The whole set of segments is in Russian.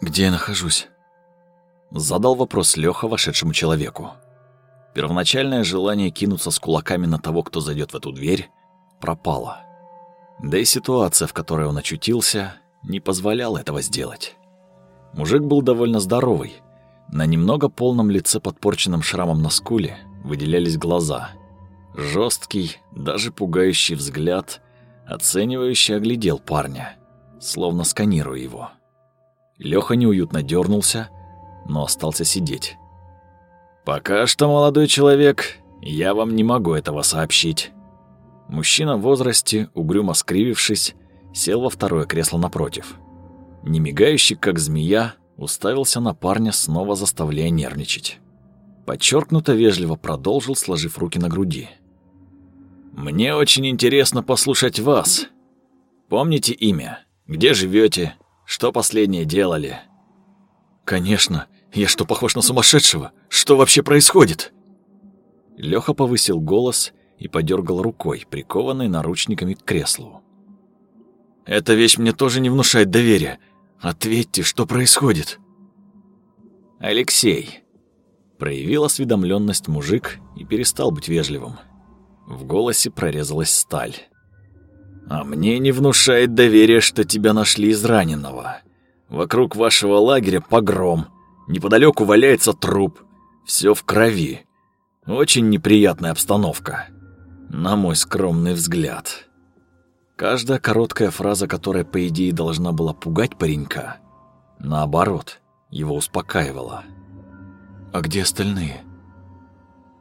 Где я нахожусь? Задал вопрос Лёха вошедшему человеку. Первоначальное желание кинуться с кулаками на того, кто зайдет в эту дверь, пропало. Да и ситуация, в которой он очутился, не позволяла этого сделать. Мужик был довольно здоровый. На немного полном лице, подпорченном шрамом на скуле, выделялись глаза. Жесткий, даже пугающий взгляд, оценивающий оглядел парня, словно сканируя его. Лёха неуютно дернулся, но остался сидеть. «Пока что, молодой человек, я вам не могу этого сообщить». Мужчина в возрасте, угрюмо скривившись, сел во второе кресло напротив. Не мигающий, как змея, уставился на парня, снова заставляя нервничать. Подчеркнуто вежливо продолжил, сложив руки на груди. «Мне очень интересно послушать вас. Помните имя? Где живете? Что последнее делали?» «Конечно. Я что, похож на сумасшедшего? Что вообще происходит?» Лёха повысил голос и подергал рукой, прикованной наручниками к креслу. «Эта вещь мне тоже не внушает доверия. Ответьте, что происходит?» «Алексей», — проявил осведомленность мужик и перестал быть вежливым. В голосе прорезалась сталь. «А мне не внушает доверия, что тебя нашли израненного. Вокруг вашего лагеря погром. Неподалеку валяется труп. Все в крови. Очень неприятная обстановка. На мой скромный взгляд». Каждая короткая фраза, которая, по идее, должна была пугать паренька, наоборот, его успокаивала. «А где остальные?»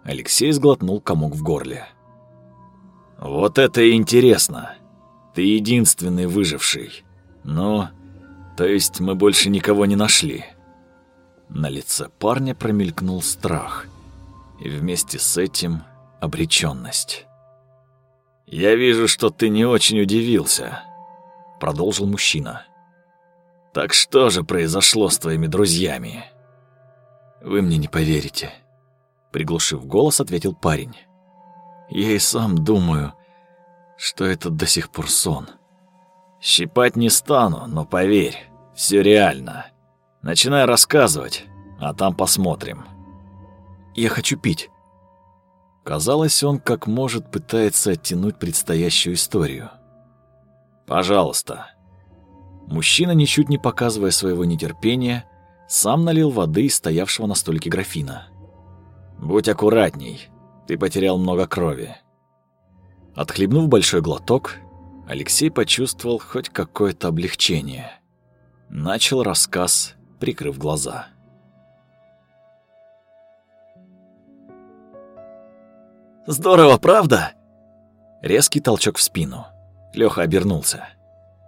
Алексей сглотнул комок в горле. Вот это интересно. Ты единственный выживший. Ну, то есть мы больше никого не нашли. На лице парня промелькнул страх. И вместе с этим обречённость. «Я вижу, что ты не очень удивился», — продолжил мужчина. «Так что же произошло с твоими друзьями?» «Вы мне не поверите», — приглушив голос, ответил парень. Я и сам думаю, что это до сих пор сон. Щипать не стану, но поверь, все реально. Начинай рассказывать, а там посмотрим. Я хочу пить. Казалось, он как может пытается оттянуть предстоящую историю. Пожалуйста. Мужчина, ничуть не показывая своего нетерпения, сам налил воды из стоявшего на столике графина. Будь аккуратней, ты потерял много крови. Отхлебнув большой глоток, Алексей почувствовал хоть какое-то облегчение. Начал рассказ, прикрыв глаза. «Здорово, правда?» Резкий толчок в спину. Лёха обернулся.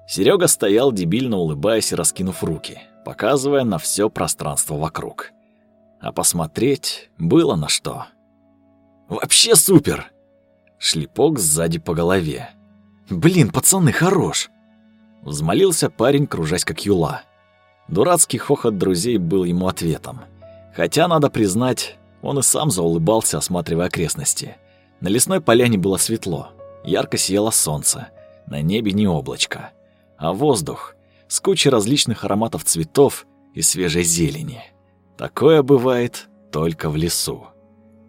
Серега стоял, дебильно улыбаясь и раскинув руки, показывая на все пространство вокруг. А посмотреть было на что. Вообще супер!» Шлепок сзади по голове. «Блин, пацаны, хорош!» Взмолился парень, кружась как юла. Дурацкий хохот друзей был ему ответом. Хотя, надо признать, он и сам заулыбался, осматривая окрестности. На лесной поляне было светло, ярко сияло солнце, на небе не облачко, а воздух с кучей различных ароматов цветов и свежей зелени. Такое бывает только в лесу.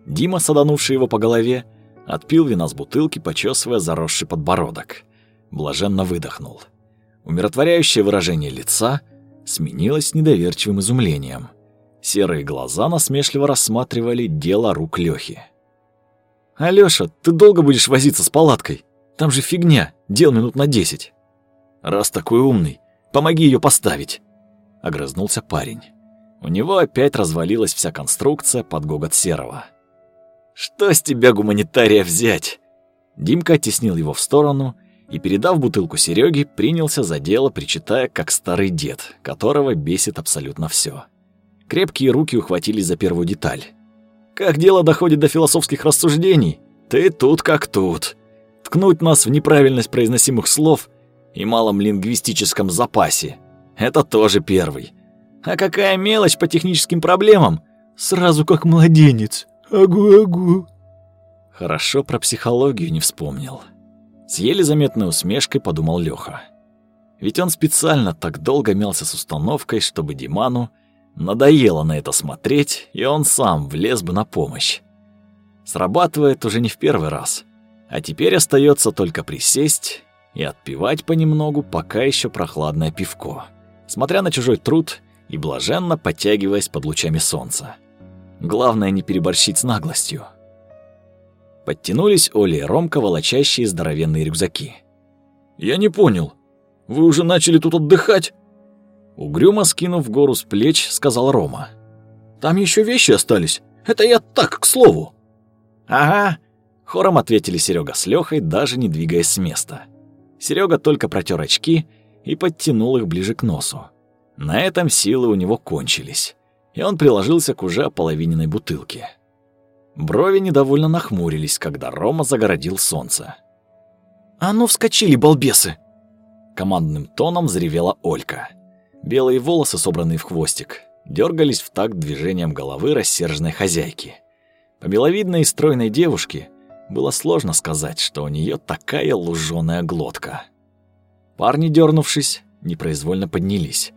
Дима, саданувший его по голове, отпил вина с бутылки, почесывая заросший подбородок. Блаженно выдохнул. Умиротворяющее выражение лица сменилось недоверчивым изумлением. Серые глаза насмешливо рассматривали дело рук Лёхи. «Алёша, ты долго будешь возиться с палаткой? Там же фигня, дел минут на десять». «Раз такой умный, помоги её поставить», — огрызнулся парень. У него опять развалилась вся конструкция под гогот Серого. «Что с тебя, гуманитария, взять?» Димка оттеснил его в сторону и, передав бутылку Сереге, принялся за дело, причитая, как старый дед, которого бесит абсолютно все. Крепкие руки ухватились за первую деталь. «Как дело доходит до философских рассуждений? Ты тут как тут. Ткнуть нас в неправильность произносимых слов и малом лингвистическом запасе — это тоже первый. А какая мелочь по техническим проблемам? Сразу как младенец. Агу-агу. Хорошо про психологию не вспомнил. С еле заметной усмешкой подумал Лёха. Ведь он специально так долго мялся с установкой, чтобы Диману надоело на это смотреть, и он сам влез бы на помощь. Срабатывает уже не в первый раз. А теперь остается только присесть и отпивать понемногу пока еще прохладное пивко, смотря на чужой труд и блаженно подтягиваясь под лучами солнца. Главное не переборщить с наглостью. Подтянулись Оля и Ромка, волочащие здоровенные рюкзаки. «Я не понял. Вы уже начали тут отдыхать?» Угрюмо скинув гору с плеч, сказал Рома. «Там еще вещи остались. Это я так, к слову». «Ага», — хором ответили Серега с Лехой, даже не двигаясь с места. Серега только протер очки и подтянул их ближе к носу. На этом силы у него кончились, и он приложился к уже ополовиненной бутылке. Брови недовольно нахмурились, когда Рома загородил солнце. «А ну, вскочили, балбесы!» Командным тоном взревела Олька. Белые волосы, собранные в хвостик, дергались в такт движением головы рассерженной хозяйки. По миловидной и стройной девушке было сложно сказать, что у нее такая луженая глотка. Парни, дернувшись, непроизвольно поднялись.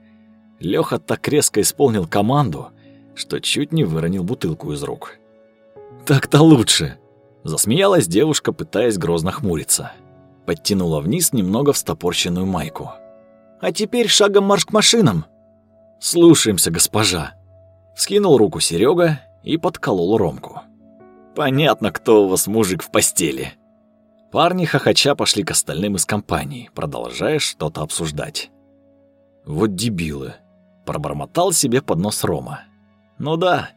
Леха так резко исполнил команду, что чуть не выронил бутылку из рук. «Так-то лучше!» Засмеялась девушка, пытаясь грозно хмуриться. Подтянула вниз немного встопорщенную майку. А теперь шагом марш к машинам. Слушаемся, госпожа. Скинул руку Серега и подколол Ромку. Понятно, кто у вас мужик в постели. Парни хохоча пошли к остальным из компании, продолжая что-то обсуждать. Вот дебилы, пробормотал себе под нос Рома. Ну да,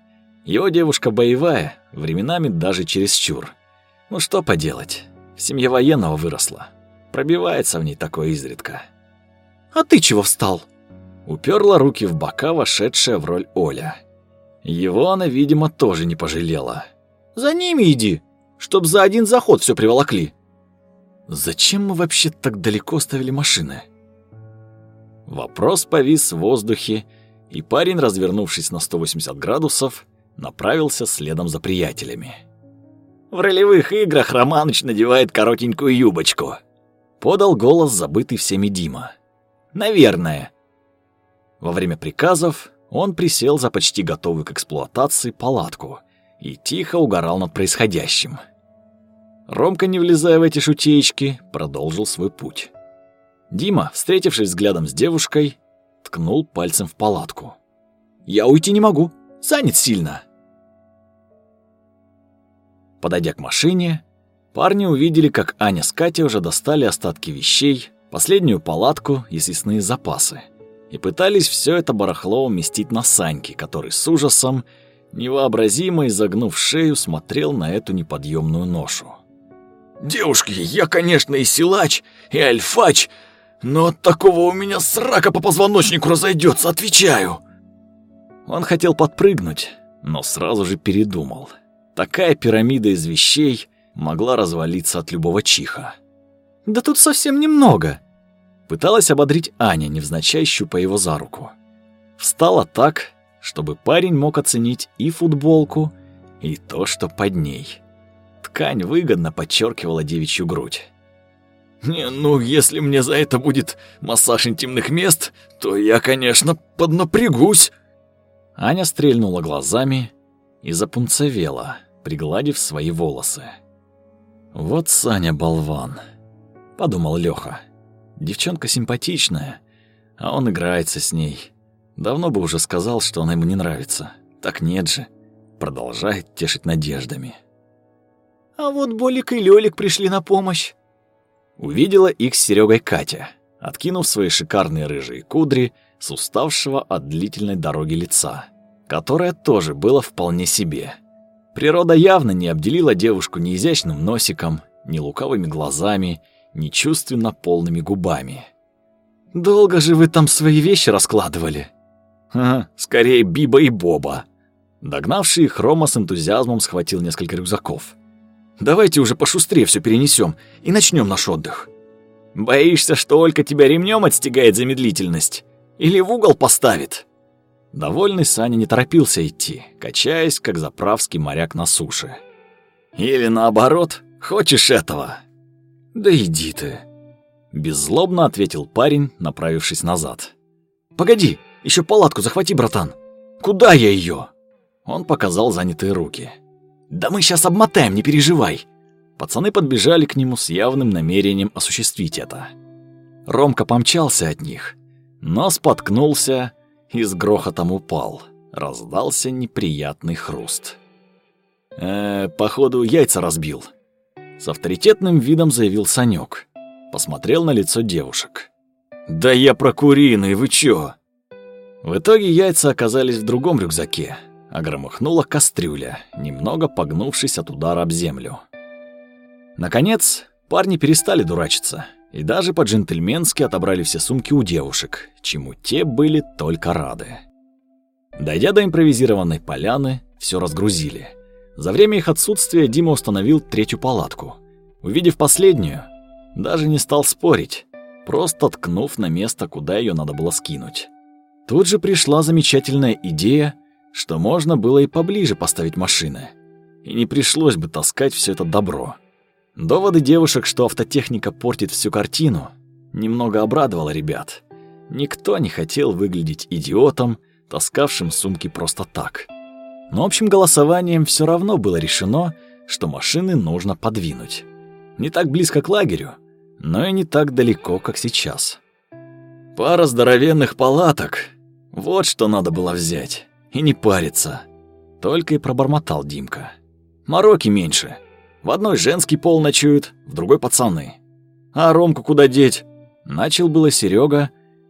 его девушка боевая, временами даже чересчур. Ну что поделать, в семье военного выросла. Пробивается в ней такое изредка. «А ты чего встал?» Уперла руки в бока вошедшая в роль Оля. Его она, видимо, тоже не пожалела. «За ними иди, чтоб за один заход все приволокли». «Зачем мы вообще так далеко ставили машины?» Вопрос повис в воздухе, и парень, развернувшись на 180 градусов, направился следом за приятелями. «В ролевых играх Романыч надевает коротенькую юбочку», — подал голос забытый всеми Дима. Наверное. Во время приказов он присел за почти готовую к эксплуатации палатку и тихо угорал над происходящим. Ромка, не влезая в эти шутеечки, продолжил свой путь. Дима, встретившись взглядом с девушкой, ткнул пальцем в палатку. «Я уйти не могу, занят сильно». Подойдя к машине, парни увидели, как Аня с Катей уже достали остатки вещей, последнюю палатку и съестные запасы. И пытались все это барахло уместить на Саньке, который с ужасом, невообразимо изогнув шею, смотрел на эту неподъемную ношу. «Девушки, я, конечно, и силач, и альфач, но от такого у меня срака по позвоночнику разойдется, отвечаю!» Он хотел подпрыгнуть, но сразу же передумал. Такая пирамида из вещей могла развалиться от любого чиха. Да тут совсем немного. Пыталась ободрить Аня, невзначай щупая его за руку. Встала так, чтобы парень мог оценить и футболку, и то, что под ней. Ткань выгодно подчеркивала девичью грудь. «Не, ну, если мне за это будет массаж интимных мест, то я, конечно, поднапрягусь». Аня стрельнула глазами и запунцовела, пригладив свои волосы. «Вот Саня болван», — подумал Лёха. «Девчонка симпатичная, а он играется с ней. Давно бы уже сказал, что она ему не нравится. Так нет же». Продолжает тешить надеждами. «А вот Болик и Лёлик пришли на помощь». Увидела их с Серёгой Катя, откинув свои шикарные рыжие кудри с уставшего от длительной дороги лица, которое тоже было вполне себе. Природа явно не обделила девушку ни изящным носиком, ни лукавыми глазами, нечувственно полными губами. «Долго же вы там свои вещи раскладывали?» «Ага, скорее Биба и Боба». Догнавший их Рома с энтузиазмом схватил несколько рюкзаков. «Давайте уже пошустрее все перенесем и начнем наш отдых». «Боишься, что Олька тебя ремнем отстегает за медлительность? Или в угол поставит?» Довольный Саня не торопился идти, качаясь, как заправский моряк на суше. «Или наоборот, хочешь этого?» «Да иди ты!» Беззлобно ответил парень, направившись назад. «Погоди, еще палатку захвати, братан!» «Куда я ее? Он показал занятые руки. «Да мы сейчас обмотаем, не переживай!» Пацаны подбежали к нему с явным намерением осуществить это. Ромка помчался от них, но споткнулся и с грохотом упал. Раздался неприятный хруст. «Э, походу, яйца разбил», — с авторитетным видом заявил Санёк. Посмотрел на лицо девушек. «Да я про куриный, вы чё?» В итоге яйца оказались в другом рюкзаке, а громыхнула кастрюля, немного погнувшись от удара об землю. Наконец, парни перестали дурачиться и даже по-джентльменски отобрали все сумки у девушек, чему те были только рады. Дойдя до импровизированной поляны, все разгрузили. За время их отсутствия Дима установил третью палатку. Увидев последнюю, даже не стал спорить, просто ткнув на место, куда ее надо было скинуть. Тут же пришла замечательная идея, что можно было и поближе поставить машины, и не пришлось бы таскать все это добро. Доводы девушек, что автотехника портит всю картину, немного обрадовало ребят. Никто не хотел выглядеть идиотом, таскавшим сумки просто так. Но общим голосованием все равно было решено, что машины нужно подвинуть. Не так близко к лагерю, но и не так далеко, как сейчас. Пара здоровенных палаток. Вот что надо было взять. И не париться. Только и пробормотал Димка. Мороки меньше. В одной женский пол ночуют, в другой пацаны. А Ромку куда деть? Начал было Серега,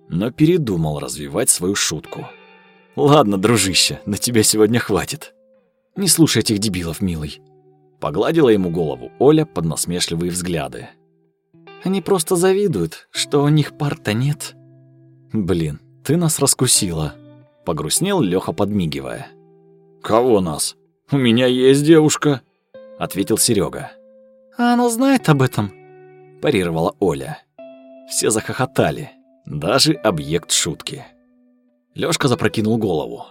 но передумал развивать свою шутку. Ладно, дружище, на тебя сегодня хватит. Не слушай этих дебилов, милый. Погладила ему голову Оля под насмешливые взгляды. Они просто завидуют, что у них пар-то нет. Блин, ты нас раскусила. Погрустнел Лёха, подмигивая. Кого нас? У меня есть девушка ответил Серега. А она знает об этом, парировала Оля. Все захохотали, даже объект шутки. Лёшка запрокинул голову.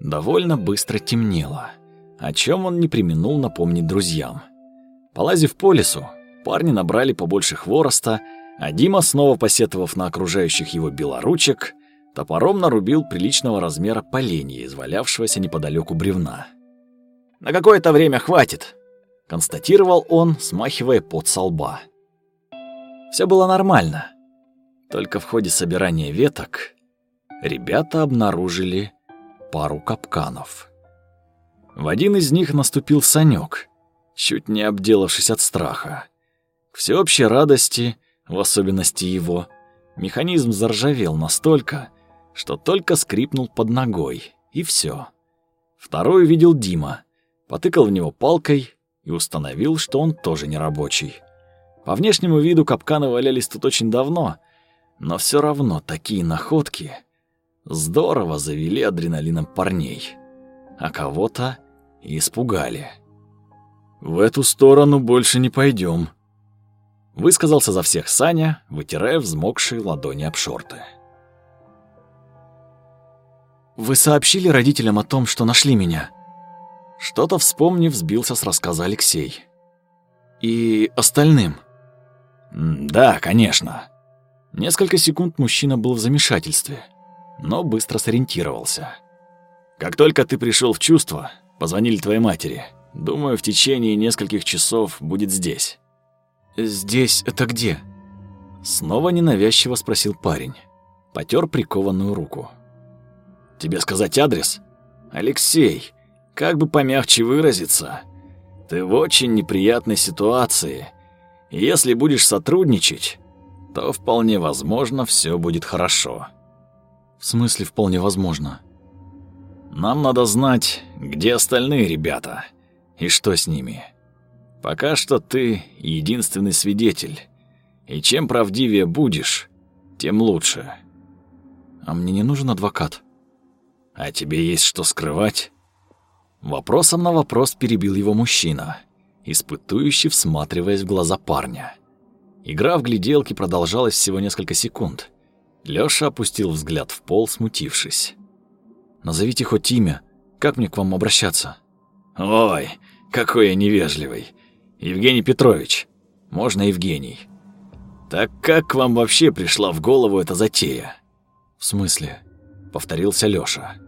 Довольно быстро темнело, о чем он не применул напомнить друзьям. Полазив по лесу, парни набрали побольше хвороста, а Дима, снова посетовав на окружающих его белоручек, топором нарубил приличного размера поленья, извалявшегося неподалеку бревна. «На какое-то время хватит», констатировал он, смахивая пот со лба. Все было нормально. Только в ходе собирания веток ребята обнаружили пару капканов. В один из них наступил Санек, чуть не обделавшись от страха. К всеобщей радости, в особенности его, механизм заржавел настолько, что только скрипнул под ногой, и все. Второй видел Дима, потыкал в него палкой и установил, что он тоже не рабочий. По внешнему виду капканы валялись тут очень давно, но все равно такие находки здорово завели адреналином парней, а кого-то испугали. «В эту сторону больше не пойдем, высказался за всех Саня, вытирая взмокшие ладони об шорты. «Вы сообщили родителям о том, что нашли меня?» Что-то вспомнив, сбился с рассказа Алексей. «И остальным?» «Да, конечно». Несколько секунд мужчина был в замешательстве, но быстро сориентировался. «Как только ты пришел в чувство, позвонили твоей матери. Думаю, в течение нескольких часов будет здесь». «Здесь это где?» Снова ненавязчиво спросил парень. Потер прикованную руку. «Тебе сказать адрес?» «Алексей, как бы помягче выразиться, ты в очень неприятной ситуации. Если будешь сотрудничать, то вполне возможно, все будет хорошо. В смысле, вполне возможно. Нам надо знать, где остальные ребята и что с ними. Пока что ты единственный свидетель. И чем правдивее будешь, тем лучше. А мне не нужен адвокат. А тебе есть что скрывать? Вопросом на вопрос перебил его мужчина, испытующий, всматриваясь в глаза парня. Игра в гляделки продолжалась всего несколько секунд. Лёша опустил взгляд в пол, смутившись. «Назовите хоть имя. Как мне к вам обращаться?» «Ой, какой я невежливый. Евгений Петрович. Можно Евгений». Так как вам вообще пришла в голову эта затея? В смысле? Повторился Лёша.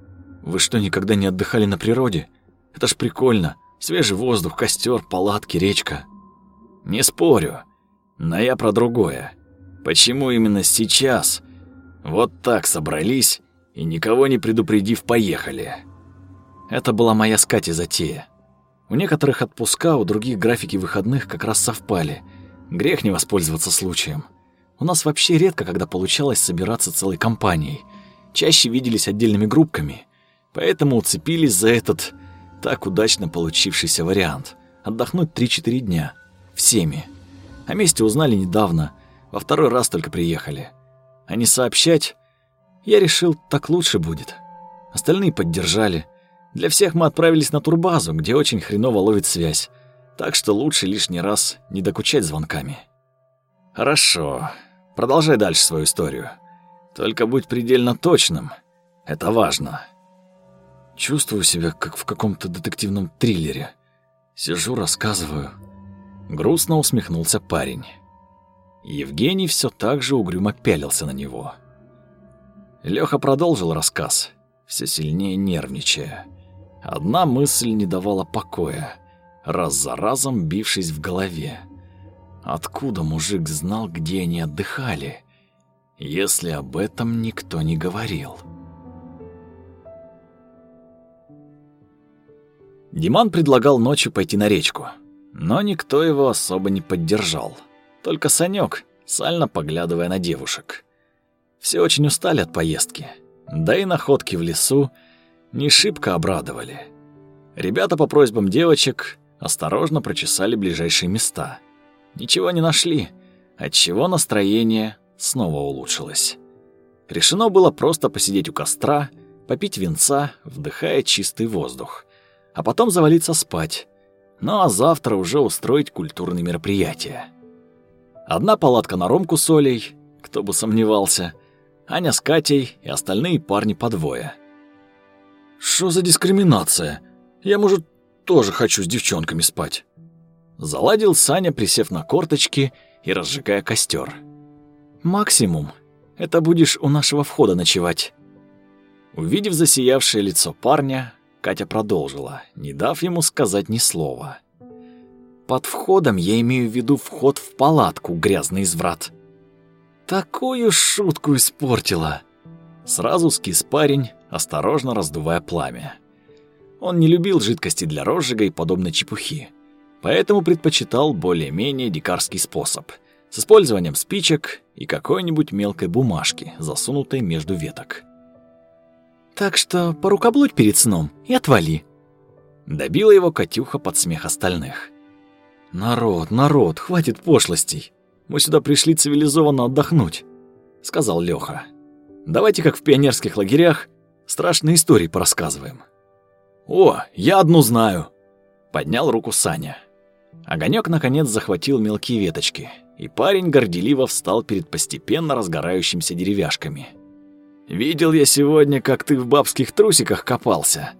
Вы что, никогда не отдыхали на природе? Это ж прикольно. Свежий воздух, костер, палатки, речка. Не спорю. Но я про другое. Почему именно сейчас вот так собрались и никого не предупредив поехали? Это была моя с Катей затея. У некоторых отпуска, у других графики выходных как раз совпали. Грех не воспользоваться случаем. У нас вообще редко, когда получалось собираться целой компанией. Чаще виделись отдельными группками. Поэтому уцепились за этот так удачно получившийся вариант. Отдохнуть 3-4 дня. Всеми. О месте узнали недавно. Во второй раз только приехали. А не сообщать, я решил, так лучше будет. Остальные поддержали. Для всех мы отправились на турбазу, где очень хреново ловит связь. Так что лучше лишний раз не докучать звонками. Хорошо. Продолжай дальше свою историю. Только будь предельно точным. Это важно. Чувствую себя как в каком-то детективном триллере. Сижу, рассказываю. Грустно усмехнулся парень. Евгений все так же угрюмо пялился на него. Лёха продолжил рассказ, все сильнее нервничая. Одна мысль не давала покоя, раз за разом бившись в голове. Откуда мужик знал, где они отдыхали, если об этом никто не говорил? Диман предлагал ночью пойти на речку, но никто его особо не поддержал. Только Санёк, сально поглядывая на девушек. Все очень устали от поездки, да и находки в лесу не шибко обрадовали. Ребята по просьбам девочек осторожно прочесали ближайшие места. Ничего не нашли, отчего настроение снова улучшилось. Решено было просто посидеть у костра, попить винца, вдыхая чистый воздух, а потом завалиться спать. Ну а завтра уже устроить культурные мероприятия. Одна палатка на Ромку с Олей, кто бы сомневался, Аня с Катей и остальные парни по двое. Что за дискриминация? Я, может, тоже хочу с девчонками спать. Заладил Саня, присев на корточки и разжигая костер. Максимум. Это будешь у нашего входа ночевать. Увидев засиявшее лицо парня, Катя продолжила, не дав ему сказать ни слова. Под входом я имею в виду вход в палатку, грязный изврат. Такую шутку испортила. Сразу скис парень, осторожно раздувая пламя. Он не любил жидкости для розжига и подобной чепухи, поэтому предпочитал более-менее дикарский способ с использованием спичек и какой-нибудь мелкой бумажки, засунутой между веток. «Так что порукоблудь перед сном и отвали», — добила его Катюха под смех остальных. «Народ, народ, хватит пошлостей. Мы сюда пришли цивилизованно отдохнуть», — сказал Лёха. «Давайте, как в пионерских лагерях, страшные истории порассказываем». «О, я одну знаю», — поднял руку Саня. Огонёк наконец захватил мелкие веточки, и парень горделиво встал перед постепенно разгорающимися деревяшками. «Видел я сегодня, как ты в бабских трусиках копался,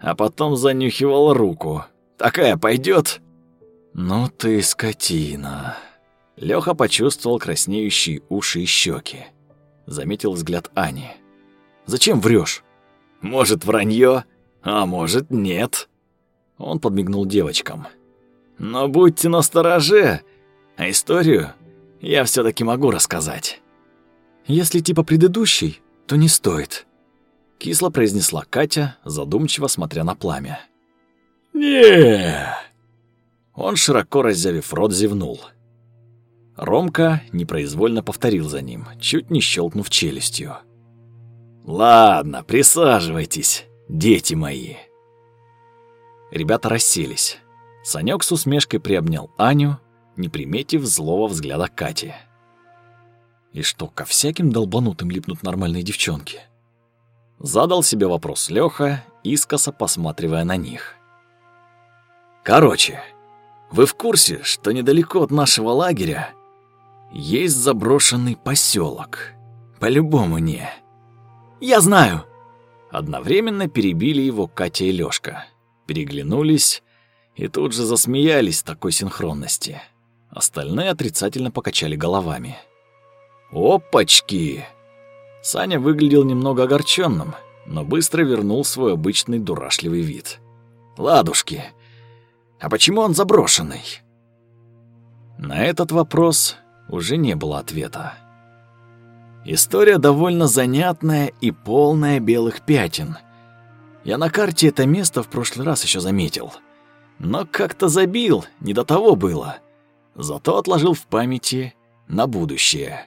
а потом занюхивал руку. Такая пойдет? «Ну ты скотина!» Лёха почувствовал краснеющие уши и щеки. Заметил взгляд Ани. «Зачем врешь? Может, вранье, а может, нет?» Он подмигнул девочкам. «Но будьте настороже, а историю я все таки могу рассказать». «Если типа предыдущий, то не стоит», — кисло произнесла Катя, задумчиво смотря на пламя. не он, широко раззявив рот, зевнул. Ромка непроизвольно повторил за ним, чуть не щелкнув челюстью. «Ладно, присаживайтесь, дети мои». Ребята расселись. Санёк с усмешкой приобнял Аню, не приметив злого взгляда Кати. «И что, ко всяким долбанутым липнут нормальные девчонки?» Задал себе вопрос Лёха, искоса посматривая на них. «Короче, вы в курсе, что недалеко от нашего лагеря есть заброшенный поселок? По-любому не. Я знаю. Одновременно перебили его Катя и Лёшка. Переглянулись и тут же засмеялись такой синхронности. Остальные отрицательно покачали головами. Опачки! Саня выглядел немного огорченным, но быстро вернул свой обычный дурашливый вид. Ладушки. А почему он заброшенный? На этот вопрос уже не было ответа. История довольно занятная и полная белых пятен. Я на карте это место в прошлый раз еще заметил. Но как-то забил, не до того было. Зато отложил в памяти на будущее.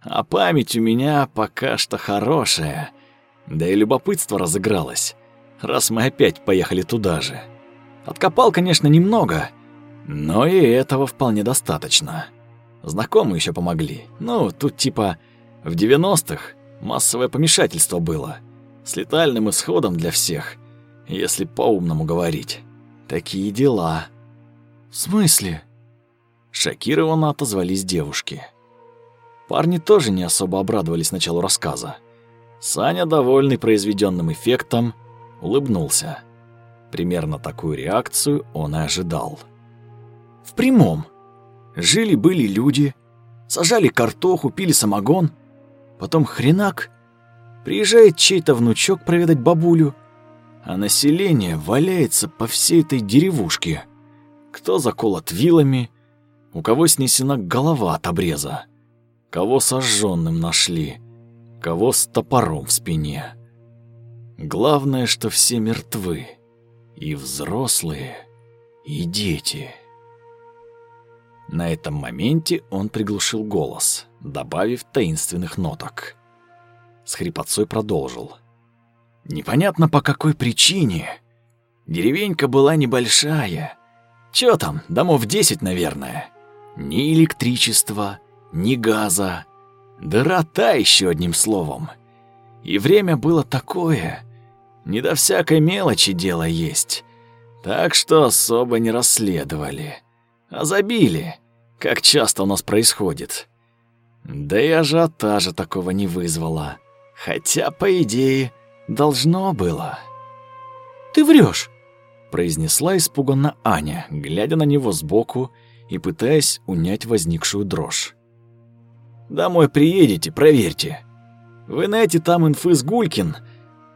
А память у меня пока что хорошая. Да и любопытство разыгралось, раз мы опять поехали туда же. Откопал, конечно, немного, но и этого вполне достаточно. Знакомые еще помогли. Ну, тут типа в 90-х массовое помешательство было. С летальным исходом для всех, если по-умному говорить. Такие дела. В смысле? Шокированно отозвались девушки. Парни тоже не особо обрадовались началу рассказа. Саня, довольный произведенным эффектом, улыбнулся. Примерно такую реакцию он и ожидал. В прямом. Жили-были люди, сажали картоху, пили самогон. Потом хренак, приезжает чей-то внучок проведать бабулю, а население валяется по всей этой деревушке. Кто заколот вилами, у кого снесена голова от обреза кого сожженным нашли, кого с топором в спине. Главное, что все мертвы, и взрослые, и дети. На этом моменте он приглушил голос, добавив таинственных ноток. С хрипотцой продолжил. Непонятно по какой причине. Деревенька была небольшая. Чё там, домов десять, наверное. Ни электричества, ни газа. Дыра та еще одним словом. И время было такое. Не до всякой мелочи дело есть. Так что особо не расследовали. А забили, как часто у нас происходит. Да и ажиотажа такого не вызвало. Хотя, по идее, должно было. «Ты врешь, произнесла испуганно Аня, глядя на него сбоку и пытаясь унять возникшую дрожь. Домой приедете, проверьте. Вы знаете, там инфы с Гулькин,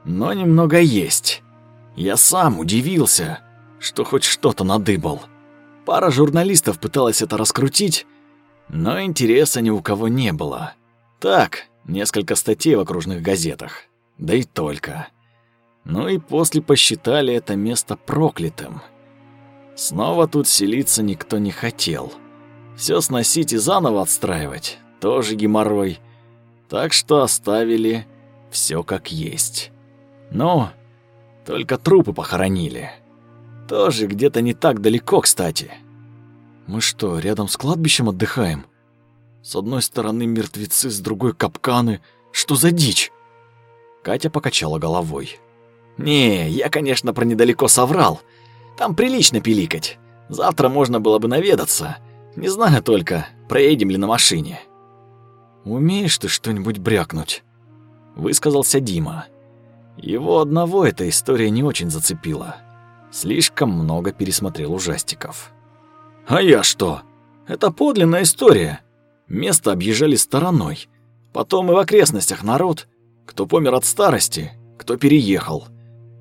но немного есть. Я сам удивился, что хоть что-то надыбал. Пара журналистов пыталась это раскрутить, но интереса ни у кого не было. Так, несколько статей в окружных газетах. Да и только. Ну и после посчитали это место проклятым. Снова тут селиться никто не хотел. Все сносить и заново отстраивать тоже геморрой. Так что оставили все как есть. Но только трупы похоронили. Тоже где-то не так далеко, кстати. Мы что, рядом с кладбищем отдыхаем? С одной стороны мертвецы, с другой капканы. Что за дичь? Катя покачала головой. Не, я, конечно, про недалеко соврал. Там прилично пиликать. Завтра можно было бы наведаться. Не знаю только, проедем ли на машине. «Умеешь ты что-нибудь брякнуть?» Высказался Дима. Его одного эта история не очень зацепила. Слишком много пересмотрел ужастиков. «А я что? Это подлинная история. Место объезжали стороной. Потом и в окрестностях народ, кто помер от старости, кто переехал.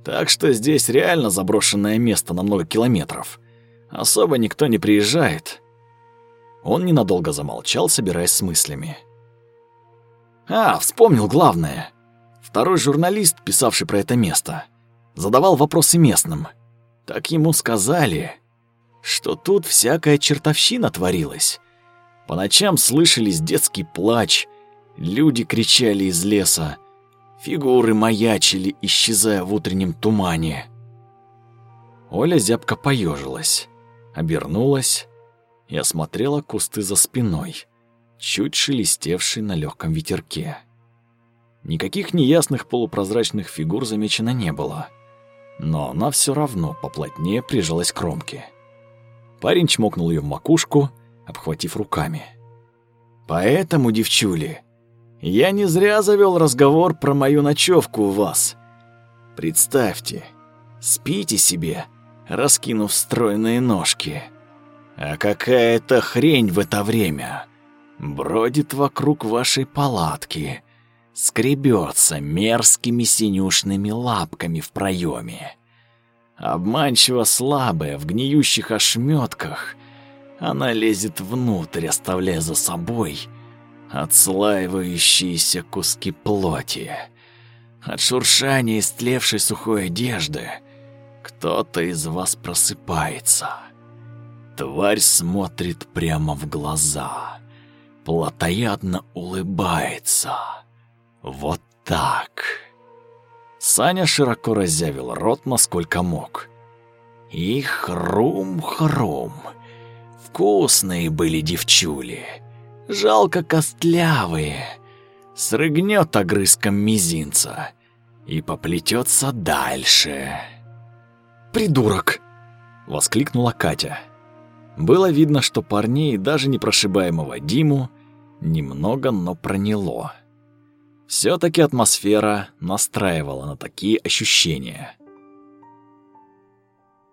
Так что здесь реально заброшенное место на много километров. Особо никто не приезжает». Он ненадолго замолчал, собираясь с мыслями. А, вспомнил главное. Второй журналист, писавший про это место, задавал вопросы местным. Так ему сказали, что тут всякая чертовщина творилась. По ночам слышались детский плач, люди кричали из леса, фигуры маячили, исчезая в утреннем тумане. Оля зябко поежилась, обернулась и осмотрела кусты за спиной чуть шелестевший на легком ветерке. Никаких неясных полупрозрачных фигур замечено не было, но она все равно поплотнее прижалась к кромке. Парень чмокнул ее в макушку, обхватив руками. «Поэтому, девчули, я не зря завел разговор про мою ночевку у вас. Представьте, спите себе, раскинув стройные ножки. А какая-то хрень в это время!» Бродит вокруг вашей палатки, скребется мерзкими синюшными лапками в проеме. Обманчиво слабая, в гниющих ошметках, она лезет внутрь, оставляя за собой отслаивающиеся куски плоти. От шуршания истлевшей сухой одежды кто-то из вас просыпается. Тварь смотрит прямо в глаза, плотоядно улыбается. Вот так. Саня широко разъявил рот, насколько мог. И хрум-хрум. Вкусные были девчули. Жалко костлявые. Срыгнет огрызком мизинца и поплетется дальше. «Придурок!» — воскликнула Катя. Было видно, что парней, даже непрошибаемого Диму, немного, но проняло. все таки атмосфера настраивала на такие ощущения.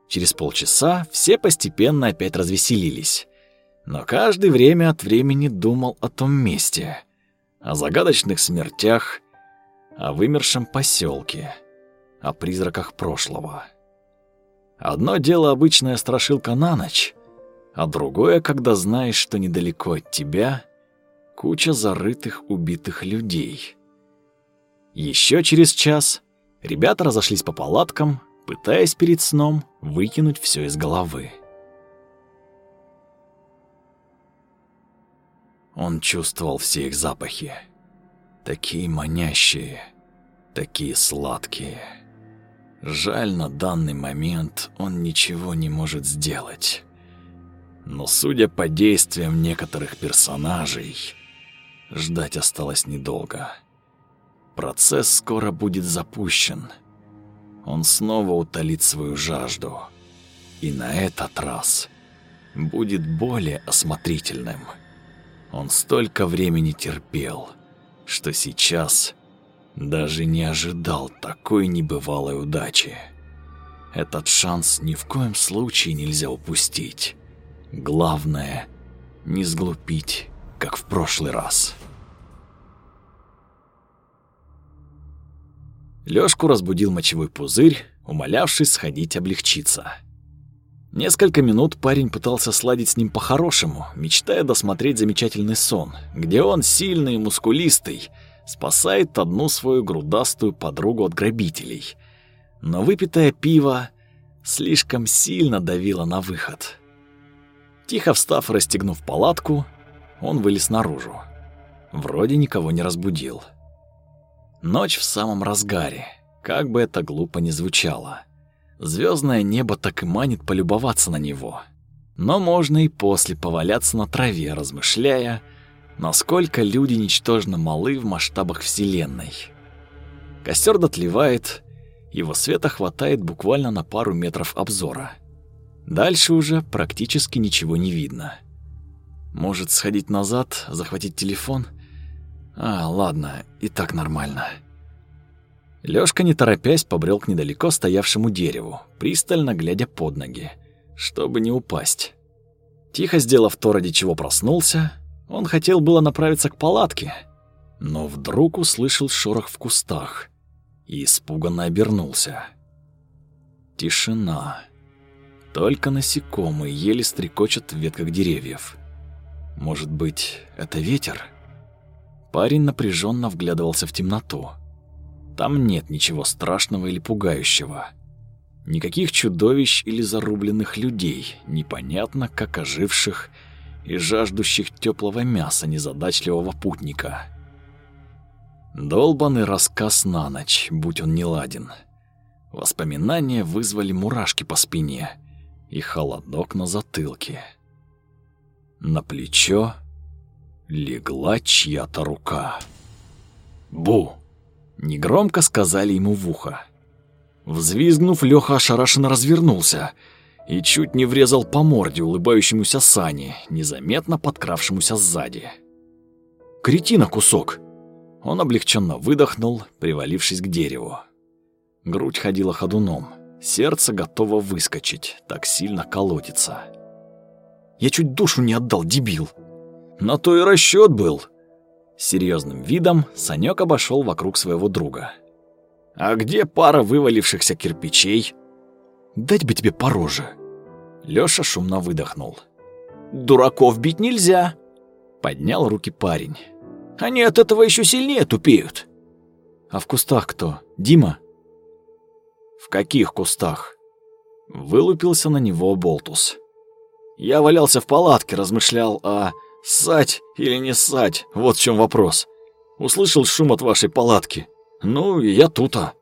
Через полчаса все постепенно опять развеселились. Но каждый время от времени думал о том месте, о загадочных смертях, о вымершем поселке, о призраках прошлого. Одно дело обычная страшилка на ночь, а другое, когда знаешь, что недалеко от тебя куча зарытых убитых людей. Еще через час ребята разошлись по палаткам, пытаясь перед сном выкинуть все из головы. Он чувствовал все их запахи. Такие манящие, такие сладкие. Жаль, на данный момент он ничего не может сделать. Но судя по действиям некоторых персонажей, ждать осталось недолго. Процесс скоро будет запущен. Он снова утолит свою жажду. И на этот раз будет более осмотрительным. Он столько времени терпел, что сейчас даже не ожидал такой небывалой удачи. Этот шанс ни в коем случае нельзя упустить. Главное — не сглупить, как в прошлый раз. Лёшку разбудил мочевой пузырь, умолявший сходить облегчиться. Несколько минут парень пытался сладить с ним по-хорошему, мечтая досмотреть замечательный сон, где он, сильный и мускулистый, спасает одну свою грудастую подругу от грабителей. Но выпитое пиво слишком сильно давило на выход. Тихо встав и расстегнув палатку, он вылез наружу. Вроде никого не разбудил. Ночь в самом разгаре, как бы это глупо ни звучало. Звездное небо так и манит полюбоваться на него. Но можно и после поваляться на траве, размышляя, насколько люди ничтожно малы в масштабах Вселенной. Костер дотлевает, его света хватает буквально на пару метров обзора — Дальше уже практически ничего не видно. Может, сходить назад, захватить телефон? А, ладно, и так нормально. Лёшка, не торопясь, побрел к недалеко стоявшему дереву, пристально глядя под ноги, чтобы не упасть. Тихо сделав то, ради чего проснулся, он хотел было направиться к палатке, но вдруг услышал шорох в кустах и испуганно обернулся. Тишина. Только насекомые еле стрекочут в ветках деревьев. Может быть, это ветер? Парень напряженно вглядывался в темноту. Там нет ничего страшного или пугающего. Никаких чудовищ или зарубленных людей, непонятно как оживших и жаждущих теплого мяса незадачливого путника. Долбанный рассказ на ночь, будь он неладен. Воспоминания вызвали мурашки по спине — и холодок на затылке. На плечо легла чья-то рука. «Бу!» — негромко сказали ему в ухо. Взвизгнув, Лёха ошарашенно развернулся и чуть не врезал по морде улыбающемуся Сане, незаметно подкравшемуся сзади. «Кретина кусок!» Он облегченно выдохнул, привалившись к дереву. Грудь ходила ходуном. Сердце готово выскочить, так сильно колотится. Я чуть душу не отдал, дебил. На то и расчет был. Серьезным видом Санек обошел вокруг своего друга. А где пара вывалившихся кирпичей? Дать бы тебе по роже. Лёша шумно выдохнул. Дураков бить нельзя, поднял руки парень. Они от этого еще сильнее тупеют. А в кустах кто? Дима? В каких кустах? Вылупился на него Болтус. Я валялся в палатке, размышлял о ссать или не ссать, вот в чем вопрос. Услышал шум от вашей палатки. Ну, и я тут-а.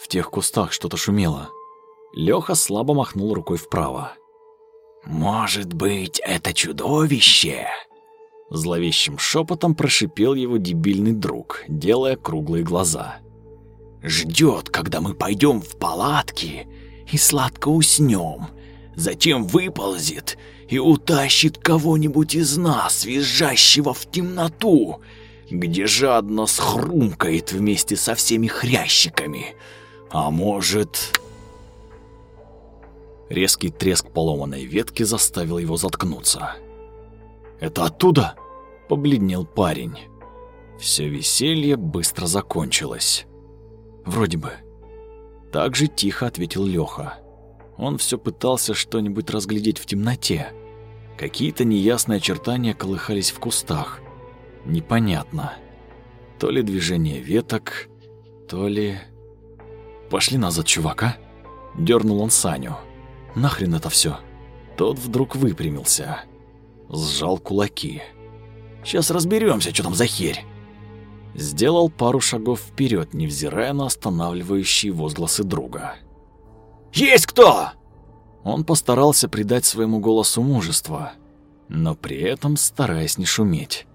В тех кустах что-то шумело. Лёха слабо махнул рукой вправо. «Может быть, это чудовище?» Зловещим шепотом прошипел его дебильный друг, делая круглые глаза. «Ждет, когда мы пойдем в палатки и сладко уснем, затем выползет и утащит кого-нибудь из нас, визжащего в темноту, где жадно схрумкает вместе со всеми хрящиками. А может...» Резкий треск поломанной ветки заставил его заткнуться. «Это оттуда?» – побледнел парень. Все веселье быстро закончилось. «Вроде бы». Так же тихо ответил Лёха. Он все пытался что-нибудь разглядеть в темноте. Какие-то неясные очертания колыхались в кустах. Непонятно. То ли движение веток, то ли... «Пошли назад, чувака!» Дёрнул он Саню. Нахрен это все? Тот вдруг выпрямился. Сжал кулаки. Сейчас разберемся, что там за херь. Сделал пару шагов вперед, невзирая на останавливающие возгласы друга. «Есть кто?» Он постарался придать своему голосу мужество, но при этом стараясь не шуметь.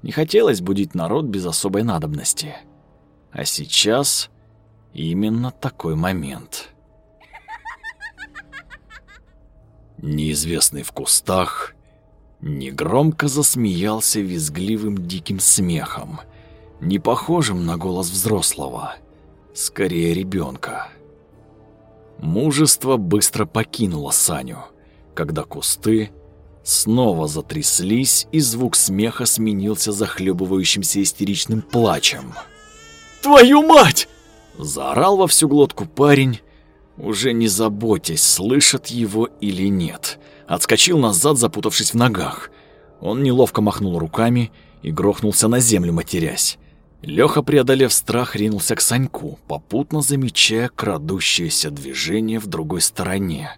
Не хотелось будить народ без особой надобности. А сейчас именно такой момент. Неизвестный в кустах негромко засмеялся визгливым диким смехом, не похожим на голос взрослого, скорее ребенка. Мужество быстро покинуло Саню, когда кусты снова затряслись, и звук смеха сменился захлебывающимся истеричным плачем. «Твою мать!» – заорал во всю глотку парень, уже не заботясь, слышат его или нет. Отскочил назад, запутавшись в ногах. Он неловко махнул руками и грохнулся на землю, матерясь. Лёха, преодолев страх, ринулся к Саньку, попутно замечая крадущееся движение в другой стороне.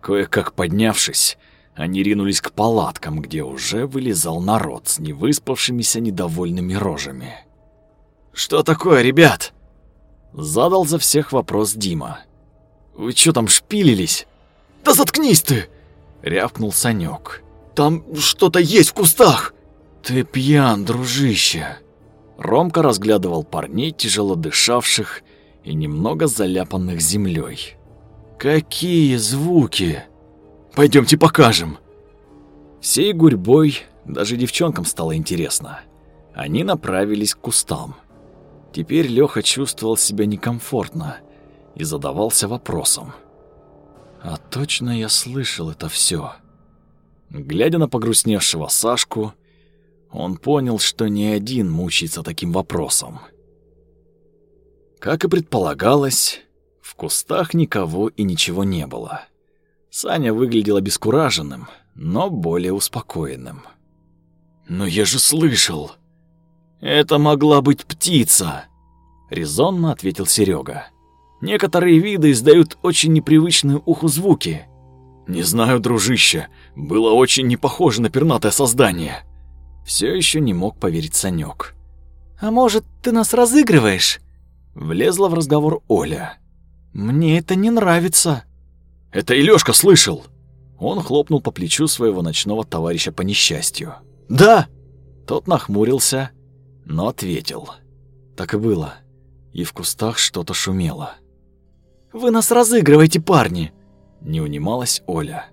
Кое-как поднявшись, они ринулись к палаткам, где уже вылезал народ с невыспавшимися недовольными рожами. «Что такое, ребят?» Задал за всех вопрос Дима. Вы что там шпилились? Да заткнись ты! рявкнул Санек. Там что-то есть в кустах. Ты пьян, дружище. Ромка разглядывал парней, тяжело дышавших и немного заляпанных землей. Какие звуки! Пойдемте покажем. Всей гурьбой даже девчонкам стало интересно. Они направились к кустам. Теперь Лёха чувствовал себя некомфортно и задавался вопросом. А точно я слышал это все. Глядя на погрустневшего Сашку, он понял, что ни один мучается таким вопросом. Как и предполагалось, в кустах никого и ничего не было. Саня выглядел обескураженным, но более успокоенным. «Но я же слышал! Это могла быть птица!» — резонно ответил Серега. Некоторые виды издают очень непривычные уху звуки. Не знаю, дружище, было очень не похоже на пернатое создание. Все еще не мог поверить Санек. А может, ты нас разыгрываешь? Влезла в разговор Оля. Мне это не нравится. Это и Лёшка слышал. Он хлопнул по плечу своего ночного товарища по несчастью. Да. Тот нахмурился, но ответил. Так и было. И в кустах что-то шумело. Вы нас разыгрываете, парни!» Не унималась Оля.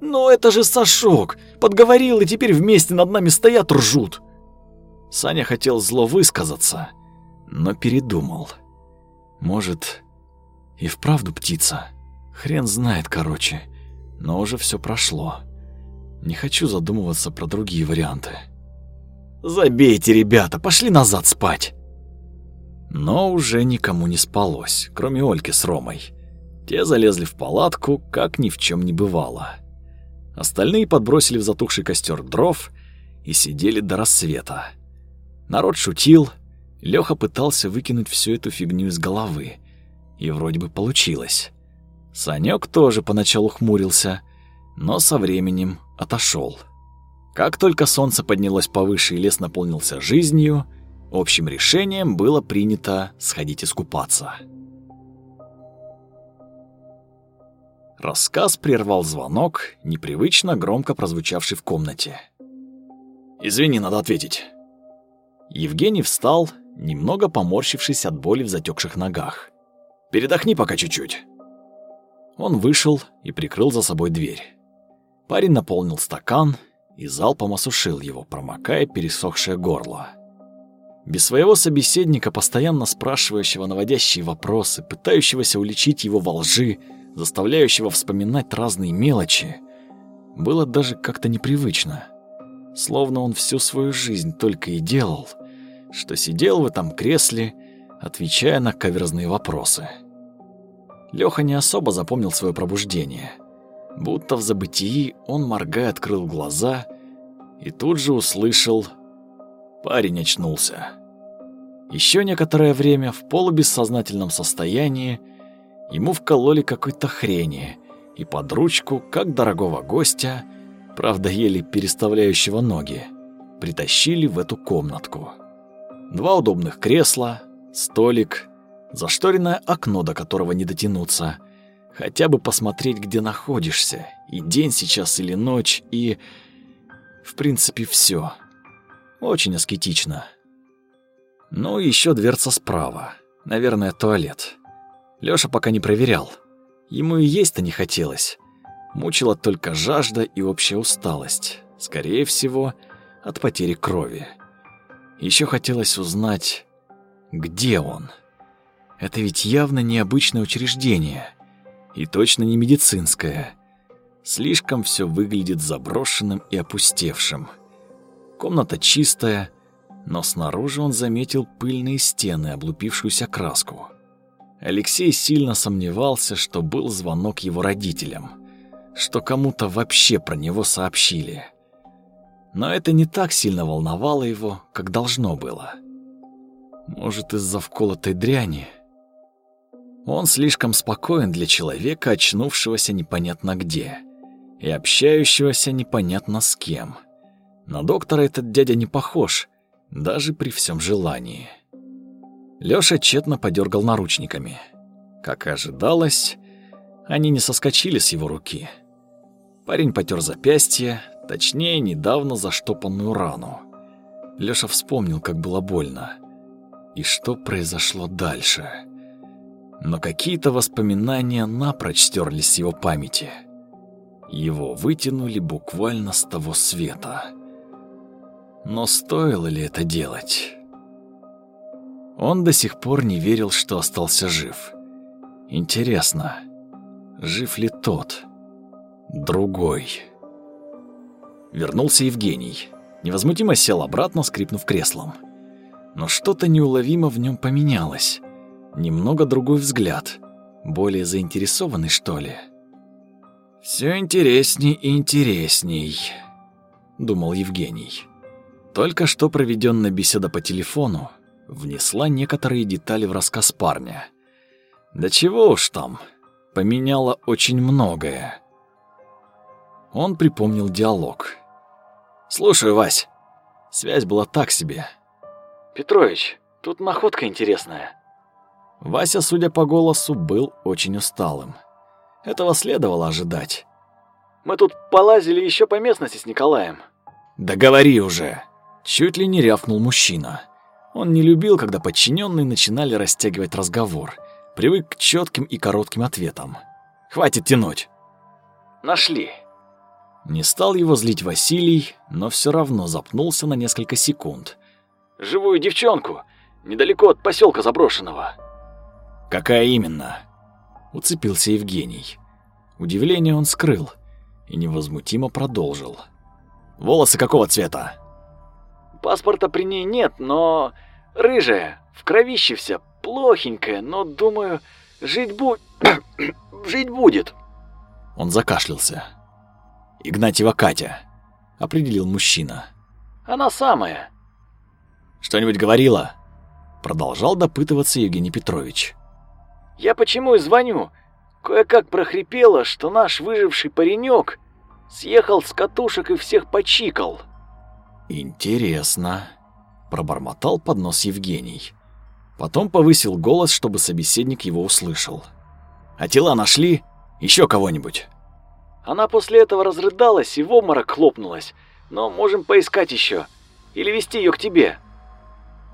«Но это же Сашок! Подговорил, и теперь вместе над нами стоят, ржут!» Саня хотел зло высказаться, но передумал. Может, и вправду птица? Хрен знает, короче. Но уже все прошло. Не хочу задумываться про другие варианты. Забейте, ребята, пошли назад спать. Но уже никому не спалось, кроме Ольки с Ромой. Те залезли в палатку, как ни в чем не бывало. Остальные подбросили в затухший костер дров и сидели до рассвета. Народ шутил, Лёха пытался выкинуть всю эту фигню из головы, и вроде бы получилось. Санёк тоже поначалу хмурился, но со временем отошёл. Как только солнце поднялось повыше и лес наполнился жизнью, общим решением было принято сходить искупаться. Рассказ прервал звонок, непривычно громко прозвучавший в комнате. «Извини, надо ответить». Евгений встал, немного поморщившись от боли в затекших ногах. «Передохни пока чуть-чуть». Он вышел и прикрыл за собой дверь. Парень наполнил стакан и залпом осушил его, промокая пересохшее горло. Без своего собеседника, постоянно спрашивающего наводящие вопросы, пытающегося уличить его во лжи, заставляющего вспоминать разные мелочи, было даже как-то непривычно. Словно он всю свою жизнь только и делал, что сидел в этом кресле, отвечая на каверзные вопросы. Лёха не особо запомнил свое пробуждение. Будто в забытии он, моргая, открыл глаза и тут же услышал «Парень очнулся». Еще некоторое время в полубессознательном состоянии Ему вкололи какой-то хрени, и под ручку, как дорогого гостя, правда еле переставляющего ноги, притащили в эту комнатку. Два удобных кресла, столик, зашторенное окно, до которого не дотянуться, хотя бы посмотреть, где находишься, и день сейчас или ночь, и... В принципе, все. Очень аскетично. Ну, еще дверца справа. Наверное, туалет. Лёша пока не проверял. Ему и есть-то не хотелось. Мучила только жажда и общая усталость. Скорее всего, от потери крови. Еще хотелось узнать, где он. Это ведь явно необычное учреждение. И точно не медицинское. Слишком все выглядит заброшенным и опустевшим. Комната чистая, но снаружи он заметил пыльные стены, облупившуюся краску. Алексей сильно сомневался, что был звонок его родителям, что кому-то вообще про него сообщили. Но это не так сильно волновало его, как должно было. Может, из-за вколотой дряни? Он слишком спокоен для человека, очнувшегося непонятно где и общающегося непонятно с кем. На доктора этот дядя не похож, даже при всем желании. Лёша тщетно подергал наручниками. Как и ожидалось, они не соскочили с его руки. Парень потер запястье, точнее, недавно заштопанную рану. Лёша вспомнил, как было больно. И что произошло дальше. Но какие-то воспоминания напрочь стерлись с его памяти. Его вытянули буквально с того света. Но стоило ли это делать? Он до сих пор не верил, что остался жив. Интересно, жив ли тот, другой? Вернулся Евгений. Невозмутимо сел обратно, скрипнув креслом. Но что-то неуловимо в нем поменялось. Немного другой взгляд. Более заинтересованный, что ли? Все интересней и интересней», — думал Евгений. Только что проведенная беседа по телефону внесла некоторые детали в рассказ парня. Да чего уж там, поменяла очень многое. Он припомнил диалог. «Слушаю, Вась». Связь была так себе. «Петрович, тут находка интересная». Вася, судя по голосу, был очень усталым. Этого следовало ожидать. «Мы тут полазили еще по местности с Николаем». «Да говори уже!» Чуть ли не рявкнул мужчина. Он не любил, когда подчиненные начинали растягивать разговор. Привык к четким и коротким ответам. «Хватит тянуть!» «Нашли!» Не стал его злить Василий, но все равно запнулся на несколько секунд. «Живую девчонку, недалеко от поселка заброшенного». «Какая именно?» Уцепился Евгений. Удивление он скрыл. и невозмутимо продолжил. «Волосы какого цвета?» «Паспорта при ней нет, но рыжая, в кровище вся, плохенькая, но, думаю, жить будет... жить будет». Он закашлялся. «Игнатьева Катя», — определил мужчина. «Она самая». «Что-нибудь говорила?» Продолжал допытываться Евгений Петрович. «Я почему и звоню. Кое-как прохрипело, что наш выживший паренек съехал с катушек и всех почикал». «Интересно», — пробормотал под нос Евгений. Потом повысил голос, чтобы собеседник его услышал. «А тела нашли? Еще кого-нибудь?» Она после этого разрыдалась и в обморок хлопнулась. Но можем поискать еще. Или вести ее к тебе.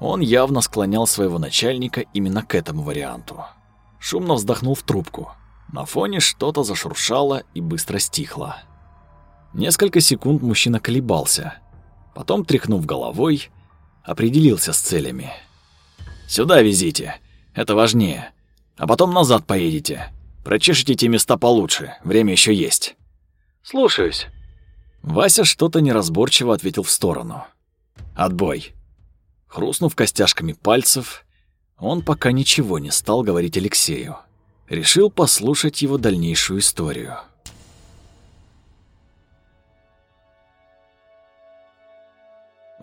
Он явно склонял своего начальника именно к этому варианту. Шумно вздохнул в трубку. На фоне что-то зашуршало и быстро стихло. Несколько секунд мужчина колебался. Потом, тряхнув головой, определился с целями. «Сюда везите, это важнее. А потом назад поедете. Прочешите те места получше, время еще есть». «Слушаюсь». Вася что-то неразборчиво ответил в сторону. «Отбой». Хрустнув костяшками пальцев, он пока ничего не стал говорить Алексею. Решил послушать его дальнейшую историю.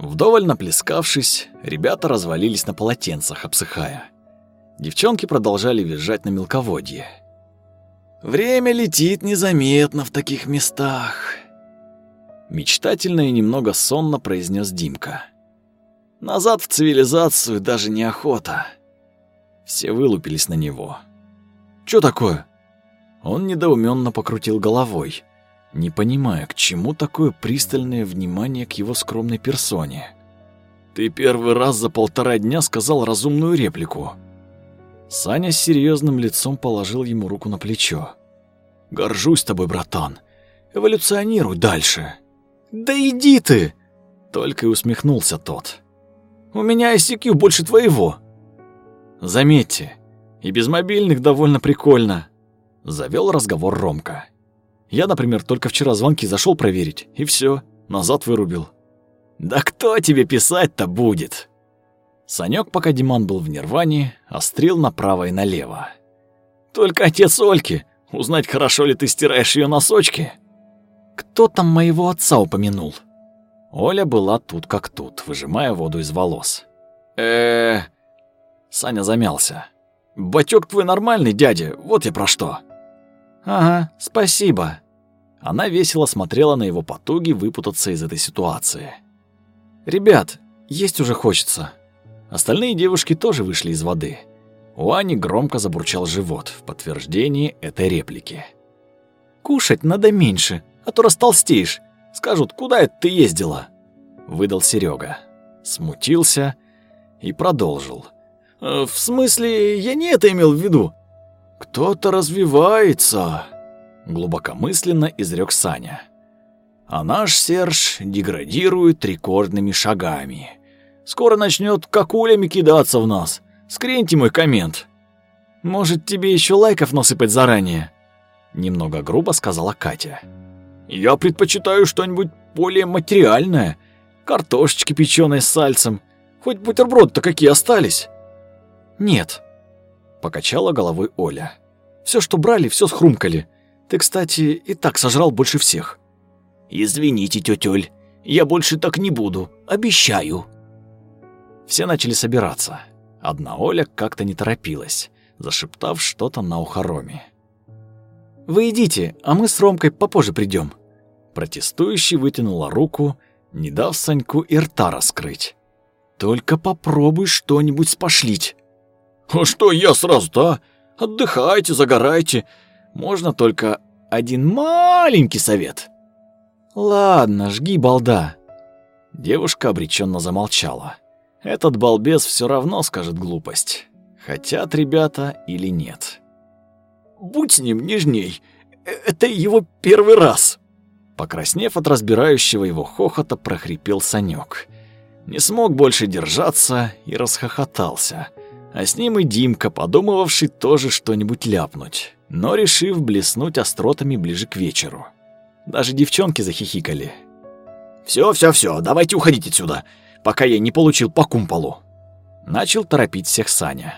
Вдоволь наплескавшись, ребята развалились на полотенцах, обсыхая. Девчонки продолжали визжать на мелководье. «Время летит незаметно в таких местах», — мечтательно и немного сонно произнес Димка. «Назад в цивилизацию даже неохота». Все вылупились на него. «Чё такое?» Он недоуменно покрутил головой, не понимая, к чему такое пристальное внимание к его скромной персоне. «Ты первый раз за полтора дня сказал разумную реплику». Саня с серьезным лицом положил ему руку на плечо. «Горжусь тобой, братан. Эволюционируй дальше». «Да иди ты!» Только и усмехнулся тот. «У меня ICQ больше твоего». «Заметьте, и без мобильных довольно прикольно», — завел разговор Ромка. Я, например, только вчера звонки зашел проверить, и все, назад вырубил. Да кто тебе писать-то будет? Санек, пока Диман был в нирване, острил направо и налево. Только отец Ольки, узнать, хорошо ли ты стираешь ее носочки. Кто там моего отца упомянул? Оля была тут как тут, выжимая воду из волос. э Саня замялся. «Батёк твой нормальный, дядя, вот я про что». «Ага, спасибо». Она весело смотрела на его потуги выпутаться из этой ситуации. «Ребят, есть уже хочется». Остальные девушки тоже вышли из воды. У Ани громко забурчал живот в подтверждении этой реплики. «Кушать надо меньше, а то растолстеешь. Скажут, куда это ты ездила?» Выдал Серега. Смутился и продолжил. «Э, «В смысле, я не это имел в виду. «Кто-то развивается», — глубокомысленно изрек Саня. «А наш Серж деградирует рекордными шагами. Скоро начнет какулями кидаться в нас. Скриньте мой коммент». «Может, тебе еще лайков насыпать заранее?» Немного грубо сказала Катя. «Я предпочитаю что-нибудь более материальное. Картошечки печеные с сальцем. Хоть бутерброд-то какие остались?» «Нет», Покачала головой Оля. Все, что брали, все схрумкали. Ты, кстати, и так сожрал больше всех. Извините, тетя Оль, я больше так не буду, обещаю. Все начали собираться. Одна Оля как-то не торопилась, зашептав что-то на ухо Роме. «Вы идите, а мы с Ромкой попозже придем. Протестующий вытянула руку, не дав Саньку и рта раскрыть. «Только попробуй что-нибудь спошлить». «А что я сразу-то, а? Отдыхайте, загорайте. Можно только один маленький совет». «Ладно, жги балда». Девушка обреченно замолчала. Этот балбес все равно скажет глупость. Хотят ребята или нет. «Будь с ним нежней. Э, это его первый раз». Покраснев от разбирающего его хохота, прохрипел Санек. Не смог больше держаться и расхохотался а с ним и Димка, подумывавший тоже что-нибудь ляпнуть, но решив блеснуть остротами ближе к вечеру. Даже девчонки захихикали. Все, все, все, давайте уходить отсюда, пока я не получил по кумполу. Начал торопить всех Саня.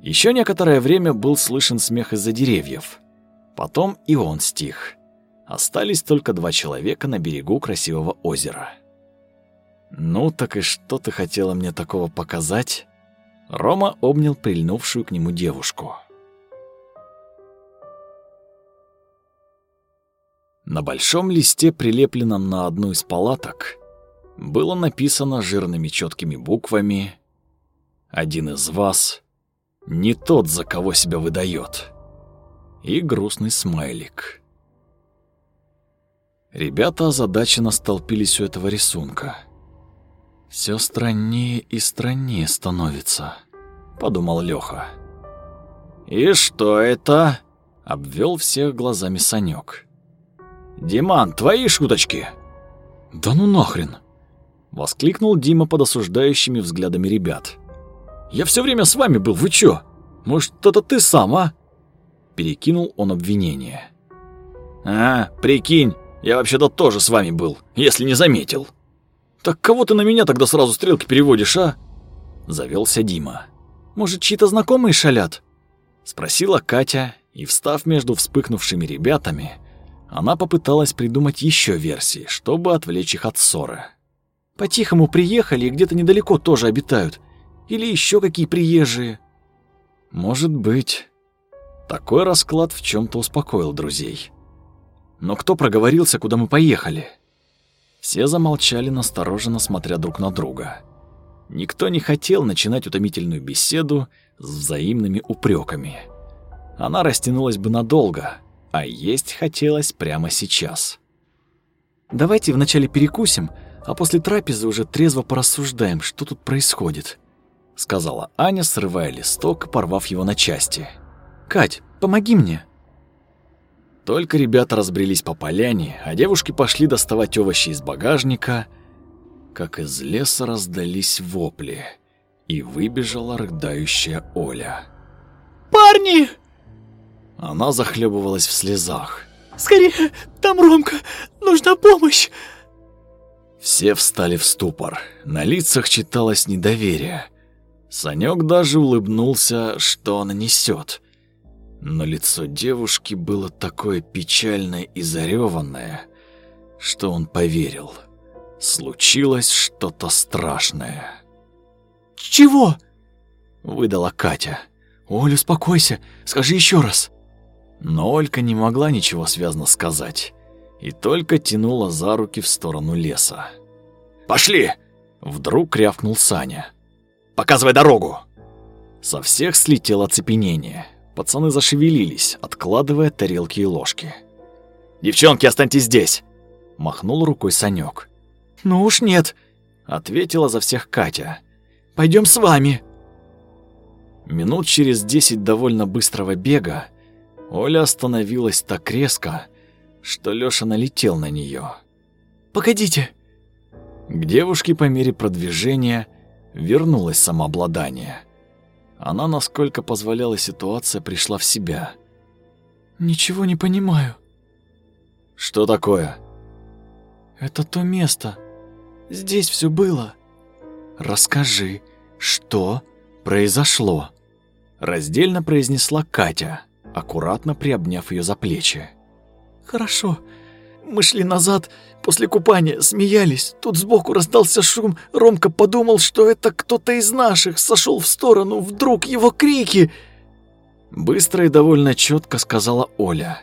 Еще некоторое время был слышен смех из-за деревьев. Потом и он стих. Остались только два человека на берегу красивого озера. «Ну так и что ты хотела мне такого показать?» Рома обнял прильнувшую к нему девушку. На большом листе, прилепленном на одну из палаток, было написано жирными четкими буквами «Один из вас не тот, за кого себя выдает» и грустный смайлик. Ребята озадаченно столпились у этого рисунка. Все страннее и страннее становится», — подумал Лёха. «И что это?» — обвел всех глазами Санек. «Диман, твои шуточки?» «Да ну нахрен!» — воскликнул Дима под осуждающими взглядами ребят. «Я все время с вами был, вы чё? Может, это ты сам, а?» Перекинул он обвинение. «А, прикинь, я вообще-то тоже с вами был, если не заметил». «Так кого ты на меня тогда сразу стрелки переводишь, а?» Завелся Дима. «Может, чьи-то знакомые шалят?» Спросила Катя, и, встав между вспыхнувшими ребятами, она попыталась придумать еще версии, чтобы отвлечь их от ссоры. «По-тихому приехали и где-то недалеко тоже обитают. Или еще какие приезжие?» «Может быть». Такой расклад в чем то успокоил друзей. «Но кто проговорился, куда мы поехали?» Все замолчали, настороженно смотря друг на друга. Никто не хотел начинать утомительную беседу с взаимными упреками. Она растянулась бы надолго, а есть хотелось прямо сейчас. «Давайте вначале перекусим, а после трапезы уже трезво порассуждаем, что тут происходит», сказала Аня, срывая листок и порвав его на части. «Кать, помоги мне». Только ребята разбрелись по поляне, а девушки пошли доставать овощи из багажника, как из леса раздались вопли, и выбежала рыдающая Оля. «Парни!» Она захлебывалась в слезах. «Скорее, там Ромка! Нужна помощь!» Все встали в ступор. На лицах читалось недоверие. Санёк даже улыбнулся, что она несёт. Но лицо девушки было такое печальное и зареванное, что он поверил. Случилось что-то страшное. «Чего?» — выдала Катя. «Оль, успокойся, скажи еще раз». Но Олька не могла ничего связно сказать и только тянула за руки в сторону леса. «Пошли!» — вдруг рявкнул Саня. «Показывай дорогу!» Со всех слетело оцепенение. Пацаны зашевелились, откладывая тарелки и ложки. «Девчонки, останьтесь здесь!» — махнул рукой Санёк. «Ну уж нет!» — ответила за всех Катя. «Пойдём с вами!» Минут через десять довольно быстрого бега Оля остановилась так резко, что Лёша налетел на неё. «Погодите!» К девушке по мере продвижения вернулось самообладание. Она, насколько позволяла ситуация, пришла в себя. «Ничего не понимаю». «Что такое?» «Это то место. Здесь все было». «Расскажи, что произошло?» Раздельно произнесла Катя, аккуратно приобняв ее за плечи. «Хорошо. Мы шли назад после купания, смеялись. Тут сбоку раздался шум. Ромка подумал, что это кто-то из наших. Сошел в сторону. Вдруг его крики. Быстро и довольно четко сказала Оля.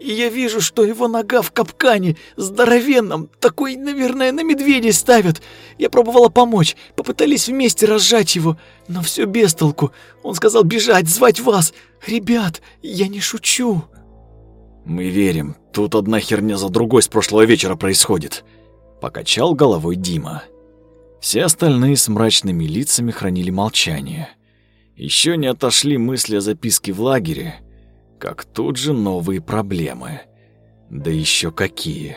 И я вижу, что его нога в капкане, здоровенном, такой, наверное, на медведей ставят. Я пробовала помочь, попытались вместе разжать его, но все без толку. Он сказал бежать, звать вас. Ребят, я не шучу. Мы верим, тут одна херня за другой с прошлого вечера происходит. Покачал головой Дима. Все остальные с мрачными лицами хранили молчание. Еще не отошли мысли о записке в лагере, как тут же новые проблемы. Да еще какие.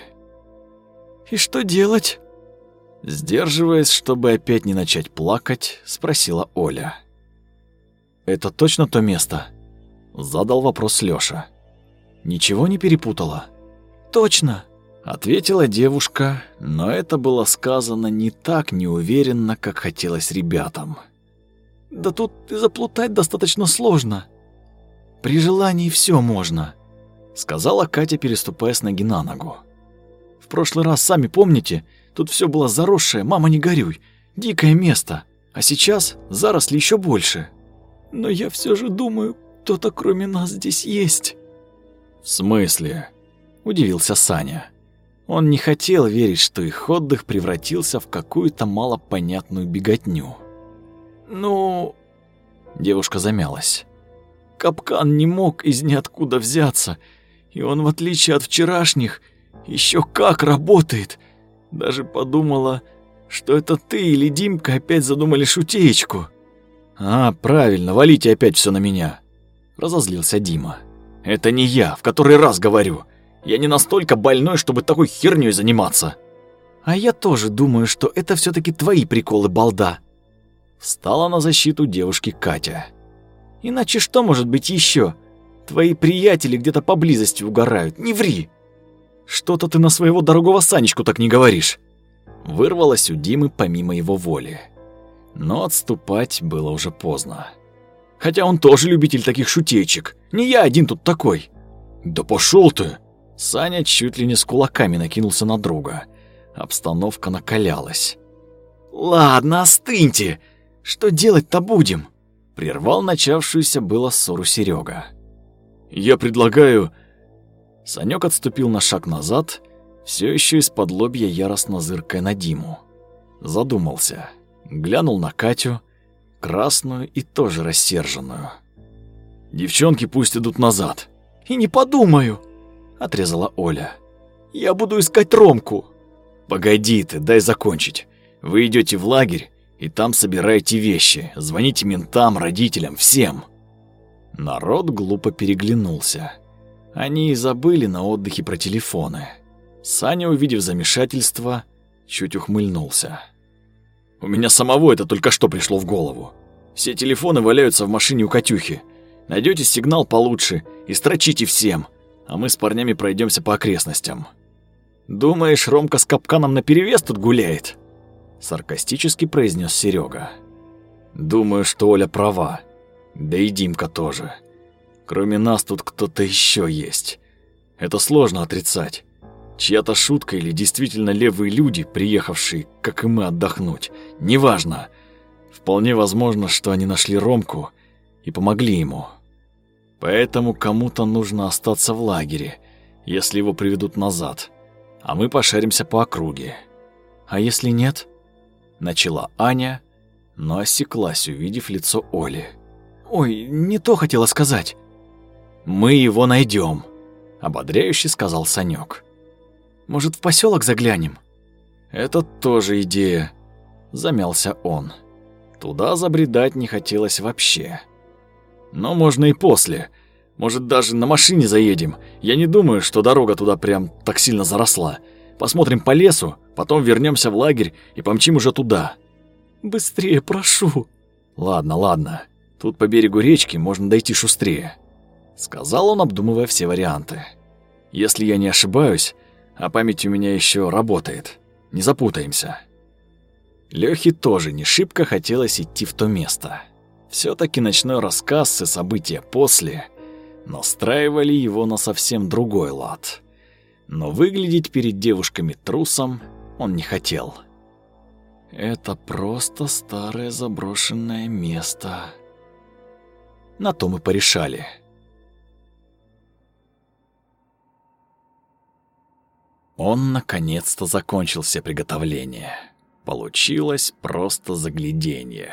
«И что делать?» Сдерживаясь, чтобы опять не начать плакать, спросила Оля. «Это точно то место?» Задал вопрос Лёша. Ничего не перепутала? точно!» Ответила девушка, но это было сказано не так неуверенно, как хотелось ребятам. «Да тут и заплутать достаточно сложно. При желании все можно», — сказала Катя, переступая с ноги на ногу. «В прошлый раз, сами помните, тут все было заросшее, мама, не горюй, дикое место, а сейчас заросли еще больше». «Но я все же думаю, кто-то кроме нас здесь есть». «В смысле?» — удивился Саня. Он не хотел верить, что их отдых превратился в какую-то малопонятную беготню. «Ну...» Девушка замялась. «Капкан не мог из ниоткуда взяться, и он, в отличие от вчерашних, еще как работает. Даже подумала, что это ты или Димка опять задумали шутеечку». «А, правильно, валите опять все на меня», — разозлился Дима. «Это не я, в который раз говорю. Я не настолько больной, чтобы такой херней заниматься. А я тоже думаю, что это все таки твои приколы, балда. Встала на защиту девушки Катя. Иначе что может быть еще? Твои приятели где-то поблизости угорают. Не ври. Что-то ты на своего дорогого Санечку так не говоришь. Вырвалось у Димы помимо его воли. Но отступать было уже поздно. Хотя он тоже любитель таких шутечек. Не я один тут такой. Да пошел ты! Саня чуть ли не с кулаками накинулся на друга. Обстановка накалялась. «Ладно, остыньте! Что делать-то будем?» Прервал начавшуюся было ссору Серега. «Я предлагаю...» Санек отступил на шаг назад, все еще из-под лобья яростно зыркая на Диму. Задумался, глянул на Катю, красную и тоже рассерженную. «Девчонки пусть идут назад». «И не подумаю!» отрезала Оля. Я буду искать Ромку. Погоди ты, дай закончить. Вы идете в лагерь и там собираете вещи, звоните ментам, родителям, всем. Народ глупо переглянулся. Они и забыли на отдыхе про телефоны. Саня, увидев замешательство, чуть ухмыльнулся. У меня самого это только что пришло в голову. Все телефоны валяются в машине у Катюхи. Найдете сигнал получше и строчите всем а мы с парнями пройдемся по окрестностям. Думаешь, Ромка с капканом наперевес тут гуляет? Саркастически произнес Серега. Думаю, что Оля права. Да и Димка тоже. Кроме нас тут кто-то еще есть. Это сложно отрицать. Чья-то шутка или действительно левые люди, приехавшие, как и мы, отдохнуть. Неважно. Вполне возможно, что они нашли Ромку и помогли ему. Поэтому кому-то нужно остаться в лагере, если его приведут назад, а мы пошаримся по округе. А если нет? Начала Аня, но осеклась, увидев лицо Оли. Ой, не то хотела сказать. Мы его найдем, ободряюще сказал Санек. Может, в поселок заглянем? Это тоже идея, замялся он. Туда забредать не хотелось вообще. Но можно и после. Может, даже на машине заедем. Я не думаю, что дорога туда прям так сильно заросла. Посмотрим по лесу, потом вернемся в лагерь и помчим уже туда. Быстрее, прошу. Ладно, ладно. Тут по берегу речки можно дойти шустрее, сказал он, обдумывая все варианты. Если я не ошибаюсь, а память у меня еще работает. Не запутаемся. Лёхе тоже не шибко хотелось идти в то место. все таки ночной рассказ и события после настраивали его на совсем другой лад. Но выглядеть перед девушками трусом он не хотел. Это просто старое заброшенное место. На то мы порешали. Он наконец-то закончил все приготовления. Получилось просто загляденье.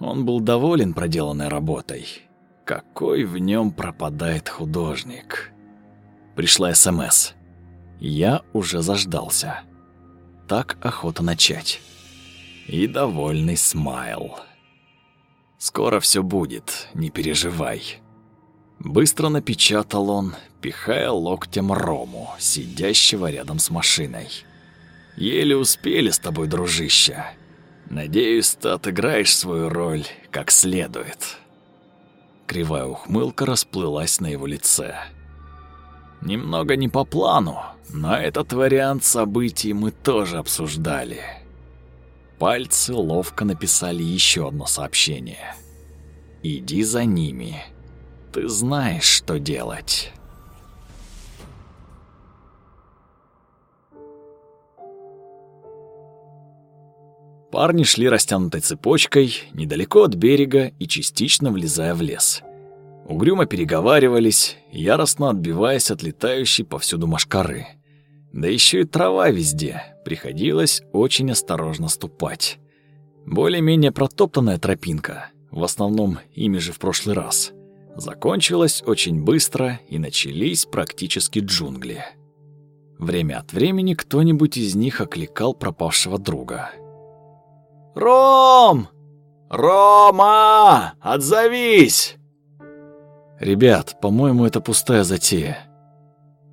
Он был доволен проделанной работой. Какой в нем пропадает художник. Пришла СМС. Я уже заждался. Так охота начать. И довольный смайл. Скоро все будет, не переживай. Быстро напечатал он, пихая локтем Рому, сидящего рядом с машиной. Еле успели с тобой, дружище. Надеюсь, ты отыграешь свою роль как следует. Кривая ухмылка расплылась на его лице. Немного не по плану, но этот вариант событий мы тоже обсуждали. Пальцы ловко написали еще одно сообщение. «Иди за ними. Ты знаешь, что делать». Парни шли растянутой цепочкой, недалеко от берега и частично влезая в лес. Угрюмо переговаривались, яростно отбиваясь от летающей повсюду машкары. Да еще и трава везде, приходилось очень осторожно ступать. Более-менее протоптанная тропинка, в основном ими же в прошлый раз, закончилась очень быстро и начались практически джунгли. Время от времени кто-нибудь из них окликал пропавшего друга — «Ром! Рома! Отзовись!» «Ребят, по-моему, это пустая затея».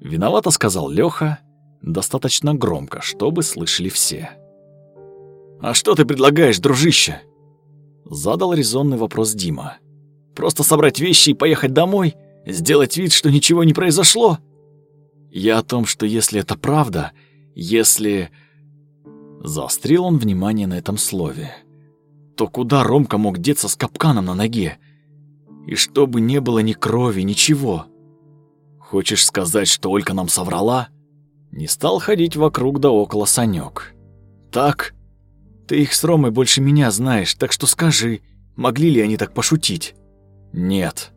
Виновато сказал Лёха, достаточно громко, чтобы слышали все. «А что ты предлагаешь, дружище?» Задал резонный вопрос Дима. «Просто собрать вещи и поехать домой? Сделать вид, что ничего не произошло?» «Я о том, что если это правда, если...» Заострил он внимание на этом слове. То куда Ромка мог деться с капканом на ноге? И чтобы не было ни крови, ничего. Хочешь сказать, что Олька нам соврала? Не стал ходить вокруг да около Санёк. Так? Ты их с Ромой больше меня знаешь, так что скажи, могли ли они так пошутить? Нет.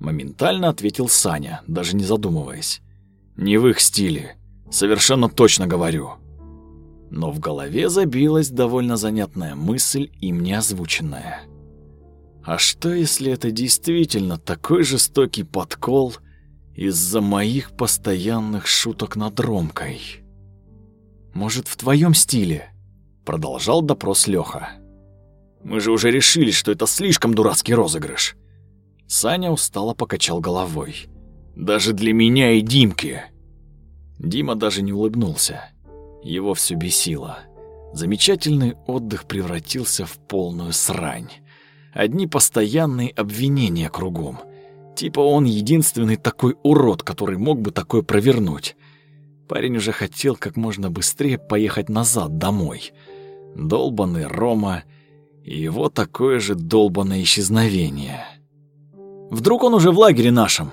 Моментально ответил Саня, даже не задумываясь. Не в их стиле. Совершенно точно говорю. Но в голове забилась довольно занятная мысль, им не озвученная. А что, если это действительно такой жестокий подкол из-за моих постоянных шуток над Ромкой? Может, в твоем стиле? Продолжал допрос Лёха. Мы же уже решили, что это слишком дурацкий розыгрыш. Саня устало покачал головой. Даже для меня и Димки. Дима даже не улыбнулся. Его все бесило. Замечательный отдых превратился в полную срань. Одни постоянные обвинения кругом. Типа он единственный такой урод, который мог бы такое провернуть. Парень уже хотел как можно быстрее поехать назад домой. Долбанный Рома и его такое же долбанное исчезновение. Вдруг он уже в лагере нашем?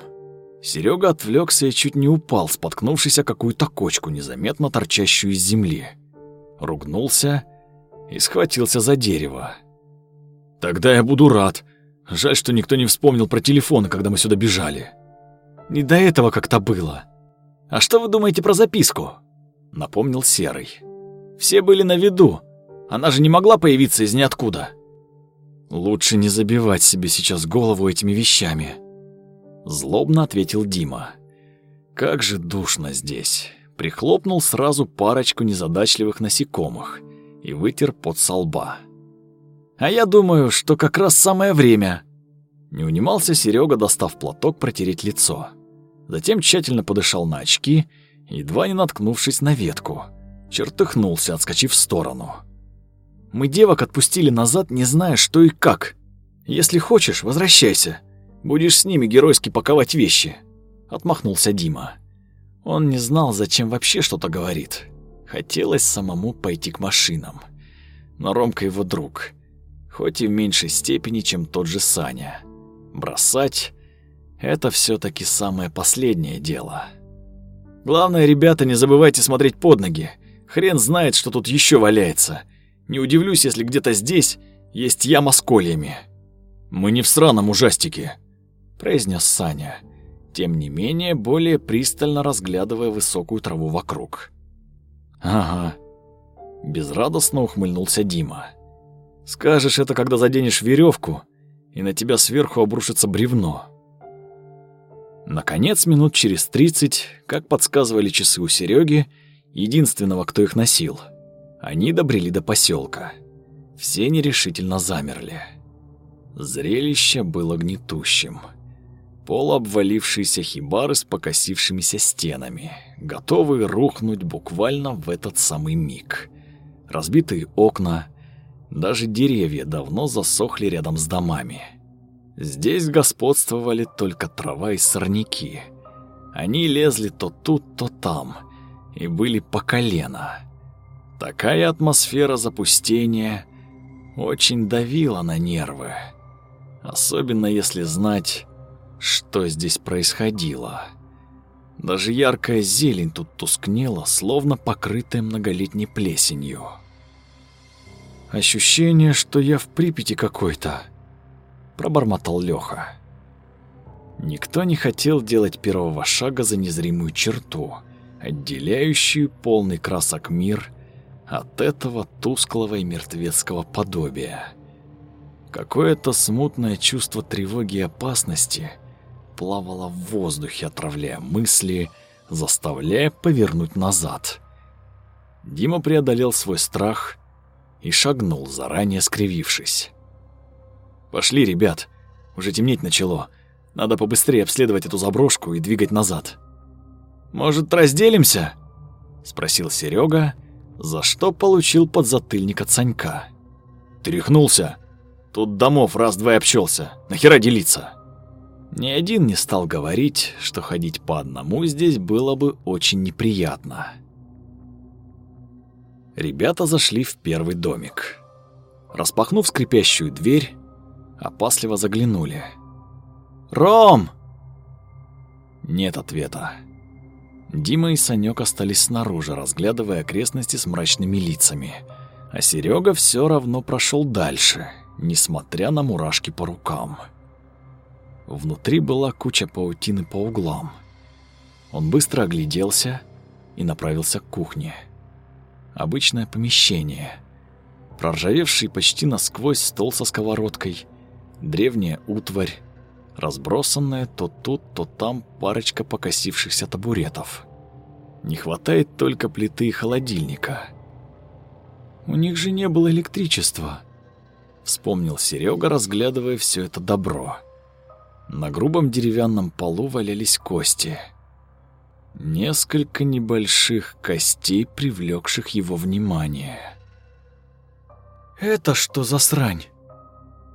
Серега отвлекся и чуть не упал, споткнувшись о какую-то кочку, незаметно торчащую из земли. Ругнулся и схватился за дерево. «Тогда я буду рад. Жаль, что никто не вспомнил про телефоны, когда мы сюда бежали. Не до этого как-то было. А что вы думаете про записку?» Напомнил Серый. «Все были на виду. Она же не могла появиться из ниоткуда». «Лучше не забивать себе сейчас голову этими вещами», Злобно ответил Дима. Как же душно здесь. Прихлопнул сразу парочку незадачливых насекомых и вытер пот со лба. А я думаю, что как раз самое время. Не унимался Серега, достав платок протереть лицо. Затем тщательно подышал на очки, едва не наткнувшись на ветку. Чертыхнулся, отскочив в сторону. Мы девок отпустили назад, не зная, что и как. Если хочешь, возвращайся. Будешь с ними геройски паковать вещи», — отмахнулся Дима. Он не знал, зачем вообще что-то говорит. Хотелось самому пойти к машинам. Но Ромка его друг, хоть и в меньшей степени, чем тот же Саня. Бросать — это все таки самое последнее дело. Главное, ребята, не забывайте смотреть под ноги. Хрен знает, что тут еще валяется. Не удивлюсь, если где-то здесь есть яма с кольями. Мы не в сраном ужастике, произнес Саня, тем не менее более пристально разглядывая высокую траву вокруг. Ага. Безрадостно ухмыльнулся Дима. Скажешь это, когда заденешь веревку, и на тебя сверху обрушится бревно. Наконец, минут через тридцать, как подсказывали часы у Сереги, единственного, кто их носил, они добрели до поселка. Все нерешительно замерли. Зрелище было гнетущим полуобвалившиеся хибары с покосившимися стенами, готовые рухнуть буквально в этот самый миг. Разбитые окна, даже деревья давно засохли рядом с домами. Здесь господствовали только трава и сорняки, Они лезли то тут, то там и были по колено. Такая атмосфера запустения очень давила на нервы, особенно если знать, что здесь происходило. Даже яркая зелень тут тускнела, словно покрытая многолетней плесенью. Ощущение, что я в Припяти какой-то, пробормотал Лёха. Никто не хотел делать первого шага за незримую черту, отделяющую полный красок мир от этого тусклого и мертвецкого подобия. Какое-то смутное чувство тревоги и опасности плавало в воздухе, отравляя мысли, заставляя повернуть назад. Дима преодолел свой страх и шагнул, заранее скривившись. «Пошли, ребят, уже темнеть начало. Надо побыстрее обследовать эту заброшку и двигать назад». «Может, разделимся?» — спросил Серега, за что получил подзатыльник от Санька. «Тряхнулся. Тут домов раз-два и обчелся. Нахера делиться?» Ни один не стал говорить, что ходить по одному здесь было бы очень неприятно. Ребята зашли в первый домик. Распахнув скрипящую дверь, опасливо заглянули. «Ром!» Нет ответа. Дима и Санёк остались снаружи, разглядывая окрестности с мрачными лицами. А Серега все равно прошел дальше, несмотря на мурашки по рукам. Внутри была куча паутины по углам. Он быстро огляделся и направился к кухне. Обычное помещение. Проржавевший почти насквозь стол со сковородкой, древняя утварь, разбросанная то тут, то там парочка покосившихся табуретов. Не хватает только плиты и холодильника. У них же не было электричества, вспомнил Серега, разглядывая все это добро. На грубом деревянном полу валялись кости. Несколько небольших костей, привлекших его внимание. «Это что за срань?»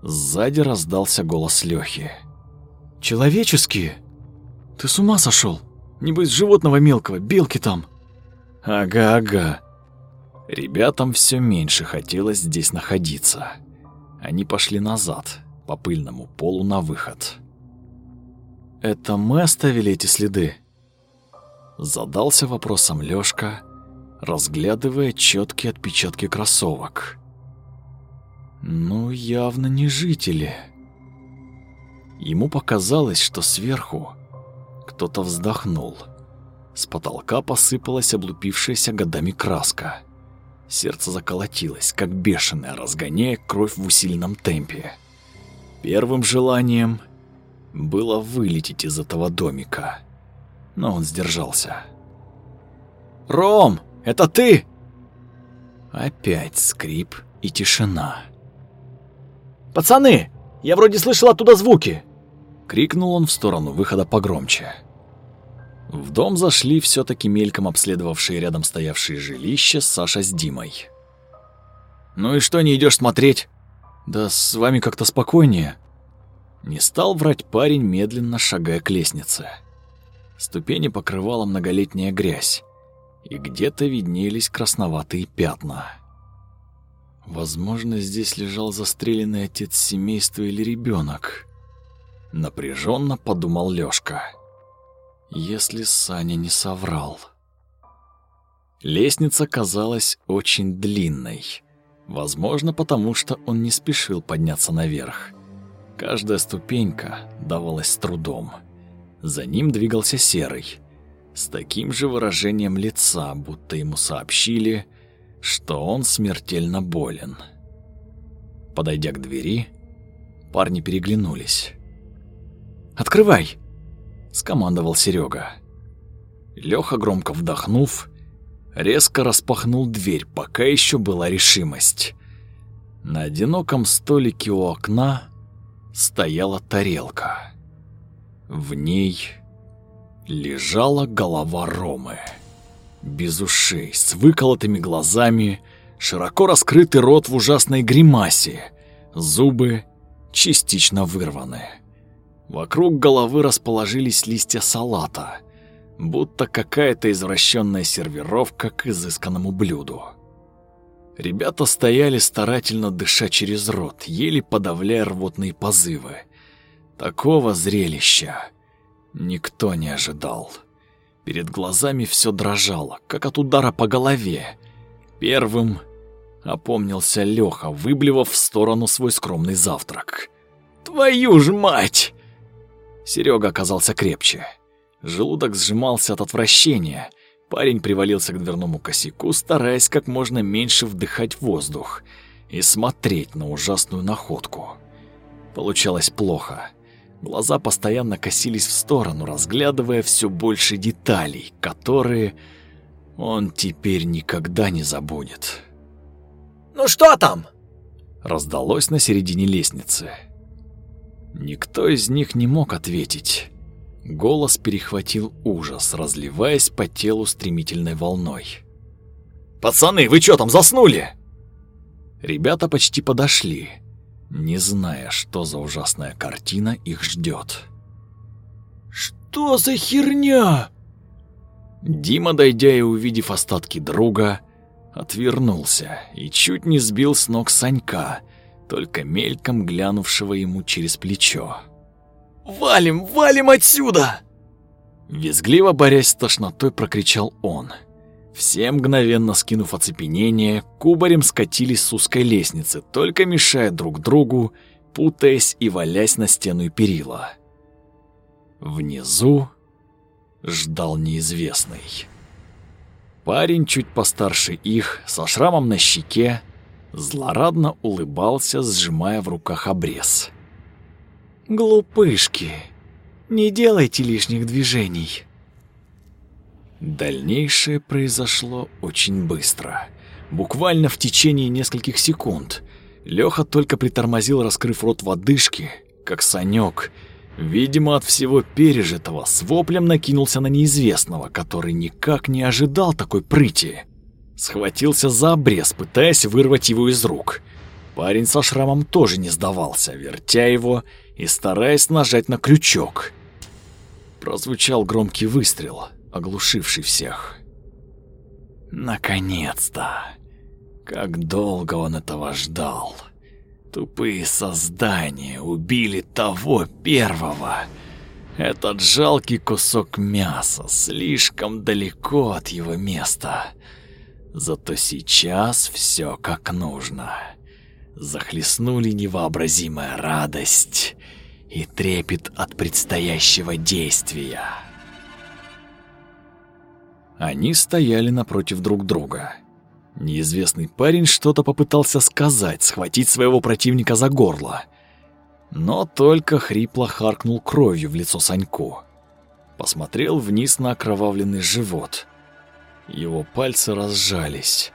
Сзади раздался голос Лёхи. Человеческие? Ты с ума сошел? Небось, животного мелкого, белки там. Ага, ага. Ребятам все меньше хотелось здесь находиться. Они пошли назад, по пыльному полу на выход. Это мы оставили эти следы? Задался вопросом Лёшка, разглядывая четкие отпечатки кроссовок. Ну, явно не жители. Ему показалось, что сверху кто-то вздохнул. С потолка посыпалась облупившаяся годами краска. Сердце заколотилось, как бешеное, разгоняя кровь в усиленном темпе. Первым желанием было вылететь из этого домика. Но он сдержался. «Ром, это ты?» Опять скрип и тишина. «Пацаны, я вроде слышал оттуда звуки!» крикнул он в сторону выхода погромче. В дом зашли все таки мельком обследовавшие рядом стоявшие жилища Саша с Димой. «Ну и что не идешь смотреть?» «Да с вами как-то спокойнее». Не стал врать парень, медленно шагая к лестнице. Ступени покрывала многолетняя грязь, и где-то виднелись красноватые пятна. Возможно, здесь лежал застреленный отец семейства или ребенок напряженно подумал Лёшка. Если Саня не соврал. Лестница казалась очень длинной. Возможно, потому что он не спешил подняться наверх. Каждая ступенька давалась с трудом. За ним двигался Серый, с таким же выражением лица, будто ему сообщили, что он смертельно болен. Подойдя к двери, парни переглянулись. Открывай!» — скомандовал Серега. Леха, громко вдохнув, резко распахнул дверь, пока еще была решимость. На одиноком столике у окна стояла тарелка. В ней лежала голова Ромы. Без ушей, с выколотыми глазами, широко раскрытый рот в ужасной гримасе, зубы частично вырваны. Вокруг головы расположились листья салата. будто какая-то извращенная сервировка к изысканному блюду. Ребята стояли старательно дыша через рот, еле подавляя рвотные позывы. Такого зрелища никто не ожидал. Перед глазами все дрожало, как от удара по голове. Первым опомнился Лёха, выблевав в сторону свой скромный завтрак. «Твою ж мать!» Серега оказался крепче. Желудок сжимался от отвращения. Парень привалился к дверному косяку, стараясь как можно меньше вдыхать воздух и смотреть на ужасную находку. Получалось плохо. Глаза постоянно косились в сторону, разглядывая все больше деталей, которые он теперь никогда не забудет. «Ну что там?» Раздалось на середине лестницы. Никто из них не мог ответить. Голос перехватил ужас, разливаясь по телу стремительной волной. «Пацаны, вы что там, заснули?» Ребята почти подошли, не зная, что за ужасная картина их ждет. «Что за херня?» Дима, дойдя и увидев остатки друга, отвернулся и чуть не сбил с ног Санька, только мельком глянувшего ему через плечо. «Валим, валим отсюда!» Визгливо борясь с тошнотой, прокричал он. Все, мгновенно скинув оцепенение, кубарем скатились с узкой лестницы, только мешая друг другу, путаясь и валясь на стену и перила. Внизу ждал неизвестный. Парень чуть постарше их, со шрамом на щеке, злорадно улыбался, сжимая в руках обрез. «Глупышки, не делайте лишних движений». Дальнейшее произошло очень быстро. Буквально в течение нескольких секунд. Лёха только притормозил, раскрыв рот в одышке, как Санёк, видимо, от всего пережитого, с воплем накинулся на неизвестного, который никак не ожидал такой прыти. Схватился за обрез, пытаясь вырвать его из рук. Парень со шрамом тоже не сдавался, вертя его и стараясь нажать на крючок. Прозвучал громкий выстрел — оглушивший всех. Наконец-то! Как долго он этого ждал. Тупые создания убили того первого. Этот жалкий кусок мяса слишком далеко от его места. Зато сейчас все как нужно. Захлестнули невообразимая радость и трепет от предстоящего действия. Они стояли напротив друг друга. Неизвестный парень что-то попытался сказать, схватить своего противника за горло. Но только хрипло харкнул кровью в лицо Саньку. Посмотрел вниз на окровавленный живот. Его пальцы разжались.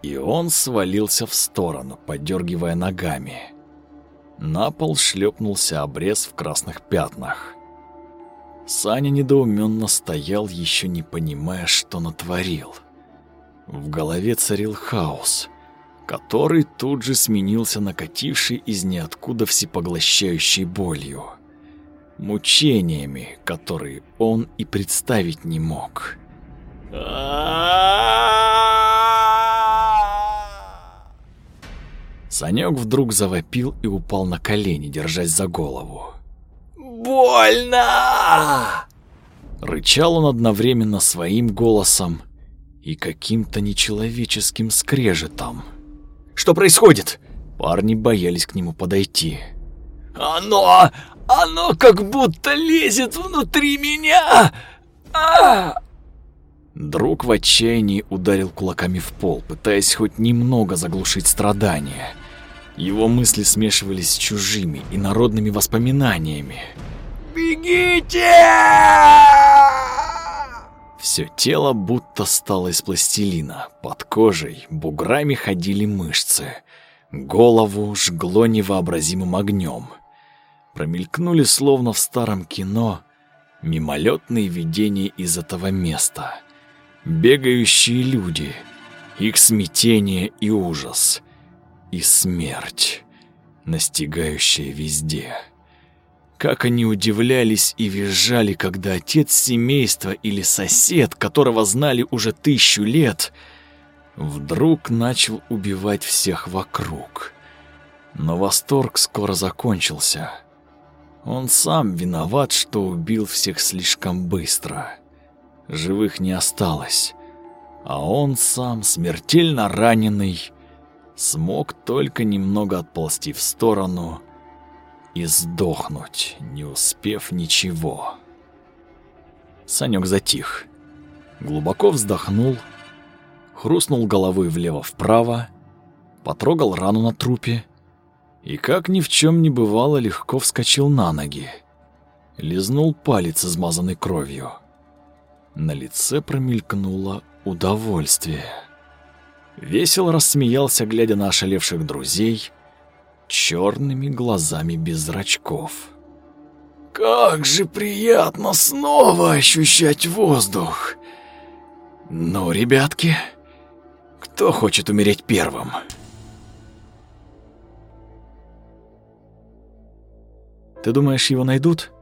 И он свалился в сторону, подергивая ногами. На пол шлепнулся обрез в красных пятнах. Саня недоуменно стоял, еще не понимая, что натворил. В голове царил хаос, который тут же сменился накатившей из ниоткуда всепоглощающей болью. Мучениями, которые он и представить не мог. Санек вдруг завопил и упал на колени, держась за голову. Больно!» Рычал он одновременно своим голосом и каким-то нечеловеческим скрежетом. «Что происходит?» Парни боялись к нему подойти. «Оно! Оно как будто лезет внутри меня! а Друг в отчаянии ударил кулаками в пол, пытаясь хоть немного заглушить страдания. Его мысли смешивались с чужими и народными воспоминаниями. «Бегите!» Все тело будто стало из пластилина. Под кожей буграми ходили мышцы. Голову жгло невообразимым огнем. Промелькнули, словно в старом кино, мимолетные видения из этого места. Бегающие люди, их смятение и ужас, и смерть, настигающая везде. Как они удивлялись и визжали, когда отец семейства или сосед, которого знали уже тысячу лет, вдруг начал убивать всех вокруг. Но восторг скоро закончился. Он сам виноват, что убил всех слишком быстро. Живых не осталось, а он сам, смертельно раненый, смог только немного отползти в сторону и сдохнуть, не успев ничего. Санёк затих, глубоко вздохнул, хрустнул головой влево-вправо, потрогал рану на трупе и, как ни в чем не бывало, легко вскочил на ноги. Лизнул палец, измазанный кровью. На лице промелькнуло удовольствие. Весело рассмеялся, глядя на ошалевших друзей, черными глазами без зрачков. «Как же приятно снова ощущать воздух! Ну, ребятки, кто хочет умереть первым?» «Ты думаешь, его найдут?»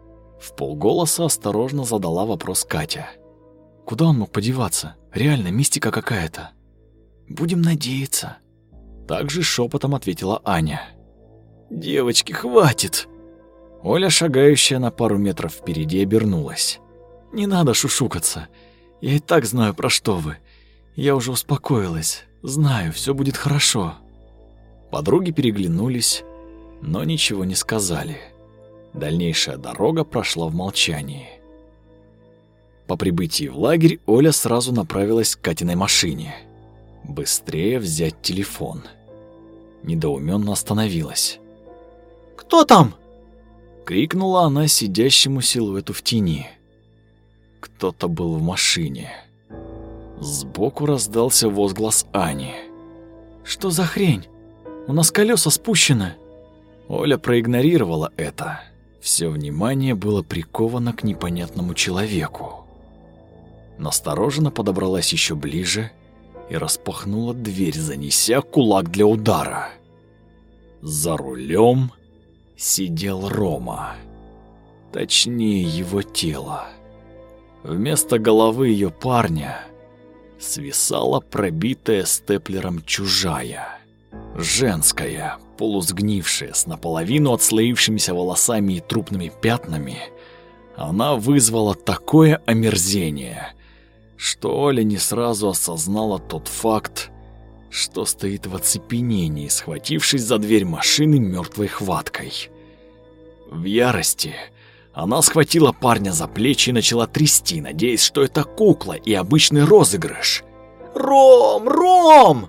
В полголоса осторожно задала вопрос Катя. «Куда он мог подеваться? Реально мистика какая-то». «Будем надеяться», — также шепотом ответила Аня. «Девочки, хватит!» Оля, шагающая на пару метров впереди, обернулась. «Не надо шушукаться. Я и так знаю, про что вы. Я уже успокоилась. Знаю, все будет хорошо». Подруги переглянулись, но ничего не сказали. Дальнейшая дорога прошла в молчании. По прибытии в лагерь Оля сразу направилась к Катиной машине. Быстрее взять телефон. Недоуменно остановилась. «Кто там?» Крикнула она сидящему силуэту в тени. Кто-то был в машине. Сбоку раздался возглас Ани. «Что за хрень? У нас колеса спущены!» Оля проигнорировала это. Все внимание было приковано к непонятному человеку. Настороженно подобралась еще ближе и распахнула дверь, занеся кулак для удара. За рулем сидел Рома. Точнее, его тело. Вместо головы ее парня свисала пробитая степлером чужая. Женская, полусгнившая, с наполовину отслоившимися волосами и трупными пятнами, она вызвала такое омерзение, что Оля не сразу осознала тот факт, что стоит в оцепенении, схватившись за дверь машины мертвой хваткой. В ярости она схватила парня за плечи и начала трясти, надеясь, что это кукла и обычный розыгрыш. «Ром! Ром!»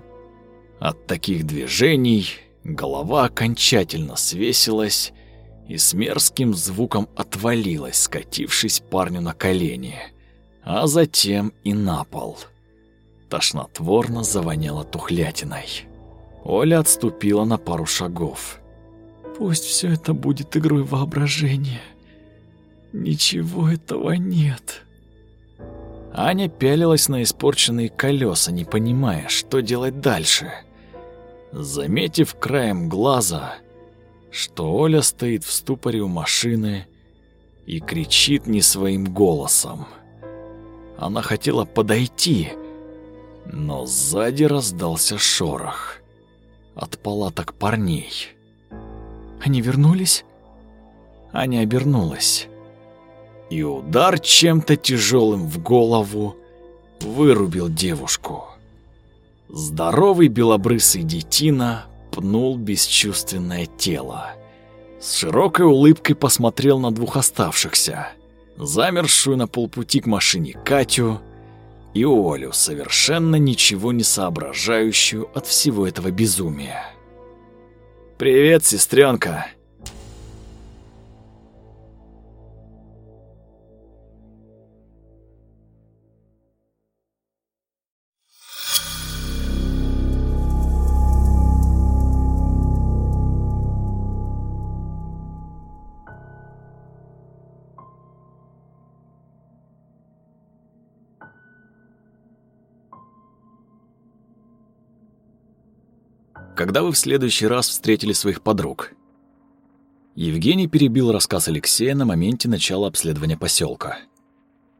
От таких движений голова окончательно свесилась и с мерзким звуком отвалилась, скатившись парню на колени, а затем и на пол. Тошнотворно завоняло тухлятиной. Оля отступила на пару шагов. «Пусть все это будет игрой воображения. Ничего этого нет». Аня пялилась на испорченные колеса, не понимая, что делать дальше. Заметив краем глаза, что Оля стоит в ступоре у машины и кричит не своим голосом. Она хотела подойти, но сзади раздался шорох от палаток парней. Они вернулись? Аня обернулась. И удар чем-то тяжелым в голову вырубил девушку. Здоровый белобрысый детина пнул бесчувственное тело. С широкой улыбкой посмотрел на двух оставшихся, замершую на полпути к машине Катю и Олю, совершенно ничего не соображающую от всего этого безумия. «Привет, сестренка!» Когда вы в следующий раз встретили своих подруг? Евгений перебил рассказ Алексея на моменте начала обследования поселка.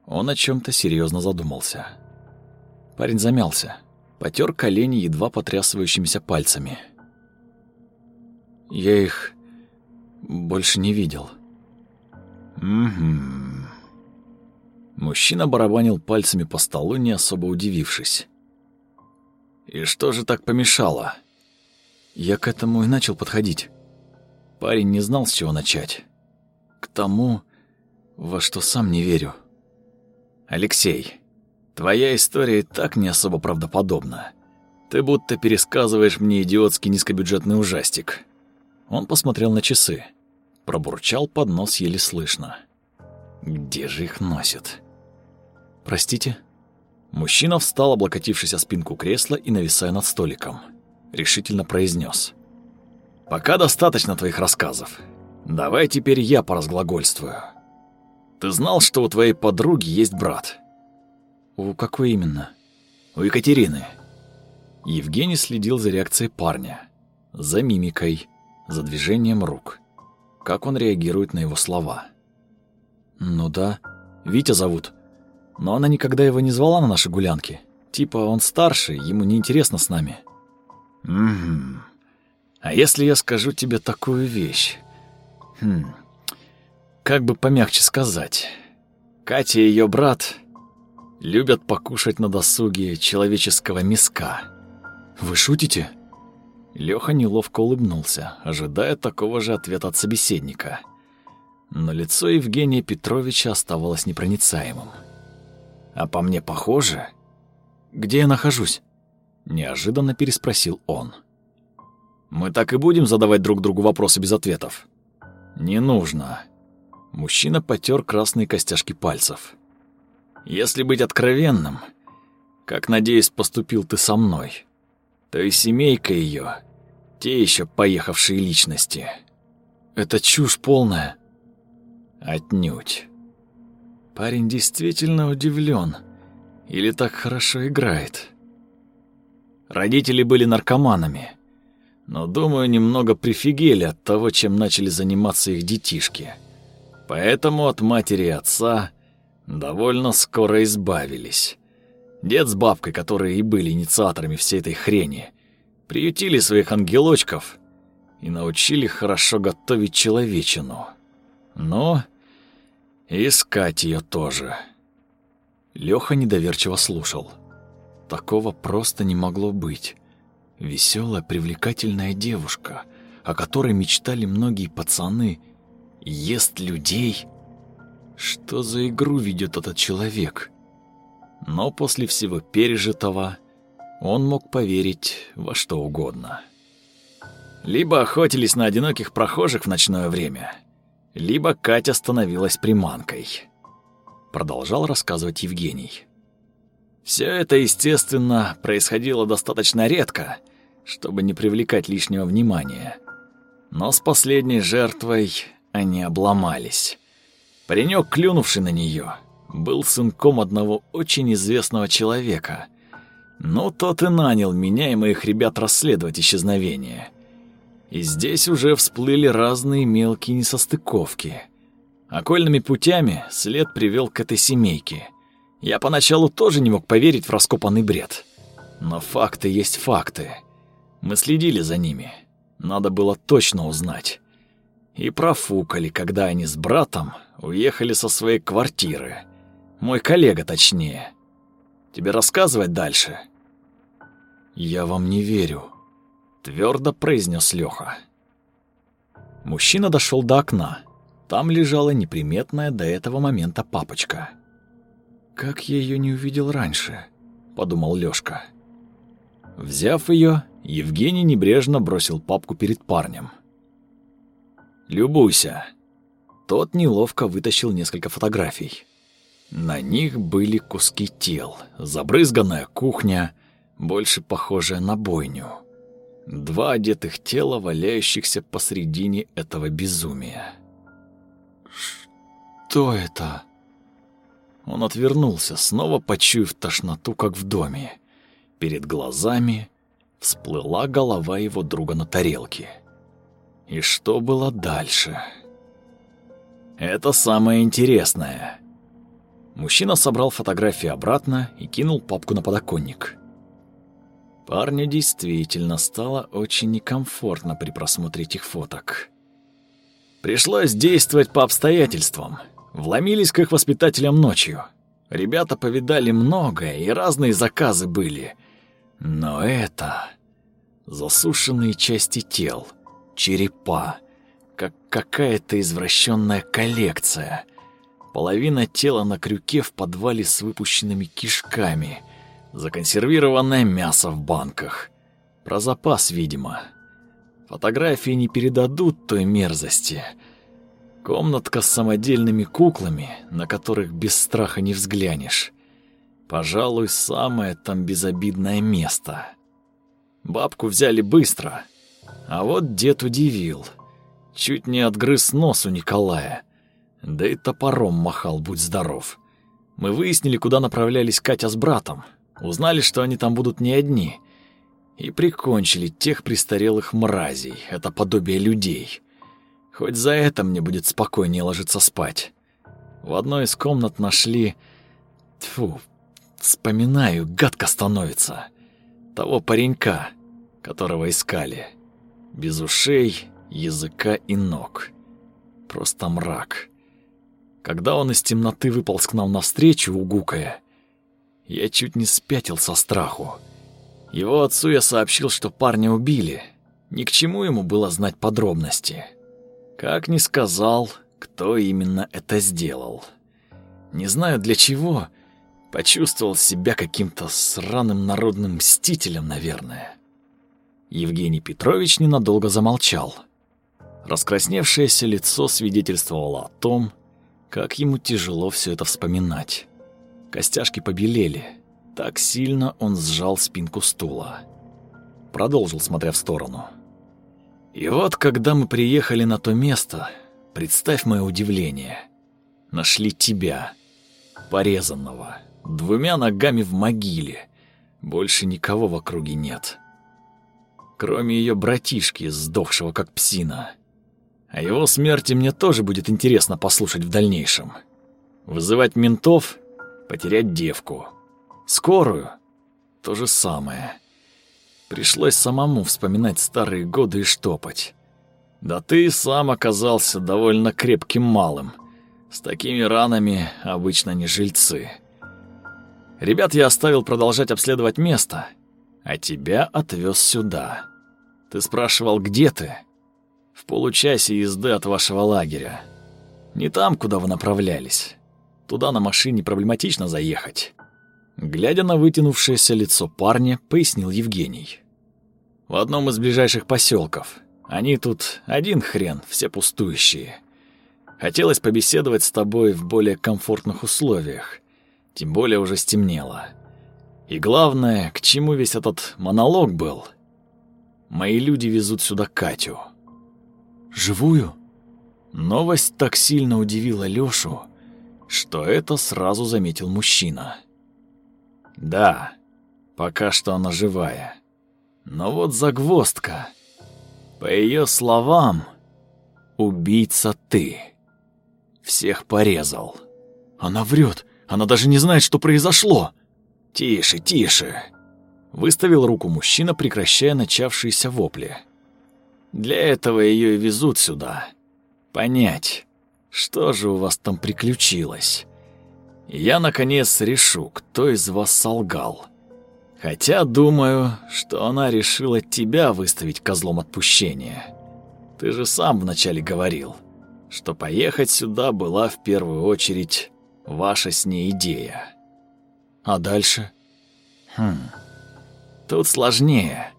Он о чем то серьезно задумался. Парень замялся, потер колени едва потрясывающимися пальцами. «Я их больше не видел». «Угу». Мужчина барабанил пальцами по столу, не особо удивившись. «И что же так помешало?» Я к этому и начал подходить. Парень не знал, с чего начать. К тому, во что сам не верю. «Алексей, твоя история и так не особо правдоподобна. Ты будто пересказываешь мне идиотский низкобюджетный ужастик». Он посмотрел на часы. Пробурчал под нос еле слышно. «Где же их носят?» «Простите?» Мужчина встал, облокотившись о спинку кресла и нависая над столиком. Решительно произнес: Пока достаточно твоих рассказов. Давай теперь я поразглагольствую. Ты знал, что у твоей подруги есть брат? У какой именно? У Екатерины. Евгений следил за реакцией парня, за мимикой, за движением рук. Как он реагирует на его слова. Ну да, Витя зовут. Но она никогда его не звала на наши гулянки. Типа он старше, ему неинтересно с нами. Угу. А если я скажу тебе такую вещь? Хм. Как бы помягче сказать? Катя и ее брат любят покушать на досуге человеческого миска. Вы шутите? Лёха неловко улыбнулся, ожидая такого же ответа от собеседника. Но лицо Евгения Петровича оставалось непроницаемым. А по мне похоже, где я нахожусь? Неожиданно переспросил он. Мы так и будем задавать друг другу вопросы без ответов. Не нужно. Мужчина потер красные костяшки пальцев. Если быть откровенным, как, надеюсь, поступил ты со мной, то и семейка ее, те еще поехавшие личности. Это чушь полная. Отнюдь. Парень действительно удивлен, или так хорошо играет. Родители были наркоманами но, думаю, немного прифигели от того, чем начали заниматься их детишки. Поэтому от матери и отца довольно скоро избавились. Дед с бабкой, которые и были инициаторами всей этой хрени, приютили своих ангелочков и научили хорошо готовить человечину. Но искать ее тоже. Лёха недоверчиво слушал. Такого просто не могло быть. Веселая, привлекательная девушка, о которой мечтали многие пацаны, ест людей. Что за игру ведет этот человек? Но после всего пережитого он мог поверить во что угодно. Либо охотились на одиноких прохожих в ночное время, либо Катя становилась приманкой. Продолжал рассказывать Евгений. Все это, естественно, происходило достаточно редко, чтобы не привлекать лишнего внимания. Но с последней жертвой они обломались. Паренек, клюнувший на нее, был сынком одного очень известного человека. Ну, тот и нанял меня и моих ребят расследовать исчезновение. И здесь уже всплыли разные мелкие несостыковки. Окольными путями след привел к этой семейке — я поначалу тоже не мог поверить в раскопанный бред. Но факты есть факты. Мы следили за ними. Надо было точно узнать. И профукали, когда они с братом уехали со своей квартиры. Мой коллега, точнее. Тебе рассказывать дальше? Я вам не верю, твердо произнес Лёха. Мужчина дошел до окна. Там лежала неприметная до этого момента папочка. Как я ее не увидел раньше, подумал Лёшка. Взяв ее, Евгений небрежно бросил папку перед парнем. Любуйся. Тот неловко вытащил несколько фотографий. На них были куски тел, забрызганная кухня, больше похожая на бойню. Два одетых тела, валяющихся посредине этого безумия. Что это? Он отвернулся, снова почуяв тошноту, как в доме. Перед глазами всплыла голова его друга на тарелке. И что было дальше? Это самое интересное. Мужчина собрал фотографии обратно и кинул папку на подоконник. Парню действительно стало очень некомфортно при просмотре этих фоток. Пришлось действовать по обстоятельствам. Вломились к их воспитателям ночью. Ребята повидали многое, и разные заказы были. Но это... Засушенные части тел, черепа, как какая-то извращенная коллекция. Половина тела на крюке в подвале с выпущенными кишками. Законсервированное мясо в банках. Про запас, видимо. Фотографии не передадут той мерзости. Комнатка с самодельными куклами, на которых без страха не взглянешь. Пожалуй, самое там безобидное место. Бабку взяли быстро, а вот дед удивил. Чуть не отгрыз нос у Николая. Да и топором махал, будь здоров. Мы выяснили, куда направлялись Катя с братом. Узнали, что они там будут не одни. И прикончили тех престарелых мразей, это подобие людей. Хоть за это мне будет спокойнее ложиться спать. В одной из комнат нашли... Тьфу, вспоминаю, гадко становится. Того паренька, которого искали. Без ушей, языка и ног. Просто мрак. Когда он из темноты выполз к нам навстречу, угукая, я чуть не спятил со страху. Его отцу я сообщил, что парня убили. Ни к чему ему было знать подробности. Как ни сказал, кто именно это сделал. Не знаю для чего, почувствовал себя каким-то сраным народным мстителем, наверное. Евгений Петрович ненадолго замолчал. Раскрасневшееся лицо свидетельствовало о том, как ему тяжело все это вспоминать. Костяшки побелели. Так сильно он сжал спинку стула. Продолжил, смотря в сторону. И вот, когда мы приехали на то место, представь мое удивление. Нашли тебя, порезанного, двумя ногами в могиле. Больше никого в округе нет. Кроме ее братишки, сдохшего как псина. О его смерти мне тоже будет интересно послушать в дальнейшем. Вызывать ментов, потерять девку. Скорую — то же самое. Пришлось самому вспоминать старые годы и штопать. Да ты сам оказался довольно крепким малым. С такими ранами обычно не жильцы. Ребят я оставил продолжать обследовать место, а тебя отвез сюда. Ты спрашивал, где ты? В получасе езды от вашего лагеря. Не там, куда вы направлялись. Туда на машине проблематично заехать. Глядя на вытянувшееся лицо парня, пояснил Евгений. В одном из ближайших поселков. Они тут один хрен, все пустующие. Хотелось побеседовать с тобой в более комфортных условиях. Тем более уже стемнело. И главное, к чему весь этот монолог был? Мои люди везут сюда Катю. Живую? Новость так сильно удивила Лёшу, что это сразу заметил мужчина. Да, пока что она живая. Но вот загвоздка. По её словам, убийца ты. Всех порезал. Она врет. Она даже не знает, что произошло. Тише, тише. Выставил руку мужчина, прекращая начавшиеся вопли. Для этого ее и везут сюда. Понять, что же у вас там приключилось. Я, наконец, решу, кто из вас солгал. Хотя думаю, что она решила тебя выставить козлом отпущения. Ты же сам вначале говорил, что поехать сюда была в первую очередь ваша с ней идея. А дальше? Хм... Тут сложнее,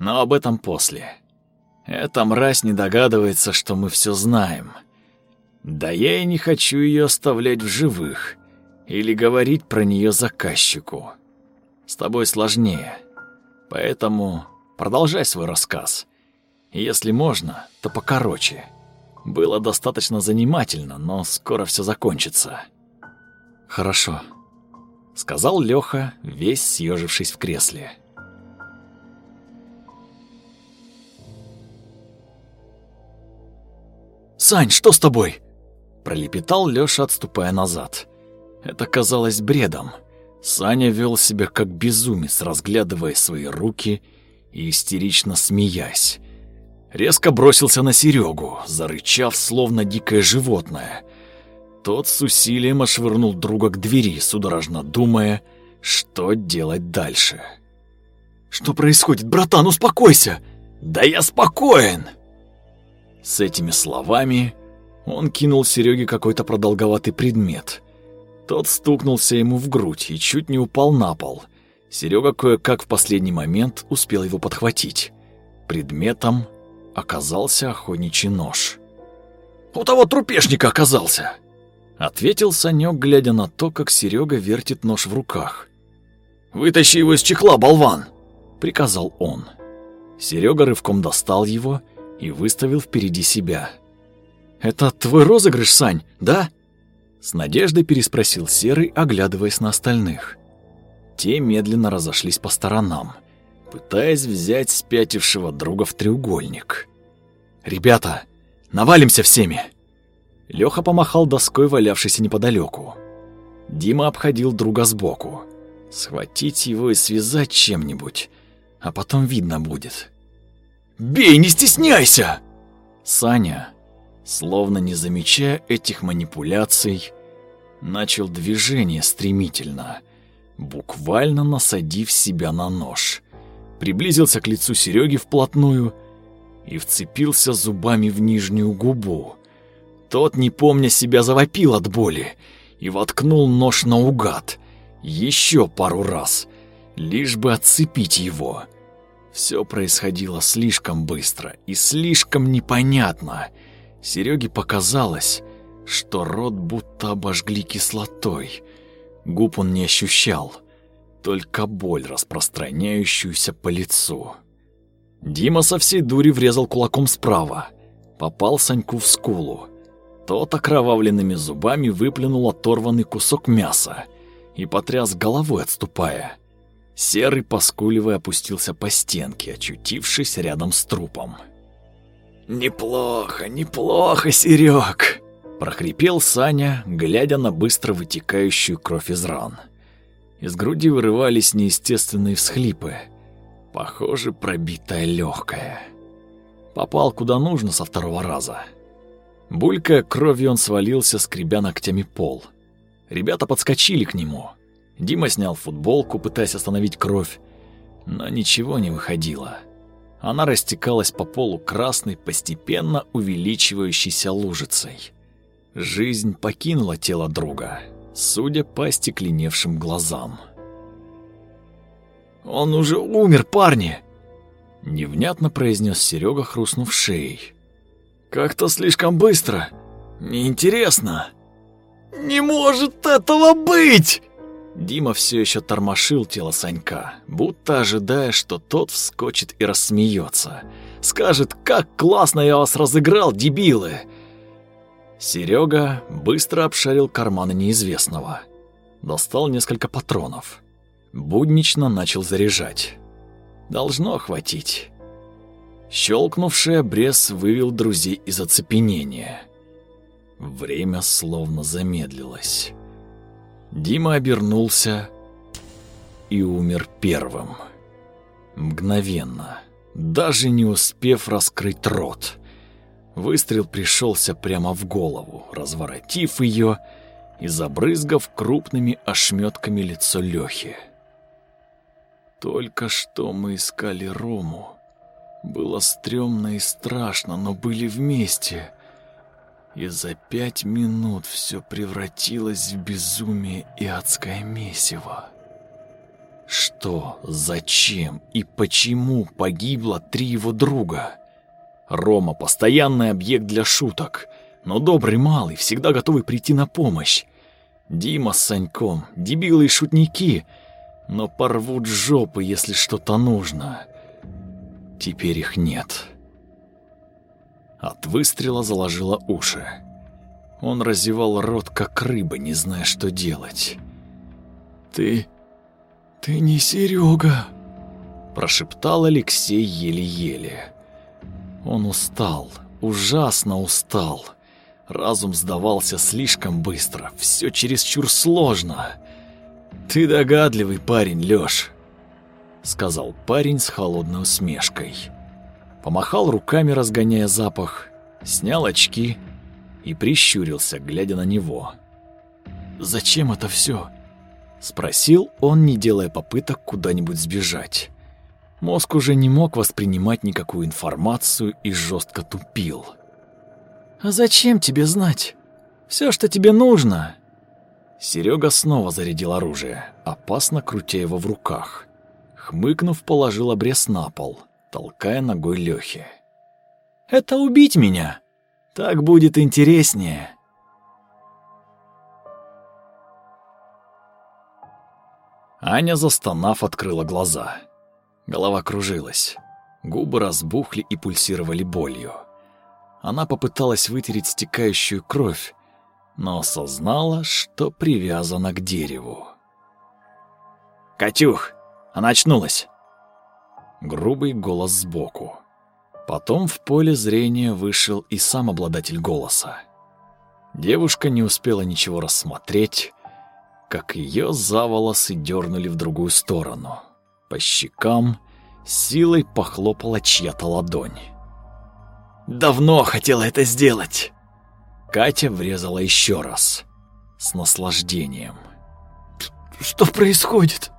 но об этом после. Эта мразь не догадывается, что мы все знаем. Да я и не хочу ее оставлять в живых или говорить про нее заказчику. С тобой сложнее, поэтому продолжай свой рассказ. если можно, то покороче. Было достаточно занимательно, но скоро все закончится. Хорошо, сказал Леха, весь съежившись в кресле. Сань, что с тобой?» Пролепетал Лёша, отступая назад. Это казалось бредом. Саня вел себя как безумец, разглядывая свои руки и истерично смеясь. Резко бросился на Серегу, зарычав, словно дикое животное. Тот с усилием отшвырнул друга к двери, судорожно думая, что делать дальше. «Что происходит, братан, успокойся!» «Да я спокоен!» С этими словами он кинул Сереге какой-то продолговатый предмет. Тот стукнулся ему в грудь и чуть не упал на пол. Серега кое-как в последний момент успел его подхватить. Предметом оказался охотничий нож. «У того трупешника оказался!» Ответил Санек, глядя на то, как Серега вертит нож в руках. «Вытащи его из чехла, болван!» — приказал он. Серега рывком достал его и выставил впереди себя. «Это твой розыгрыш, Сань, да?» С надеждой переспросил Серый, оглядываясь на остальных. Те медленно разошлись по сторонам, пытаясь взять спятившего друга в треугольник. «Ребята, навалимся всеми!» Лёха помахал доской, валявшейся неподалеку. Дима обходил друга сбоку. Схватить его и связать чем-нибудь, а потом видно будет. «Бей, не стесняйся!» Саня, словно не замечая этих манипуляций, начал движение стремительно, буквально насадив себя на нож. Приблизился к лицу Сереги вплотную и вцепился зубами в нижнюю губу. Тот, не помня себя, завопил от боли и воткнул нож наугад еще пару раз, лишь бы отцепить его. Все происходило слишком быстро и слишком непонятно. Сереге показалось, что рот будто обожгли кислотой. Губ он не ощущал, только боль, распространяющуюся по лицу. Дима со всей дури врезал кулаком справа, попал Саньку в скулу. Тот окровавленными зубами выплюнул оторванный кусок мяса и потряс головой, отступая. Серый, поскуливая, опустился по стенке, очутившись рядом с трупом. «Неплохо, неплохо, Серег!» – прохрипел Саня, глядя на быстро вытекающую кровь из ран. Из груди вырывались неестественные всхлипы. Похоже, пробитая легкая. Попал куда нужно со второго раза. Булькая кровью, он свалился, скребя ногтями пол. Ребята подскочили к нему. Дима снял футболку, пытаясь остановить кровь, но ничего не выходило. Она растекалась по полу красной, постепенно увеличивающейся лужицей. Жизнь покинула тело друга, судя по остекленевшим глазам. «Он уже умер, парни!» Невнятно произнес Серега, хрустнув шеей. «Как-то слишком быстро. Неинтересно». «Не может этого быть!» Дима все еще тормошил тело Санька, будто ожидая, что тот вскочит и рассмеется. Скажет, как классно я вас разыграл, дебилы! Серега быстро обшарил карманы неизвестного. Достал несколько патронов. Буднично начал заряжать. Должно хватить. Щелкнувший обрез вывел друзей из оцепенения. Время словно замедлилось. Дима обернулся и умер первым. Мгновенно, даже не успев раскрыть рот. Выстрел пришелся прямо в голову, разворотив ее и забрызгав крупными ошметками лицо Лехи. Только что мы искали Рому. Было стрёмно и страшно, но были вместе и за пять минут все превратилось в безумие и адское месиво. Что, зачем и почему погибло три его друга? Рома — постоянный объект для шуток, но добрый малый, всегда готовый прийти на помощь. Дима с Саньком — дебилы и шутники, но порвут жопы, если что-то нужно. Теперь их нет. От выстрела заложило уши. Он разевал рот, как рыба, не зная, что делать. «Ты... ты не Серега, прошептал Алексей еле-еле. Он устал, ужасно устал. Разум сдавался слишком быстро, все чересчур сложно. «Ты догадливый парень, Лёш», — сказал парень с холодной усмешкой. Помахал руками, разгоняя запах, снял очки и прищурился, глядя на него. «Зачем это все? спросил он, не делая попыток куда-нибудь сбежать. Мозг уже не мог воспринимать никакую информацию и жестко тупил. «А зачем тебе знать? Все, что тебе нужно». Серега снова зарядил оружие, опасно крутя его в руках. Хмыкнув, положил обрез на пол, толкая ногой Лёхи. «Это убить меня. Так будет интереснее». Аня, застонав, открыла глаза. Голова кружилась. Губы разбухли и пульсировали болью. Она попыталась вытереть стекающую кровь, но осознала, что привязана к дереву. «Катюх, она очнулась!» Грубый голос сбоку. Потом в поле зрения вышел и сам обладатель голоса. Девушка не успела ничего рассмотреть, как ее за волосы дернули в другую сторону. По щекам силой похлопала чья-то ладонь. «Давно хотела это сделать!» Катя врезала еще раз. С наслаждением. «Что происходит?»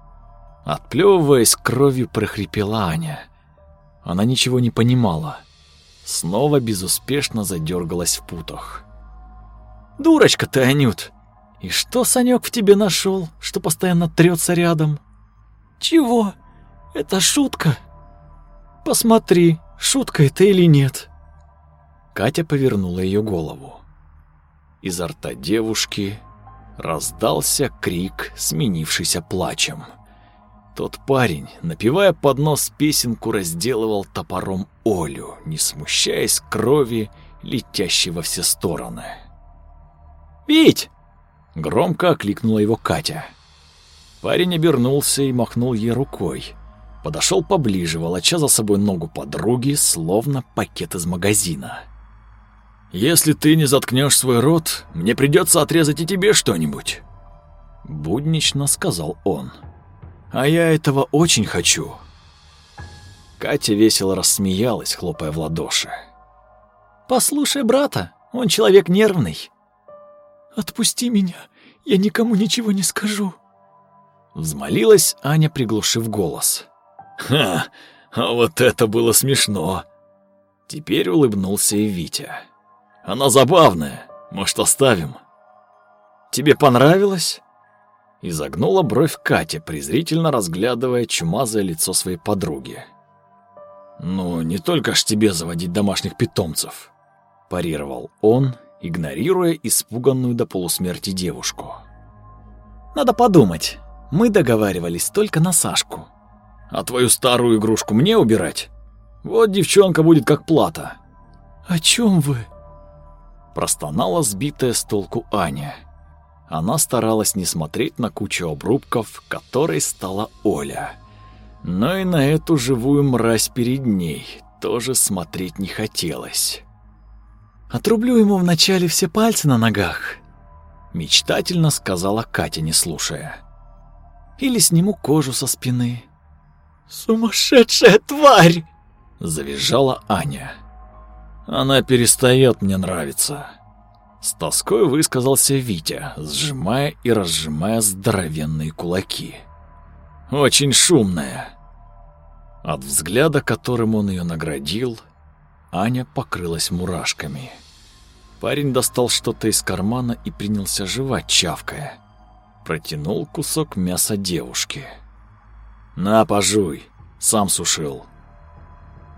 Отплевываясь кровью, прохрипела Аня. Она ничего не понимала. Снова безуспешно задергалась в путах. «Дурочка ты, Анют! И что Санек в тебе нашел, что постоянно трется рядом?» «Чего? Это шутка?» «Посмотри, шутка это или нет?» Катя повернула ее голову. Изо рта девушки раздался крик, сменившийся плачем. Тот парень, напевая под нос песенку, разделывал топором Олю, не смущаясь крови, летящей во все стороны. «Вить!» — громко окликнула его Катя. Парень обернулся и махнул ей рукой. Подошел поближе, волоча за собой ногу подруги, словно пакет из магазина. «Если ты не заткнешь свой рот, мне придется отрезать и тебе что-нибудь», — буднично сказал он. «А я этого очень хочу». Катя весело рассмеялась, хлопая в ладоши. «Послушай брата, он человек нервный». «Отпусти меня, я никому ничего не скажу», Взмолилась Аня, приглушив голос. «Ха, а вот это было смешно!» Теперь улыбнулся и Витя. «Она забавная, может, оставим?» «Тебе понравилось?» Изогнула бровь Катя, презрительно разглядывая чумазое лицо своей подруги. «Ну, не только ж тебе заводить домашних питомцев», – парировал он, игнорируя испуганную до полусмерти девушку. «Надо подумать. Мы договаривались только на Сашку. А твою старую игрушку мне убирать? Вот девчонка будет как плата. О чем вы? Простонала сбитая с толку Аня. Она старалась не смотреть на кучу обрубков, которой стала Оля. Но и на эту живую мразь перед ней тоже смотреть не хотелось. «Отрублю ему вначале все пальцы на ногах», — мечтательно сказала Катя, не слушая. Или сниму кожу со спины. Сумасшедшая тварь! Завизжала Аня. Она перестает мне нравиться. С тоской высказался Витя, сжимая и разжимая здоровенные кулаки. Очень шумная. От взгляда, которым он ее наградил, Аня покрылась мурашками. Парень достал что-то из кармана и принялся жевать, чавкая протянул кусок мяса девушке. «На, пожуй, сам сушил».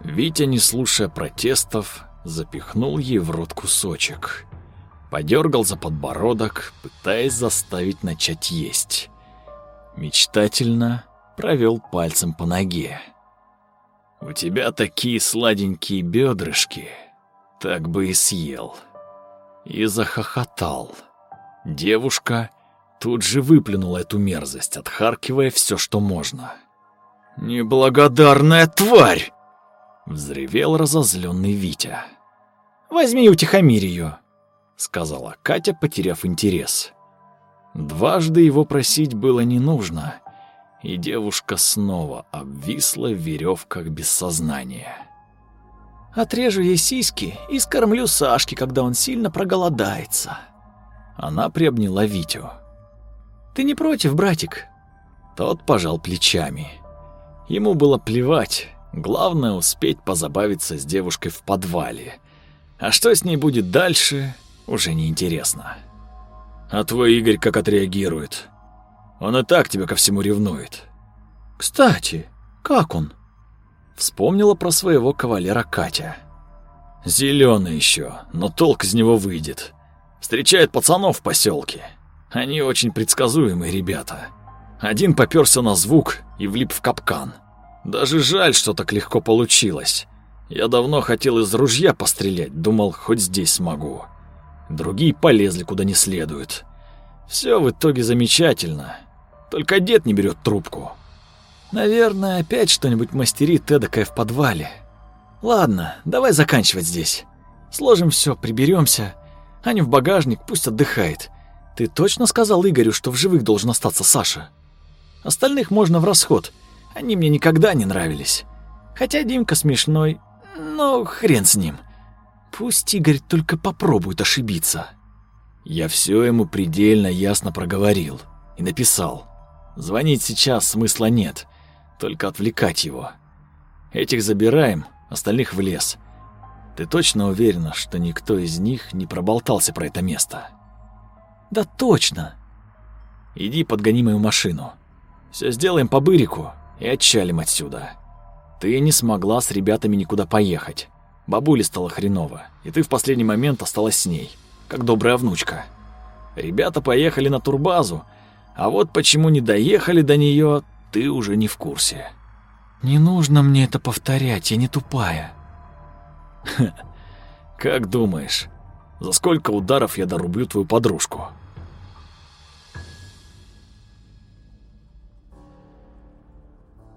Витя, не слушая протестов, запихнул ей в рот кусочек. Подергал за подбородок, пытаясь заставить начать есть. Мечтательно провел пальцем по ноге. «У тебя такие сладенькие бедрышки, так бы и съел». И захохотал. Девушка Тут же выплюнула эту мерзость, отхаркивая все, что можно. «Неблагодарная тварь!» — взревел разозленный Витя. Возьми и утихомирь ее, сказала Катя, потеряв интерес. Дважды его просить было не нужно, и девушка снова обвисла в веревках без сознания. Отрежу ей сиськи и скормлю Сашке, когда он сильно проголодается. Она приобняла Витю. Ты не против, братик? Тот пожал плечами. Ему было плевать, главное успеть позабавиться с девушкой в подвале. А что с ней будет дальше, уже не интересно. А твой Игорь как отреагирует? Он и так тебя ко всему ревнует. Кстати, как он? Вспомнила про своего кавалера Катя. Зеленый еще, но толк из него выйдет. Встречает пацанов в поселке. Они очень предсказуемые ребята. Один попёрся на звук и влип в капкан. Даже жаль, что так легко получилось. Я давно хотел из ружья пострелять, думал, хоть здесь смогу. Другие полезли куда не следует. Все в итоге замечательно. Только дед не берет трубку. Наверное, опять что-нибудь мастерит эдакое в подвале. Ладно, давай заканчивать здесь. Сложим все, приберемся. Аню в багажник, пусть отдыхает. Ты точно сказал Игорю, что в живых должен остаться Саша? Остальных можно в расход. Они мне никогда не нравились. Хотя Димка смешной, но хрен с ним. Пусть Игорь только попробует ошибиться. Я все ему предельно ясно проговорил и написал. Звонить сейчас смысла нет только отвлекать его. Этих забираем, остальных в лес. Ты точно уверена, что никто из них не проболтался про это место? Да точно. Иди подгони мою машину. Все сделаем по бырику и отчалим отсюда. Ты не смогла с ребятами никуда поехать. Бабуле стало хреново, и ты в последний момент осталась с ней, как добрая внучка. Ребята поехали на турбазу, а вот почему не доехали до нее, ты уже не в курсе. Не нужно мне это повторять, я не тупая. Как думаешь, за сколько ударов я дорублю твою подружку?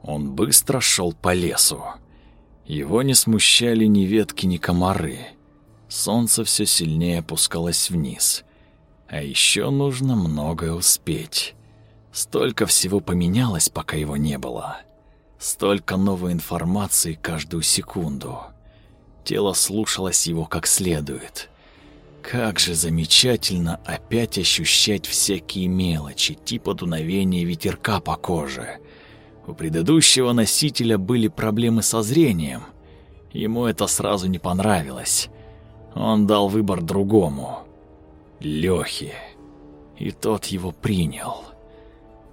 Он быстро шел по лесу. Его не смущали ни ветки, ни комары. Солнце все сильнее опускалось вниз. А еще нужно многое успеть. Столько всего поменялось, пока его не было. Столько новой информации каждую секунду. Тело слушалось его как следует. Как же замечательно опять ощущать всякие мелочи, типа дуновения ветерка по коже. У предыдущего носителя были проблемы со зрением. Ему это сразу не понравилось. Он дал выбор другому. Лёхе. И тот его принял.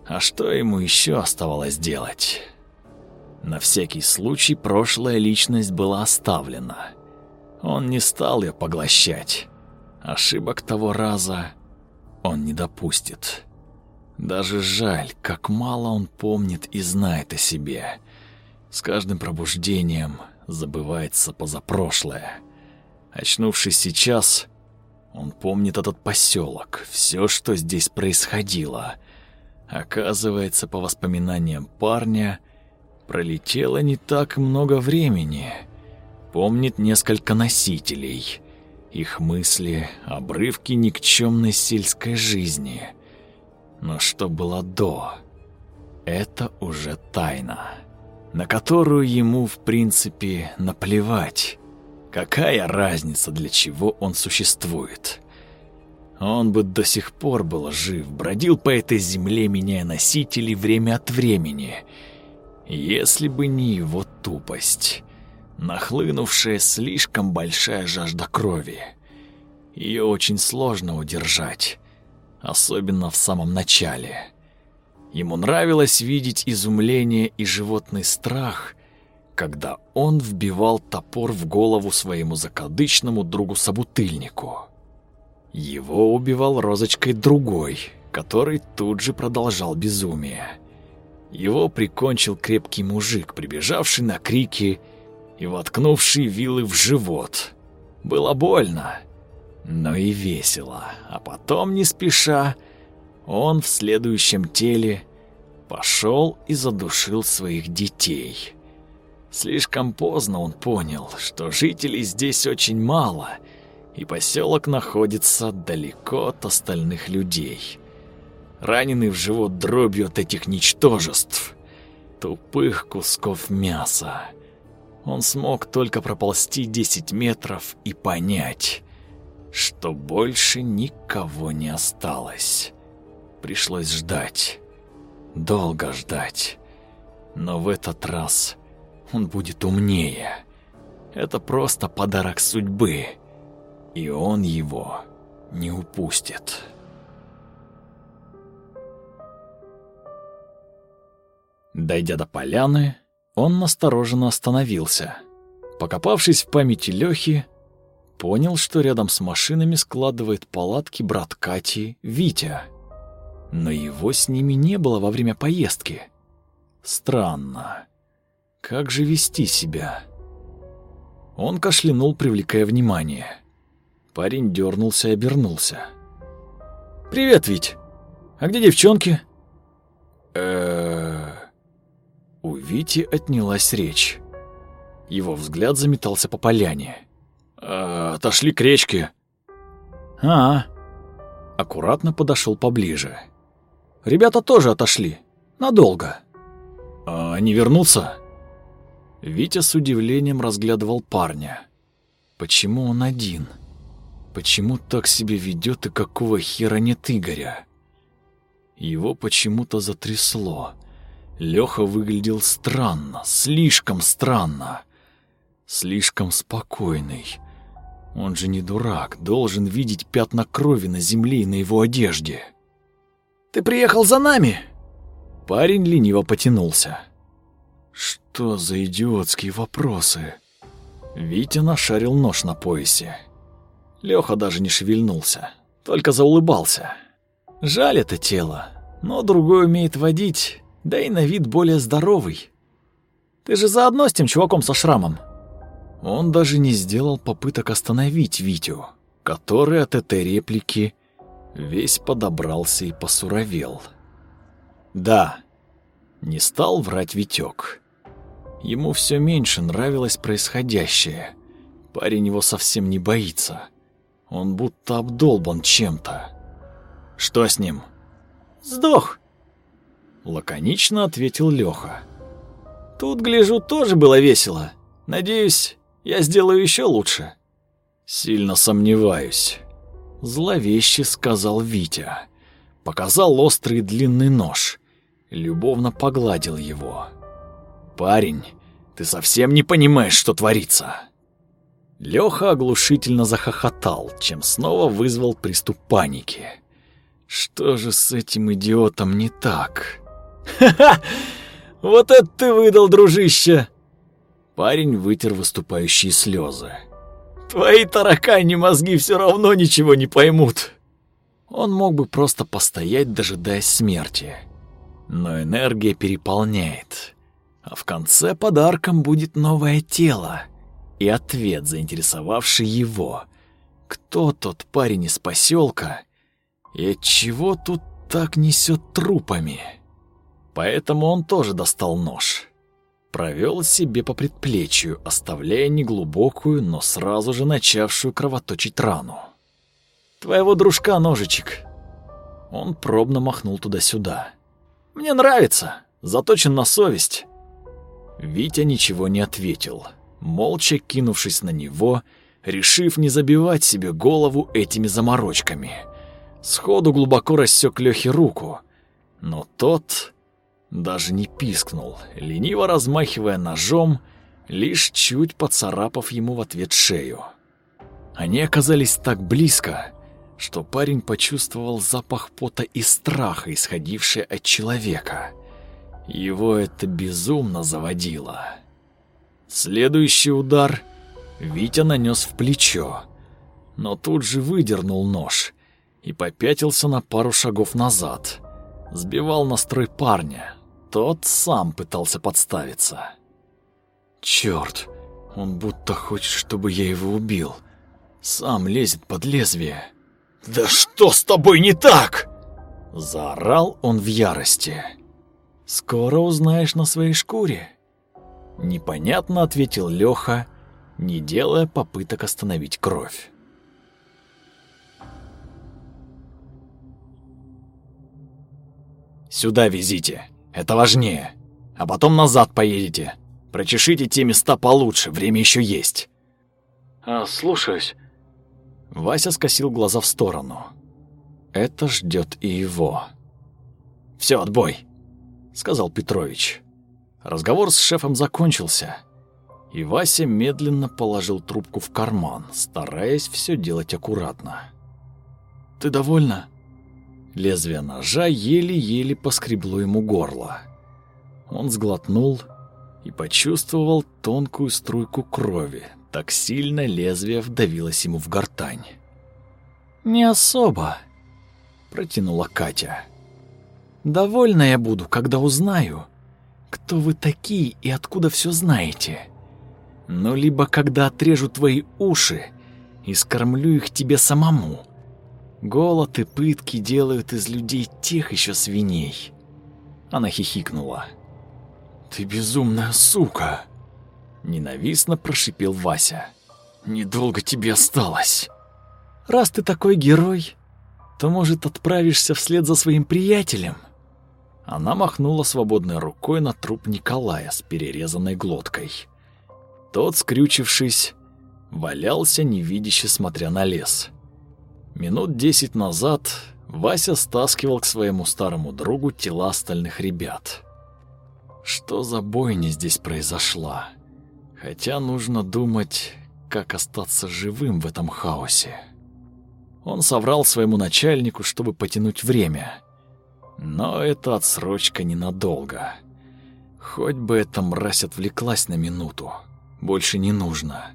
А что ему еще оставалось делать? На всякий случай прошлая личность была оставлена. Он не стал ее поглощать. Ошибок того раза он не допустит. Даже жаль, как мало он помнит и знает о себе. С каждым пробуждением забывается позапрошлое. Очнувшись сейчас, он помнит этот поселок, все, что здесь происходило — Оказывается, по воспоминаниям парня, пролетело не так много времени. Помнит несколько носителей. Их мысли, обрывки никчемной сельской жизни. Но что было до? Это уже тайна, на которую ему, в принципе, наплевать. Какая разница, для чего он существует? Он бы до сих пор был жив, бродил по этой земле, меняя носители время от времени. Если бы не его тупость, нахлынувшая слишком большая жажда крови. Ее очень сложно удержать, особенно в самом начале. Ему нравилось видеть изумление и животный страх, когда он вбивал топор в голову своему закадычному другу-собутыльнику. Его убивал розочкой другой, который тут же продолжал безумие. Его прикончил крепкий мужик, прибежавший на крики и воткнувший вилы в живот. Было больно, но и весело. А потом, не спеша, он в следующем теле пошел и задушил своих детей. Слишком поздно он понял, что жителей здесь очень мало, и поселок находится далеко от остальных людей. Раненый в живот дробью от этих ничтожеств, тупых кусков мяса. Он смог только проползти 10 метров и понять, что больше никого не осталось. Пришлось ждать. Долго ждать. Но в этот раз он будет умнее. Это просто подарок судьбы, и он его не упустит. Дойдя до поляны, он настороженно остановился. Покопавшись в памяти Лёхи, понял, что рядом с машинами складывает палатки брат Кати Витя. Но его с ними не было во время поездки. Странно. Как же вести себя? Он кашлянул, привлекая внимание. Парень дернулся и обернулся. «Привет, Вить! А где девчонки?» У Вити отнялась речь. Его взгляд заметался по поляне. «Э, «Отошли к речке». «А, аккуратно подошел поближе. Ребята тоже отошли. Надолго. А они вернутся? Витя с удивлением разглядывал парня. Почему он один? Почему так себя ведет и какого хера нет Игоря? Его почему-то затрясло. Леха выглядел странно, слишком странно. Слишком спокойный. Он же не дурак, должен видеть пятна крови на земле и на его одежде. «Ты приехал за нами?» Парень лениво потянулся. Что за идиотские вопросы? Витя нашарил нож на поясе. Лёха даже не шевельнулся, только заулыбался. Жаль это тело, но другой умеет водить, да и на вид более здоровый. Ты же заодно с тем чуваком со шрамом. Он даже не сделал попыток остановить Витю, который от этой реплики весь подобрался и посуровел. Да, не стал врать Витек. Ему все меньше нравилось происходящее. Парень его совсем не боится. Он будто обдолбан чем-то. Что с ним? Сдох. Лаконично ответил Леха. Тут, гляжу, тоже было весело. Надеюсь, я сделаю еще лучше. Сильно сомневаюсь. Зловеще сказал Витя. Показал острый длинный нож. Любовно погладил его. «Парень, ты совсем не понимаешь, что творится!» Лёха оглушительно захохотал, чем снова вызвал приступ паники. «Что же с этим идиотом не так?» «Ха-ха! Вот это ты выдал, дружище!» Парень вытер выступающие слезы. «Твои таракани мозги все равно ничего не поймут!» Он мог бы просто постоять, дожидаясь смерти. Но энергия переполняет. А в конце подарком будет новое тело и ответ, заинтересовавший его. Кто тот парень из поселка и чего тут так несет трупами? Поэтому он тоже достал нож. Провел себе по предплечью, оставляя неглубокую, но сразу же начавшую кровоточить рану. «Твоего дружка ножичек». Он пробно махнул туда-сюда. «Мне нравится, заточен на совесть. Витя ничего не ответил, молча кинувшись на него, решив не забивать себе голову этими заморочками. Сходу глубоко рассек Лёхе руку, но тот даже не пискнул, лениво размахивая ножом, лишь чуть поцарапав ему в ответ шею. Они оказались так близко, что парень почувствовал запах пота и страха, исходивший от человека. Его это безумно заводило. Следующий удар Витя нанес в плечо, но тут же выдернул нож и попятился на пару шагов назад. Сбивал настрой парня. Тот сам пытался подставиться. Черт, он будто хочет, чтобы я его убил. Сам лезет под лезвие. «Да что с тобой не так?» Заорал он в ярости. Скоро узнаешь на своей шкуре. Непонятно ответил Лёха, не делая попыток остановить кровь. Сюда везите, это важнее. А потом назад поедете. Прочешите те места получше, время еще есть. А, слушаюсь. Вася скосил глаза в сторону. Это ждет и его. Все, отбой, сказал Петрович. Разговор с шефом закончился, и Вася медленно положил трубку в карман, стараясь все делать аккуратно. Ты довольна? Лезвие ножа еле-еле поскребло ему горло. Он сглотнул и почувствовал тонкую струйку крови. Так сильно лезвие вдавилось ему в гортань. «Не особо», — протянула Катя. «Довольна я буду, когда узнаю, кто вы такие и откуда все знаете. Но либо когда отрежу твои уши и скормлю их тебе самому. Голод и пытки делают из людей тех еще свиней». Она хихикнула. «Ты безумная сука!» Ненавистно прошипел Вася. «Недолго тебе осталось. Раз ты такой герой, то, может, отправишься вслед за своим приятелем?» Она махнула свободной рукой на труп Николая с перерезанной глоткой. Тот, скрючившись, валялся невидяще, смотря на лес. Минут десять назад Вася стаскивал к своему старому другу тела остальных ребят. Что за бойня здесь произошла? Хотя нужно думать, как остаться живым в этом хаосе. Он соврал своему начальнику, чтобы потянуть время. Но это отсрочка ненадолго. Хоть бы эта мразь отвлеклась на минуту. Больше не нужно.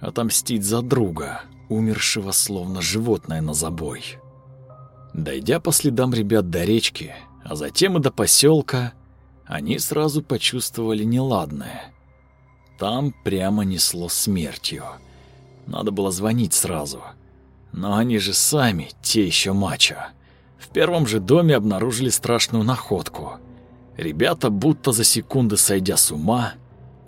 Отомстить за друга, умершего словно животное на забой. Дойдя по следам ребят до речки, а затем и до поселка, они сразу почувствовали неладное. Там прямо несло смертью. Надо было звонить сразу. Но они же сами, те еще мачо. В первом же доме обнаружили страшную находку. Ребята, будто за секунды сойдя с ума,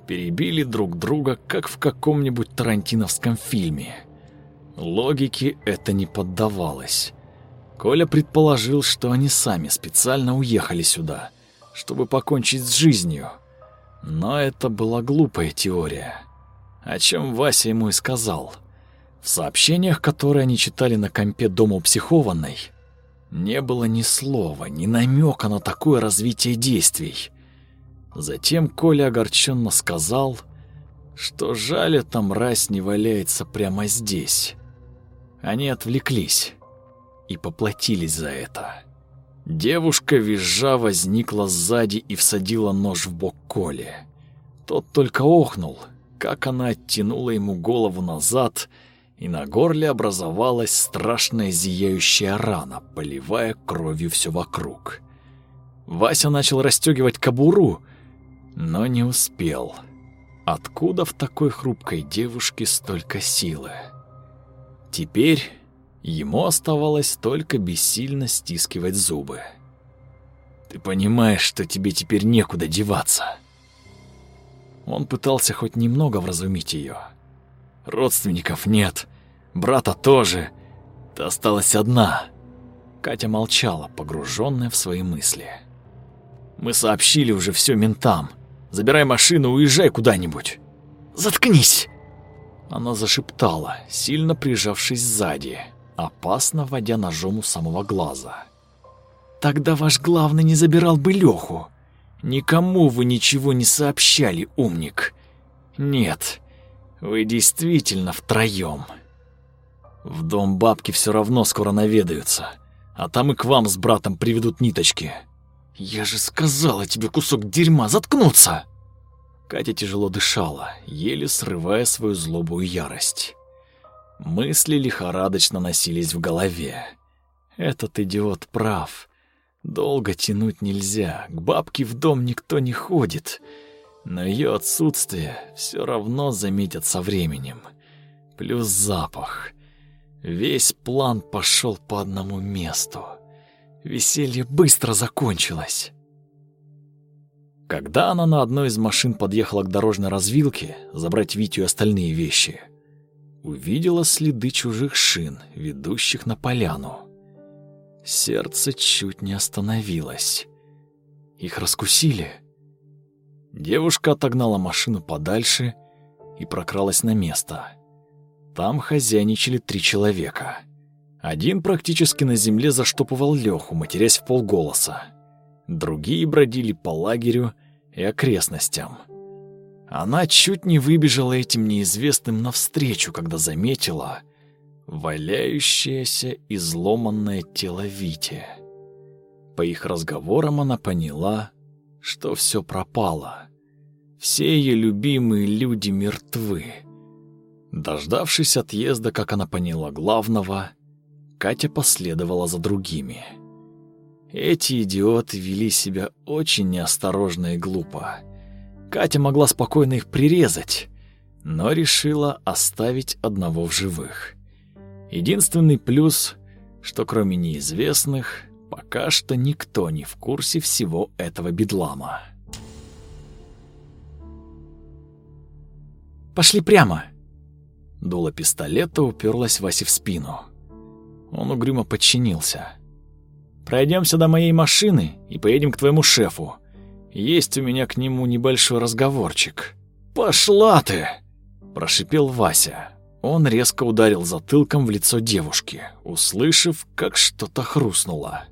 перебили друг друга, как в каком-нибудь тарантиновском фильме. Логике это не поддавалось. Коля предположил, что они сами специально уехали сюда, чтобы покончить с жизнью. Но это была глупая теория, о чем Вася ему и сказал. В сообщениях, которые они читали на компе дома у психованной, не было ни слова, ни намека на такое развитие действий. Затем Коля огорченно сказал, что жаль, эта мразь не валяется прямо здесь. Они отвлеклись и поплатились за это. Девушка, визжа, возникла сзади и всадила нож в бок Коли. Тот только охнул, как она оттянула ему голову назад, и на горле образовалась страшная зияющая рана, поливая кровью все вокруг. Вася начал расстегивать кобуру, но не успел. Откуда в такой хрупкой девушке столько силы? Теперь Ему оставалось только бессильно стискивать зубы. «Ты понимаешь, что тебе теперь некуда деваться?» Он пытался хоть немного вразумить ее. «Родственников нет, брата тоже. Ты осталась одна». Катя молчала, погруженная в свои мысли. «Мы сообщили уже все ментам. Забирай машину, уезжай куда-нибудь». «Заткнись!» Она зашептала, сильно прижавшись сзади опасно водя ножом у самого глаза. «Тогда ваш главный не забирал бы Леху. Никому вы ничего не сообщали, умник. Нет, вы действительно втроем. В дом бабки все равно скоро наведаются, а там и к вам с братом приведут ниточки. Я же сказала тебе, кусок дерьма, заткнуться!» Катя тяжело дышала, еле срывая свою злобу и ярость. Мысли лихорадочно носились в голове. Этот идиот прав. Долго тянуть нельзя, к бабке в дом никто не ходит. Но ее отсутствие все равно заметят со временем. Плюс запах. Весь план пошел по одному месту. Веселье быстро закончилось. Когда она на одной из машин подъехала к дорожной развилке забрать Витю и остальные вещи, увидела следы чужих шин, ведущих на поляну. Сердце чуть не остановилось. Их раскусили. Девушка отогнала машину подальше и прокралась на место. Там хозяйничали три человека. Один практически на земле заштопывал Леху, матерясь в полголоса. Другие бродили по лагерю и окрестностям. Она чуть не выбежала этим неизвестным навстречу, когда заметила валяющееся изломанное тело Вити. По их разговорам она поняла, что все пропало. Все ее любимые люди мертвы. Дождавшись отъезда, как она поняла, главного, Катя последовала за другими. Эти идиоты вели себя очень неосторожно и глупо. Катя могла спокойно их прирезать, но решила оставить одного в живых. Единственный плюс, что кроме неизвестных, пока что никто не в курсе всего этого бедлама. «Пошли прямо!» Дуло пистолета уперлась Васе в спину. Он угрюмо подчинился. Пройдемся до моей машины и поедем к твоему шефу. Есть у меня к нему небольшой разговорчик. Пошла ты, прошипел Вася. Он резко ударил затылком в лицо девушки, услышав, как что-то хрустнуло.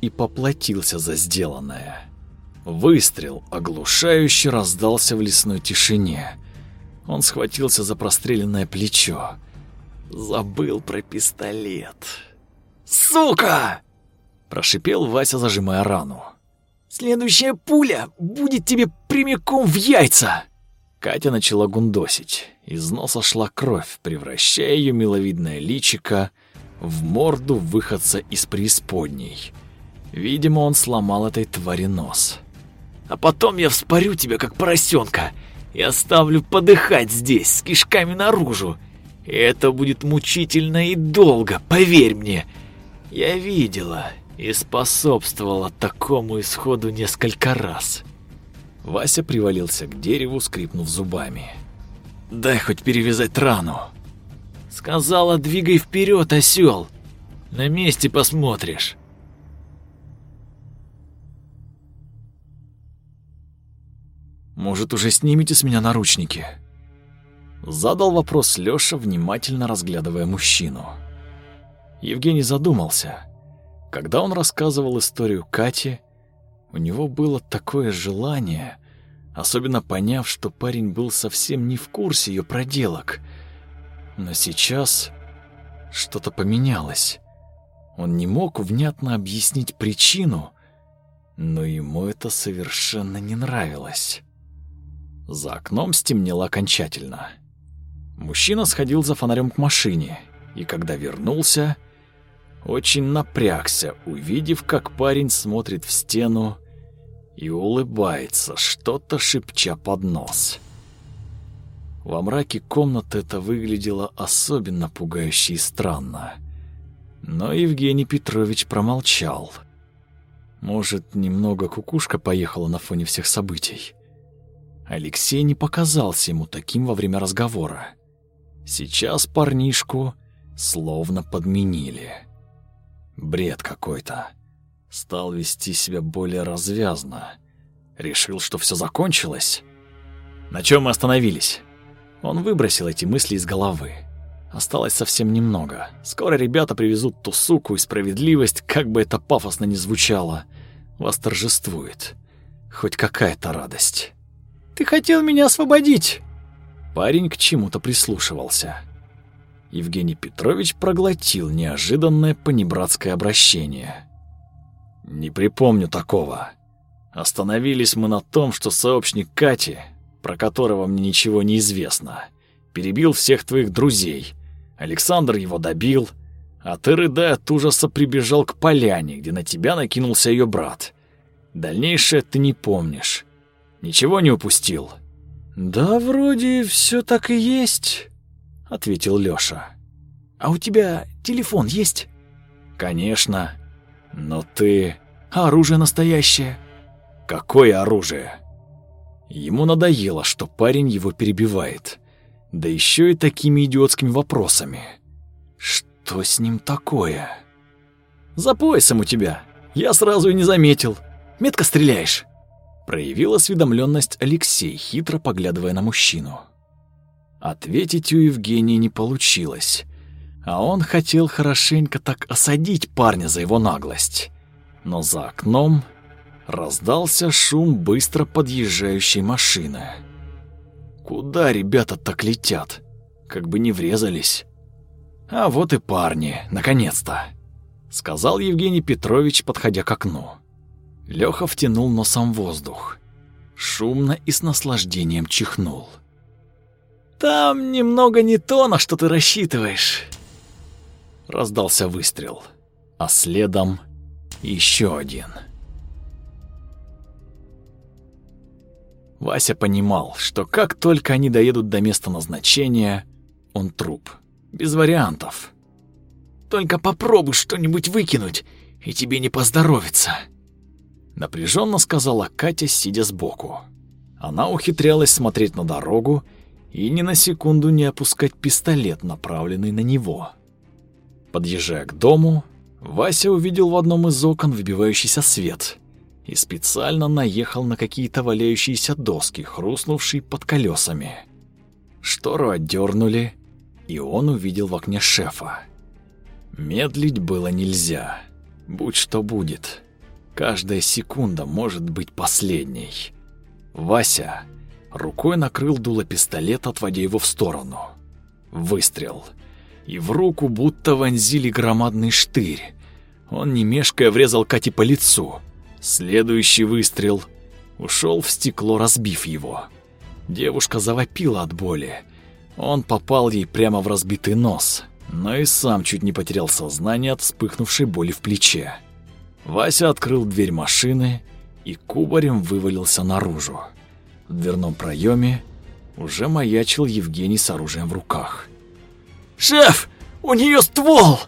И поплатился за сделанное. Выстрел оглушающе раздался в лесной тишине. Он схватился за простреленное плечо. Забыл про пистолет. «Сука!» – прошипел Вася, зажимая рану. «Следующая пуля будет тебе прямиком в яйца!» Катя начала гундосить. Из носа шла кровь, превращая ее миловидное личико в морду выходца из преисподней. Видимо, он сломал этой твари нос. «А потом я вспорю тебя, как поросенка, и оставлю подыхать здесь, с кишками наружу. И это будет мучительно и долго, поверь мне!» Я видела и способствовала такому исходу несколько раз. Вася привалился к дереву, скрипнув зубами. «Дай хоть перевязать рану!» «Сказала, двигай вперед, осел! На месте посмотришь!» «Может, уже снимете с меня наручники?» Задал вопрос Лёша, внимательно разглядывая мужчину. Евгений задумался. Когда он рассказывал историю Кати, у него было такое желание, особенно поняв, что парень был совсем не в курсе ее проделок. Но сейчас что-то поменялось. Он не мог внятно объяснить причину, но ему это совершенно не нравилось. За окном стемнело окончательно. Мужчина сходил за фонарем к машине, и когда вернулся, очень напрягся, увидев, как парень смотрит в стену и улыбается, что-то шепча под нос. Во мраке комнаты это выглядело особенно пугающе и странно. Но Евгений Петрович промолчал. Может, немного кукушка поехала на фоне всех событий. Алексей не показался ему таким во время разговора. Сейчас парнишку словно подменили. Бред какой-то. Стал вести себя более развязно. Решил, что все закончилось. На чем мы остановились? Он выбросил эти мысли из головы. Осталось совсем немного. Скоро ребята привезут ту суку, и справедливость, как бы это пафосно ни звучало, восторжествует. Хоть какая-то радость. «Ты хотел меня освободить!» Парень к чему-то прислушивался. Евгений Петрович проглотил неожиданное понебратское обращение. «Не припомню такого. Остановились мы на том, что сообщник Кати, про которого мне ничего не известно, перебил всех твоих друзей. Александр его добил, а ты, рыдая от ужаса, прибежал к поляне, где на тебя накинулся ее брат. Дальнейшее ты не помнишь. Ничего не упустил?» «Да, вроде все так и есть», — ответил Лёша. «А у тебя телефон есть?» «Конечно. Но ты...» «А оружие настоящее?» Какое оружие? Ему надоело, что парень его перебивает. Да еще и такими идиотскими вопросами. Что с ним такое? За поясом у тебя. Я сразу и не заметил. Метко стреляешь. Проявил осведомленность Алексей, хитро поглядывая на мужчину. Ответить у Евгения не получилось. А он хотел хорошенько так осадить парня за его наглость. Но за окном раздался шум быстро подъезжающей машины. Куда ребята так летят? Как бы не врезались. А вот и парни, наконец-то, сказал Евгений Петрович, подходя к окну. Лёха втянул носом воздух. Шумно и с наслаждением чихнул. Там немного не то, на что ты рассчитываешь. Раздался выстрел, а следом еще один. Вася понимал, что как только они доедут до места назначения, он труп. Без вариантов. Только попробуй что-нибудь выкинуть, и тебе не поздоровится. Напряженно сказала Катя, сидя сбоку. Она ухитрялась смотреть на дорогу и ни на секунду не опускать пистолет, направленный на него. Подъезжая к дому, Вася увидел в одном из окон выбивающийся свет и специально наехал на какие-то валяющиеся доски, хрустнувшие под колесами. Штору отдернули, и он увидел в окне шефа. Медлить было нельзя. Будь что будет. Каждая секунда может быть последней. Вася рукой накрыл дуло пистолета, отводя его в сторону. Выстрел. И в руку будто вонзили громадный штырь. Он, не мешкая, врезал Кате по лицу. Следующий выстрел ушел в стекло, разбив его. Девушка завопила от боли. Он попал ей прямо в разбитый нос, но и сам чуть не потерял сознание от вспыхнувшей боли в плече. Вася открыл дверь машины и кубарем вывалился наружу. В дверном проеме уже маячил Евгений с оружием в руках. «Шеф, у нее ствол!»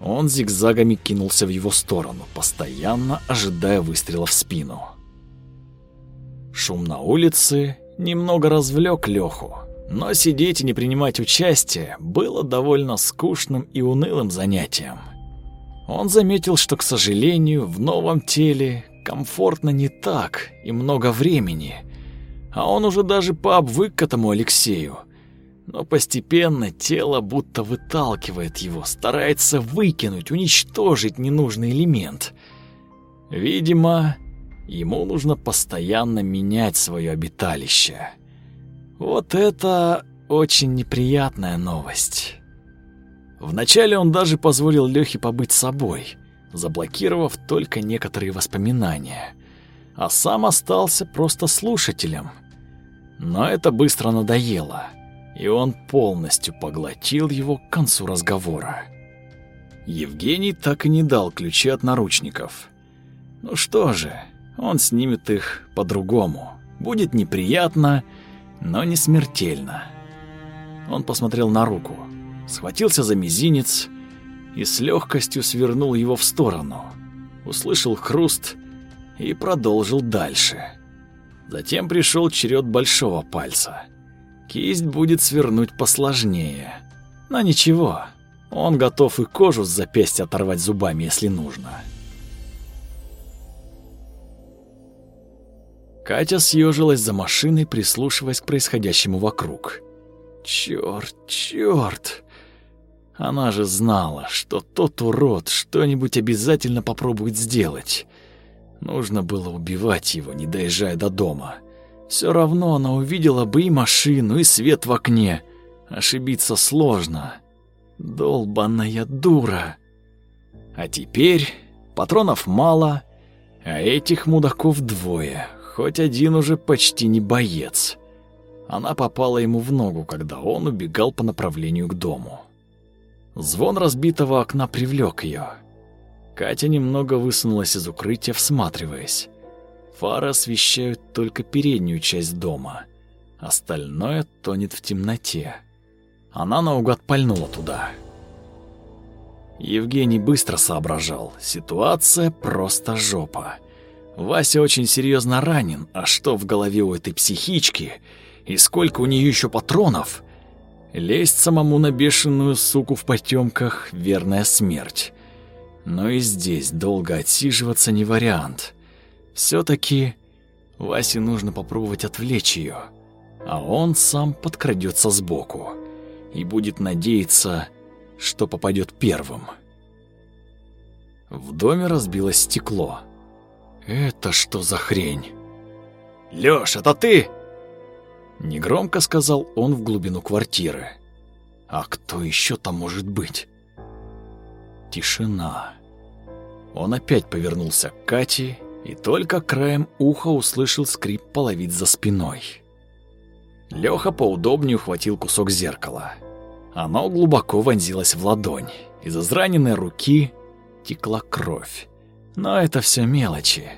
Он зигзагами кинулся в его сторону, постоянно ожидая выстрела в спину. Шум на улице немного развлек Леху, но сидеть и не принимать участие было довольно скучным и унылым занятием. Он заметил, что, к сожалению, в новом теле комфортно не так и много времени, а он уже даже пообвык к этому Алексею, но постепенно тело будто выталкивает его, старается выкинуть, уничтожить ненужный элемент. Видимо, ему нужно постоянно менять свое обиталище. Вот это очень неприятная новость. Вначале он даже позволил Лёхе побыть собой, заблокировав только некоторые воспоминания, а сам остался просто слушателем. Но это быстро надоело и он полностью поглотил его к концу разговора. Евгений так и не дал ключи от наручников. Ну что же, он снимет их по-другому. Будет неприятно, но не смертельно. Он посмотрел на руку, схватился за мизинец и с легкостью свернул его в сторону. Услышал хруст и продолжил дальше. Затем пришел черед большого пальца — Кисть будет свернуть посложнее. Но ничего, он готов и кожу с запястья оторвать зубами, если нужно. Катя съежилась за машиной, прислушиваясь к происходящему вокруг. Чёрт, чёрт! Она же знала, что тот урод что-нибудь обязательно попробует сделать. Нужно было убивать его, не доезжая до дома. — все равно она увидела бы и машину, и свет в окне. Ошибиться сложно. Долбаная дура. А теперь патронов мало, а этих мудаков двое, хоть один уже почти не боец. Она попала ему в ногу, когда он убегал по направлению к дому. Звон разбитого окна привлек ее. Катя немного высунулась из укрытия, всматриваясь. Фары освещают только переднюю часть дома. Остальное тонет в темноте. Она наугад пальнула туда. Евгений быстро соображал. Ситуация просто жопа. Вася очень серьезно ранен, а что в голове у этой психички и сколько у нее еще патронов? Лезть самому на бешеную суку в потемках — верная смерть. Но и здесь долго отсиживаться не вариант. все таки Васе нужно попробовать отвлечь ее, а он сам подкрадется сбоку и будет надеяться, что попадет первым. В доме разбилось стекло. Это что за хрень? «Лёш, это ты?» Негромко сказал он в глубину квартиры. «А кто еще там может быть?» Тишина. Он опять повернулся к Кате и только краем уха услышал скрип половиц за спиной. Лёха поудобнее ухватил кусок зеркала. Оно глубоко вонзилось в ладонь. Из израненной руки текла кровь. Но это все мелочи.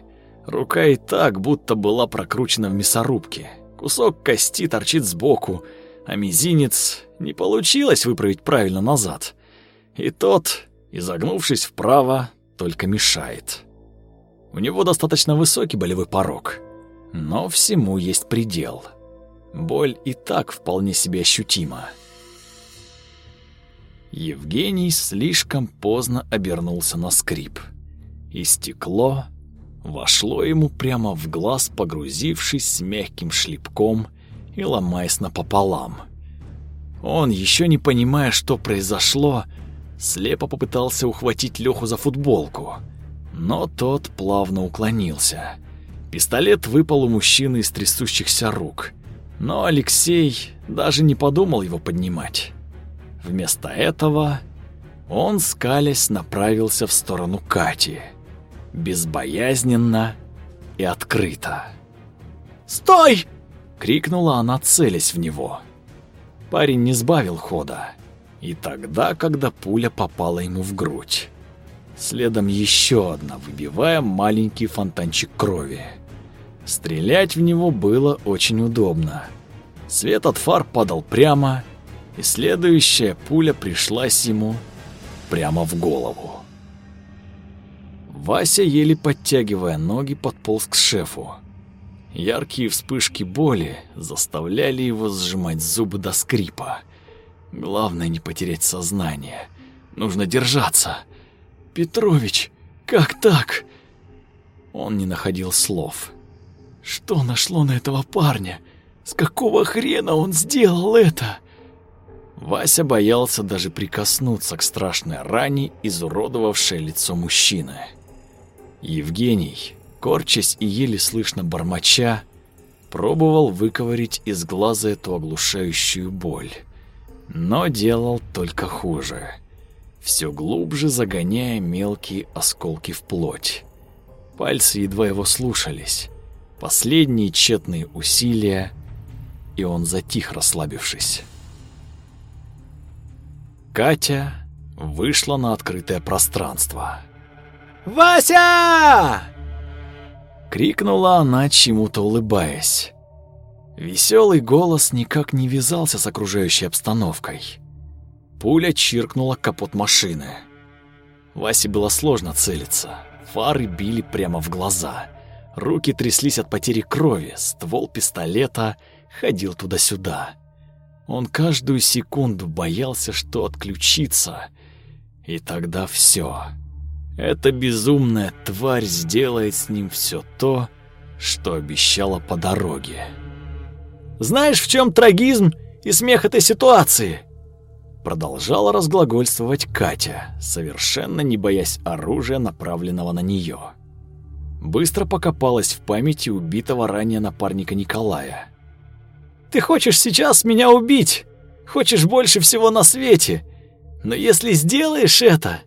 Рука и так будто была прокручена в мясорубке. Кусок кости торчит сбоку, а мизинец не получилось выправить правильно назад. И тот, изогнувшись вправо, только мешает. У него достаточно высокий болевой порог, но всему есть предел. Боль и так вполне себе ощутима. Евгений слишком поздно обернулся на скрип. И стекло вошло ему прямо в глаз, погрузившись с мягким шлепком и ломаясь напополам. Он, еще не понимая, что произошло, слепо попытался ухватить Леху за футболку, но тот плавно уклонился. Пистолет выпал у мужчины из трясущихся рук, но Алексей даже не подумал его поднимать. Вместо этого он, скалясь, направился в сторону Кати. Безбоязненно и открыто. «Стой!» — крикнула она, целясь в него. Парень не сбавил хода. И тогда, когда пуля попала ему в грудь. Следом еще одна, выбивая маленький фонтанчик крови. Стрелять в него было очень удобно. Свет от фар падал прямо, и следующая пуля пришлась ему прямо в голову. Вася, еле подтягивая ноги, подполз к шефу. Яркие вспышки боли заставляли его сжимать зубы до скрипа. Главное не потерять сознание. Нужно держаться. Петрович, как так? Он не находил слов. Что нашло на этого парня? С какого хрена он сделал это? Вася боялся даже прикоснуться к страшной ране, изуродовавшей лицо мужчины. Евгений, корчась и еле слышно бормоча, пробовал выковырить из глаза эту оглушающую боль, но делал только хуже, все глубже загоняя мелкие осколки в плоть. Пальцы едва его слушались, последние тщетные усилия, и он затих, расслабившись. Катя вышла на открытое пространство. «Вася!» Крикнула она, чему-то улыбаясь. Веселый голос никак не вязался с окружающей обстановкой. Пуля чиркнула капот машины. Васе было сложно целиться. Фары били прямо в глаза. Руки тряслись от потери крови, ствол пистолета ходил туда-сюда. Он каждую секунду боялся, что отключится. И тогда все. Эта безумная тварь сделает с ним все то, что обещала по дороге. «Знаешь, в чем трагизм и смех этой ситуации?» Продолжала разглагольствовать Катя, совершенно не боясь оружия, направленного на нее. Быстро покопалась в памяти убитого ранее напарника Николая. Ты хочешь сейчас меня убить, хочешь больше всего на свете. Но если сделаешь это,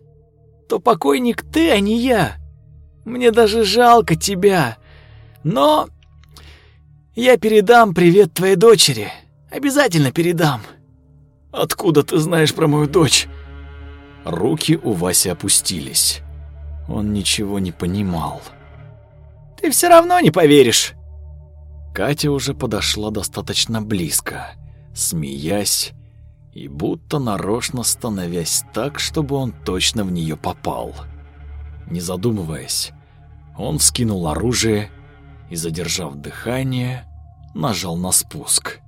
то покойник ты, а не я. Мне даже жалко тебя. Но я передам привет твоей дочери. Обязательно передам. Откуда ты знаешь про мою дочь? Руки у Васи опустились. Он ничего не понимал. Ты все равно не поверишь. Катя уже подошла достаточно близко, смеясь и будто нарочно становясь так, чтобы он точно в нее попал. Не задумываясь, Он скинул оружие и, задержав дыхание, нажал на спуск.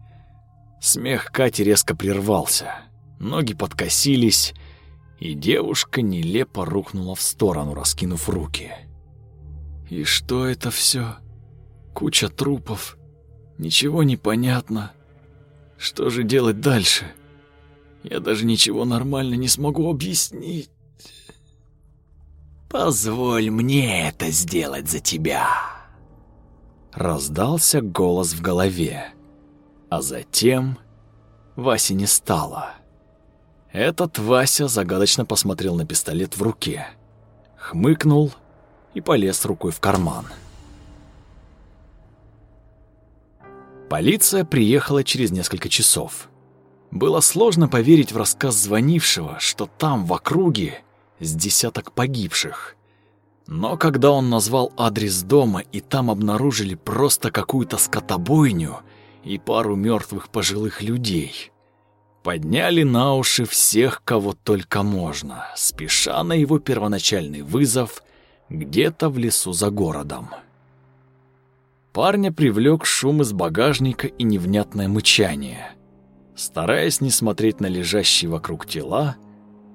Смех Кати резко прервался. Ноги подкосились, и девушка нелепо рухнула в сторону, раскинув руки. И что это все? Куча трупов. Ничего не понятно. Что же делать дальше? Я даже ничего нормально не смогу объяснить. Позволь мне это сделать за тебя. Раздался голос в голове. А затем Васи не стало. Этот Вася загадочно посмотрел на пистолет в руке, хмыкнул и полез рукой в карман. Полиция приехала через несколько часов. Было сложно поверить в рассказ звонившего, что там, в округе, с десяток погибших. Но когда он назвал адрес дома и там обнаружили просто какую-то скотобойню и пару мертвых пожилых людей, подняли на уши всех, кого только можно, спеша на его первоначальный вызов где-то в лесу за городом. Парня привлек шум из багажника и невнятное мычание. Стараясь не смотреть на лежащие вокруг тела,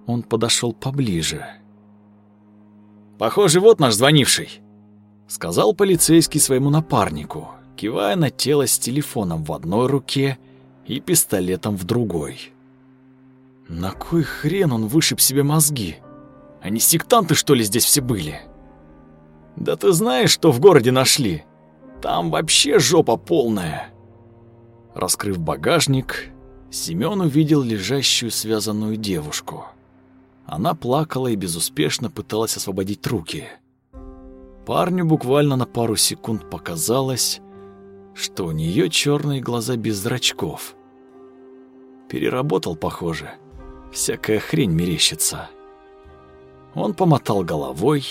он подошел поближе. «Похоже, вот наш звонивший», — сказал полицейский своему напарнику, кивая на тело с телефоном в одной руке и пистолетом в другой. «На кой хрен он вышиб себе мозги? Они сектанты, что ли, здесь все были?» «Да ты знаешь, что в городе нашли? Там вообще жопа полная!» Раскрыв багажник, Семён увидел лежащую связанную девушку. Она плакала и безуспешно пыталась освободить руки. Парню буквально на пару секунд показалось, что у нее черные глаза без зрачков. Переработал, похоже. Всякая хрень мерещится. Он помотал головой,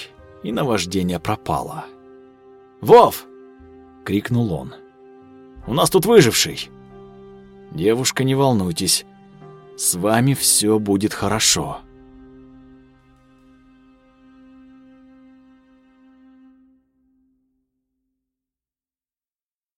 и наваждение пропало. «Вов!» — крикнул он. «У нас тут выживший!» «Девушка, не волнуйтесь, с вами все будет хорошо».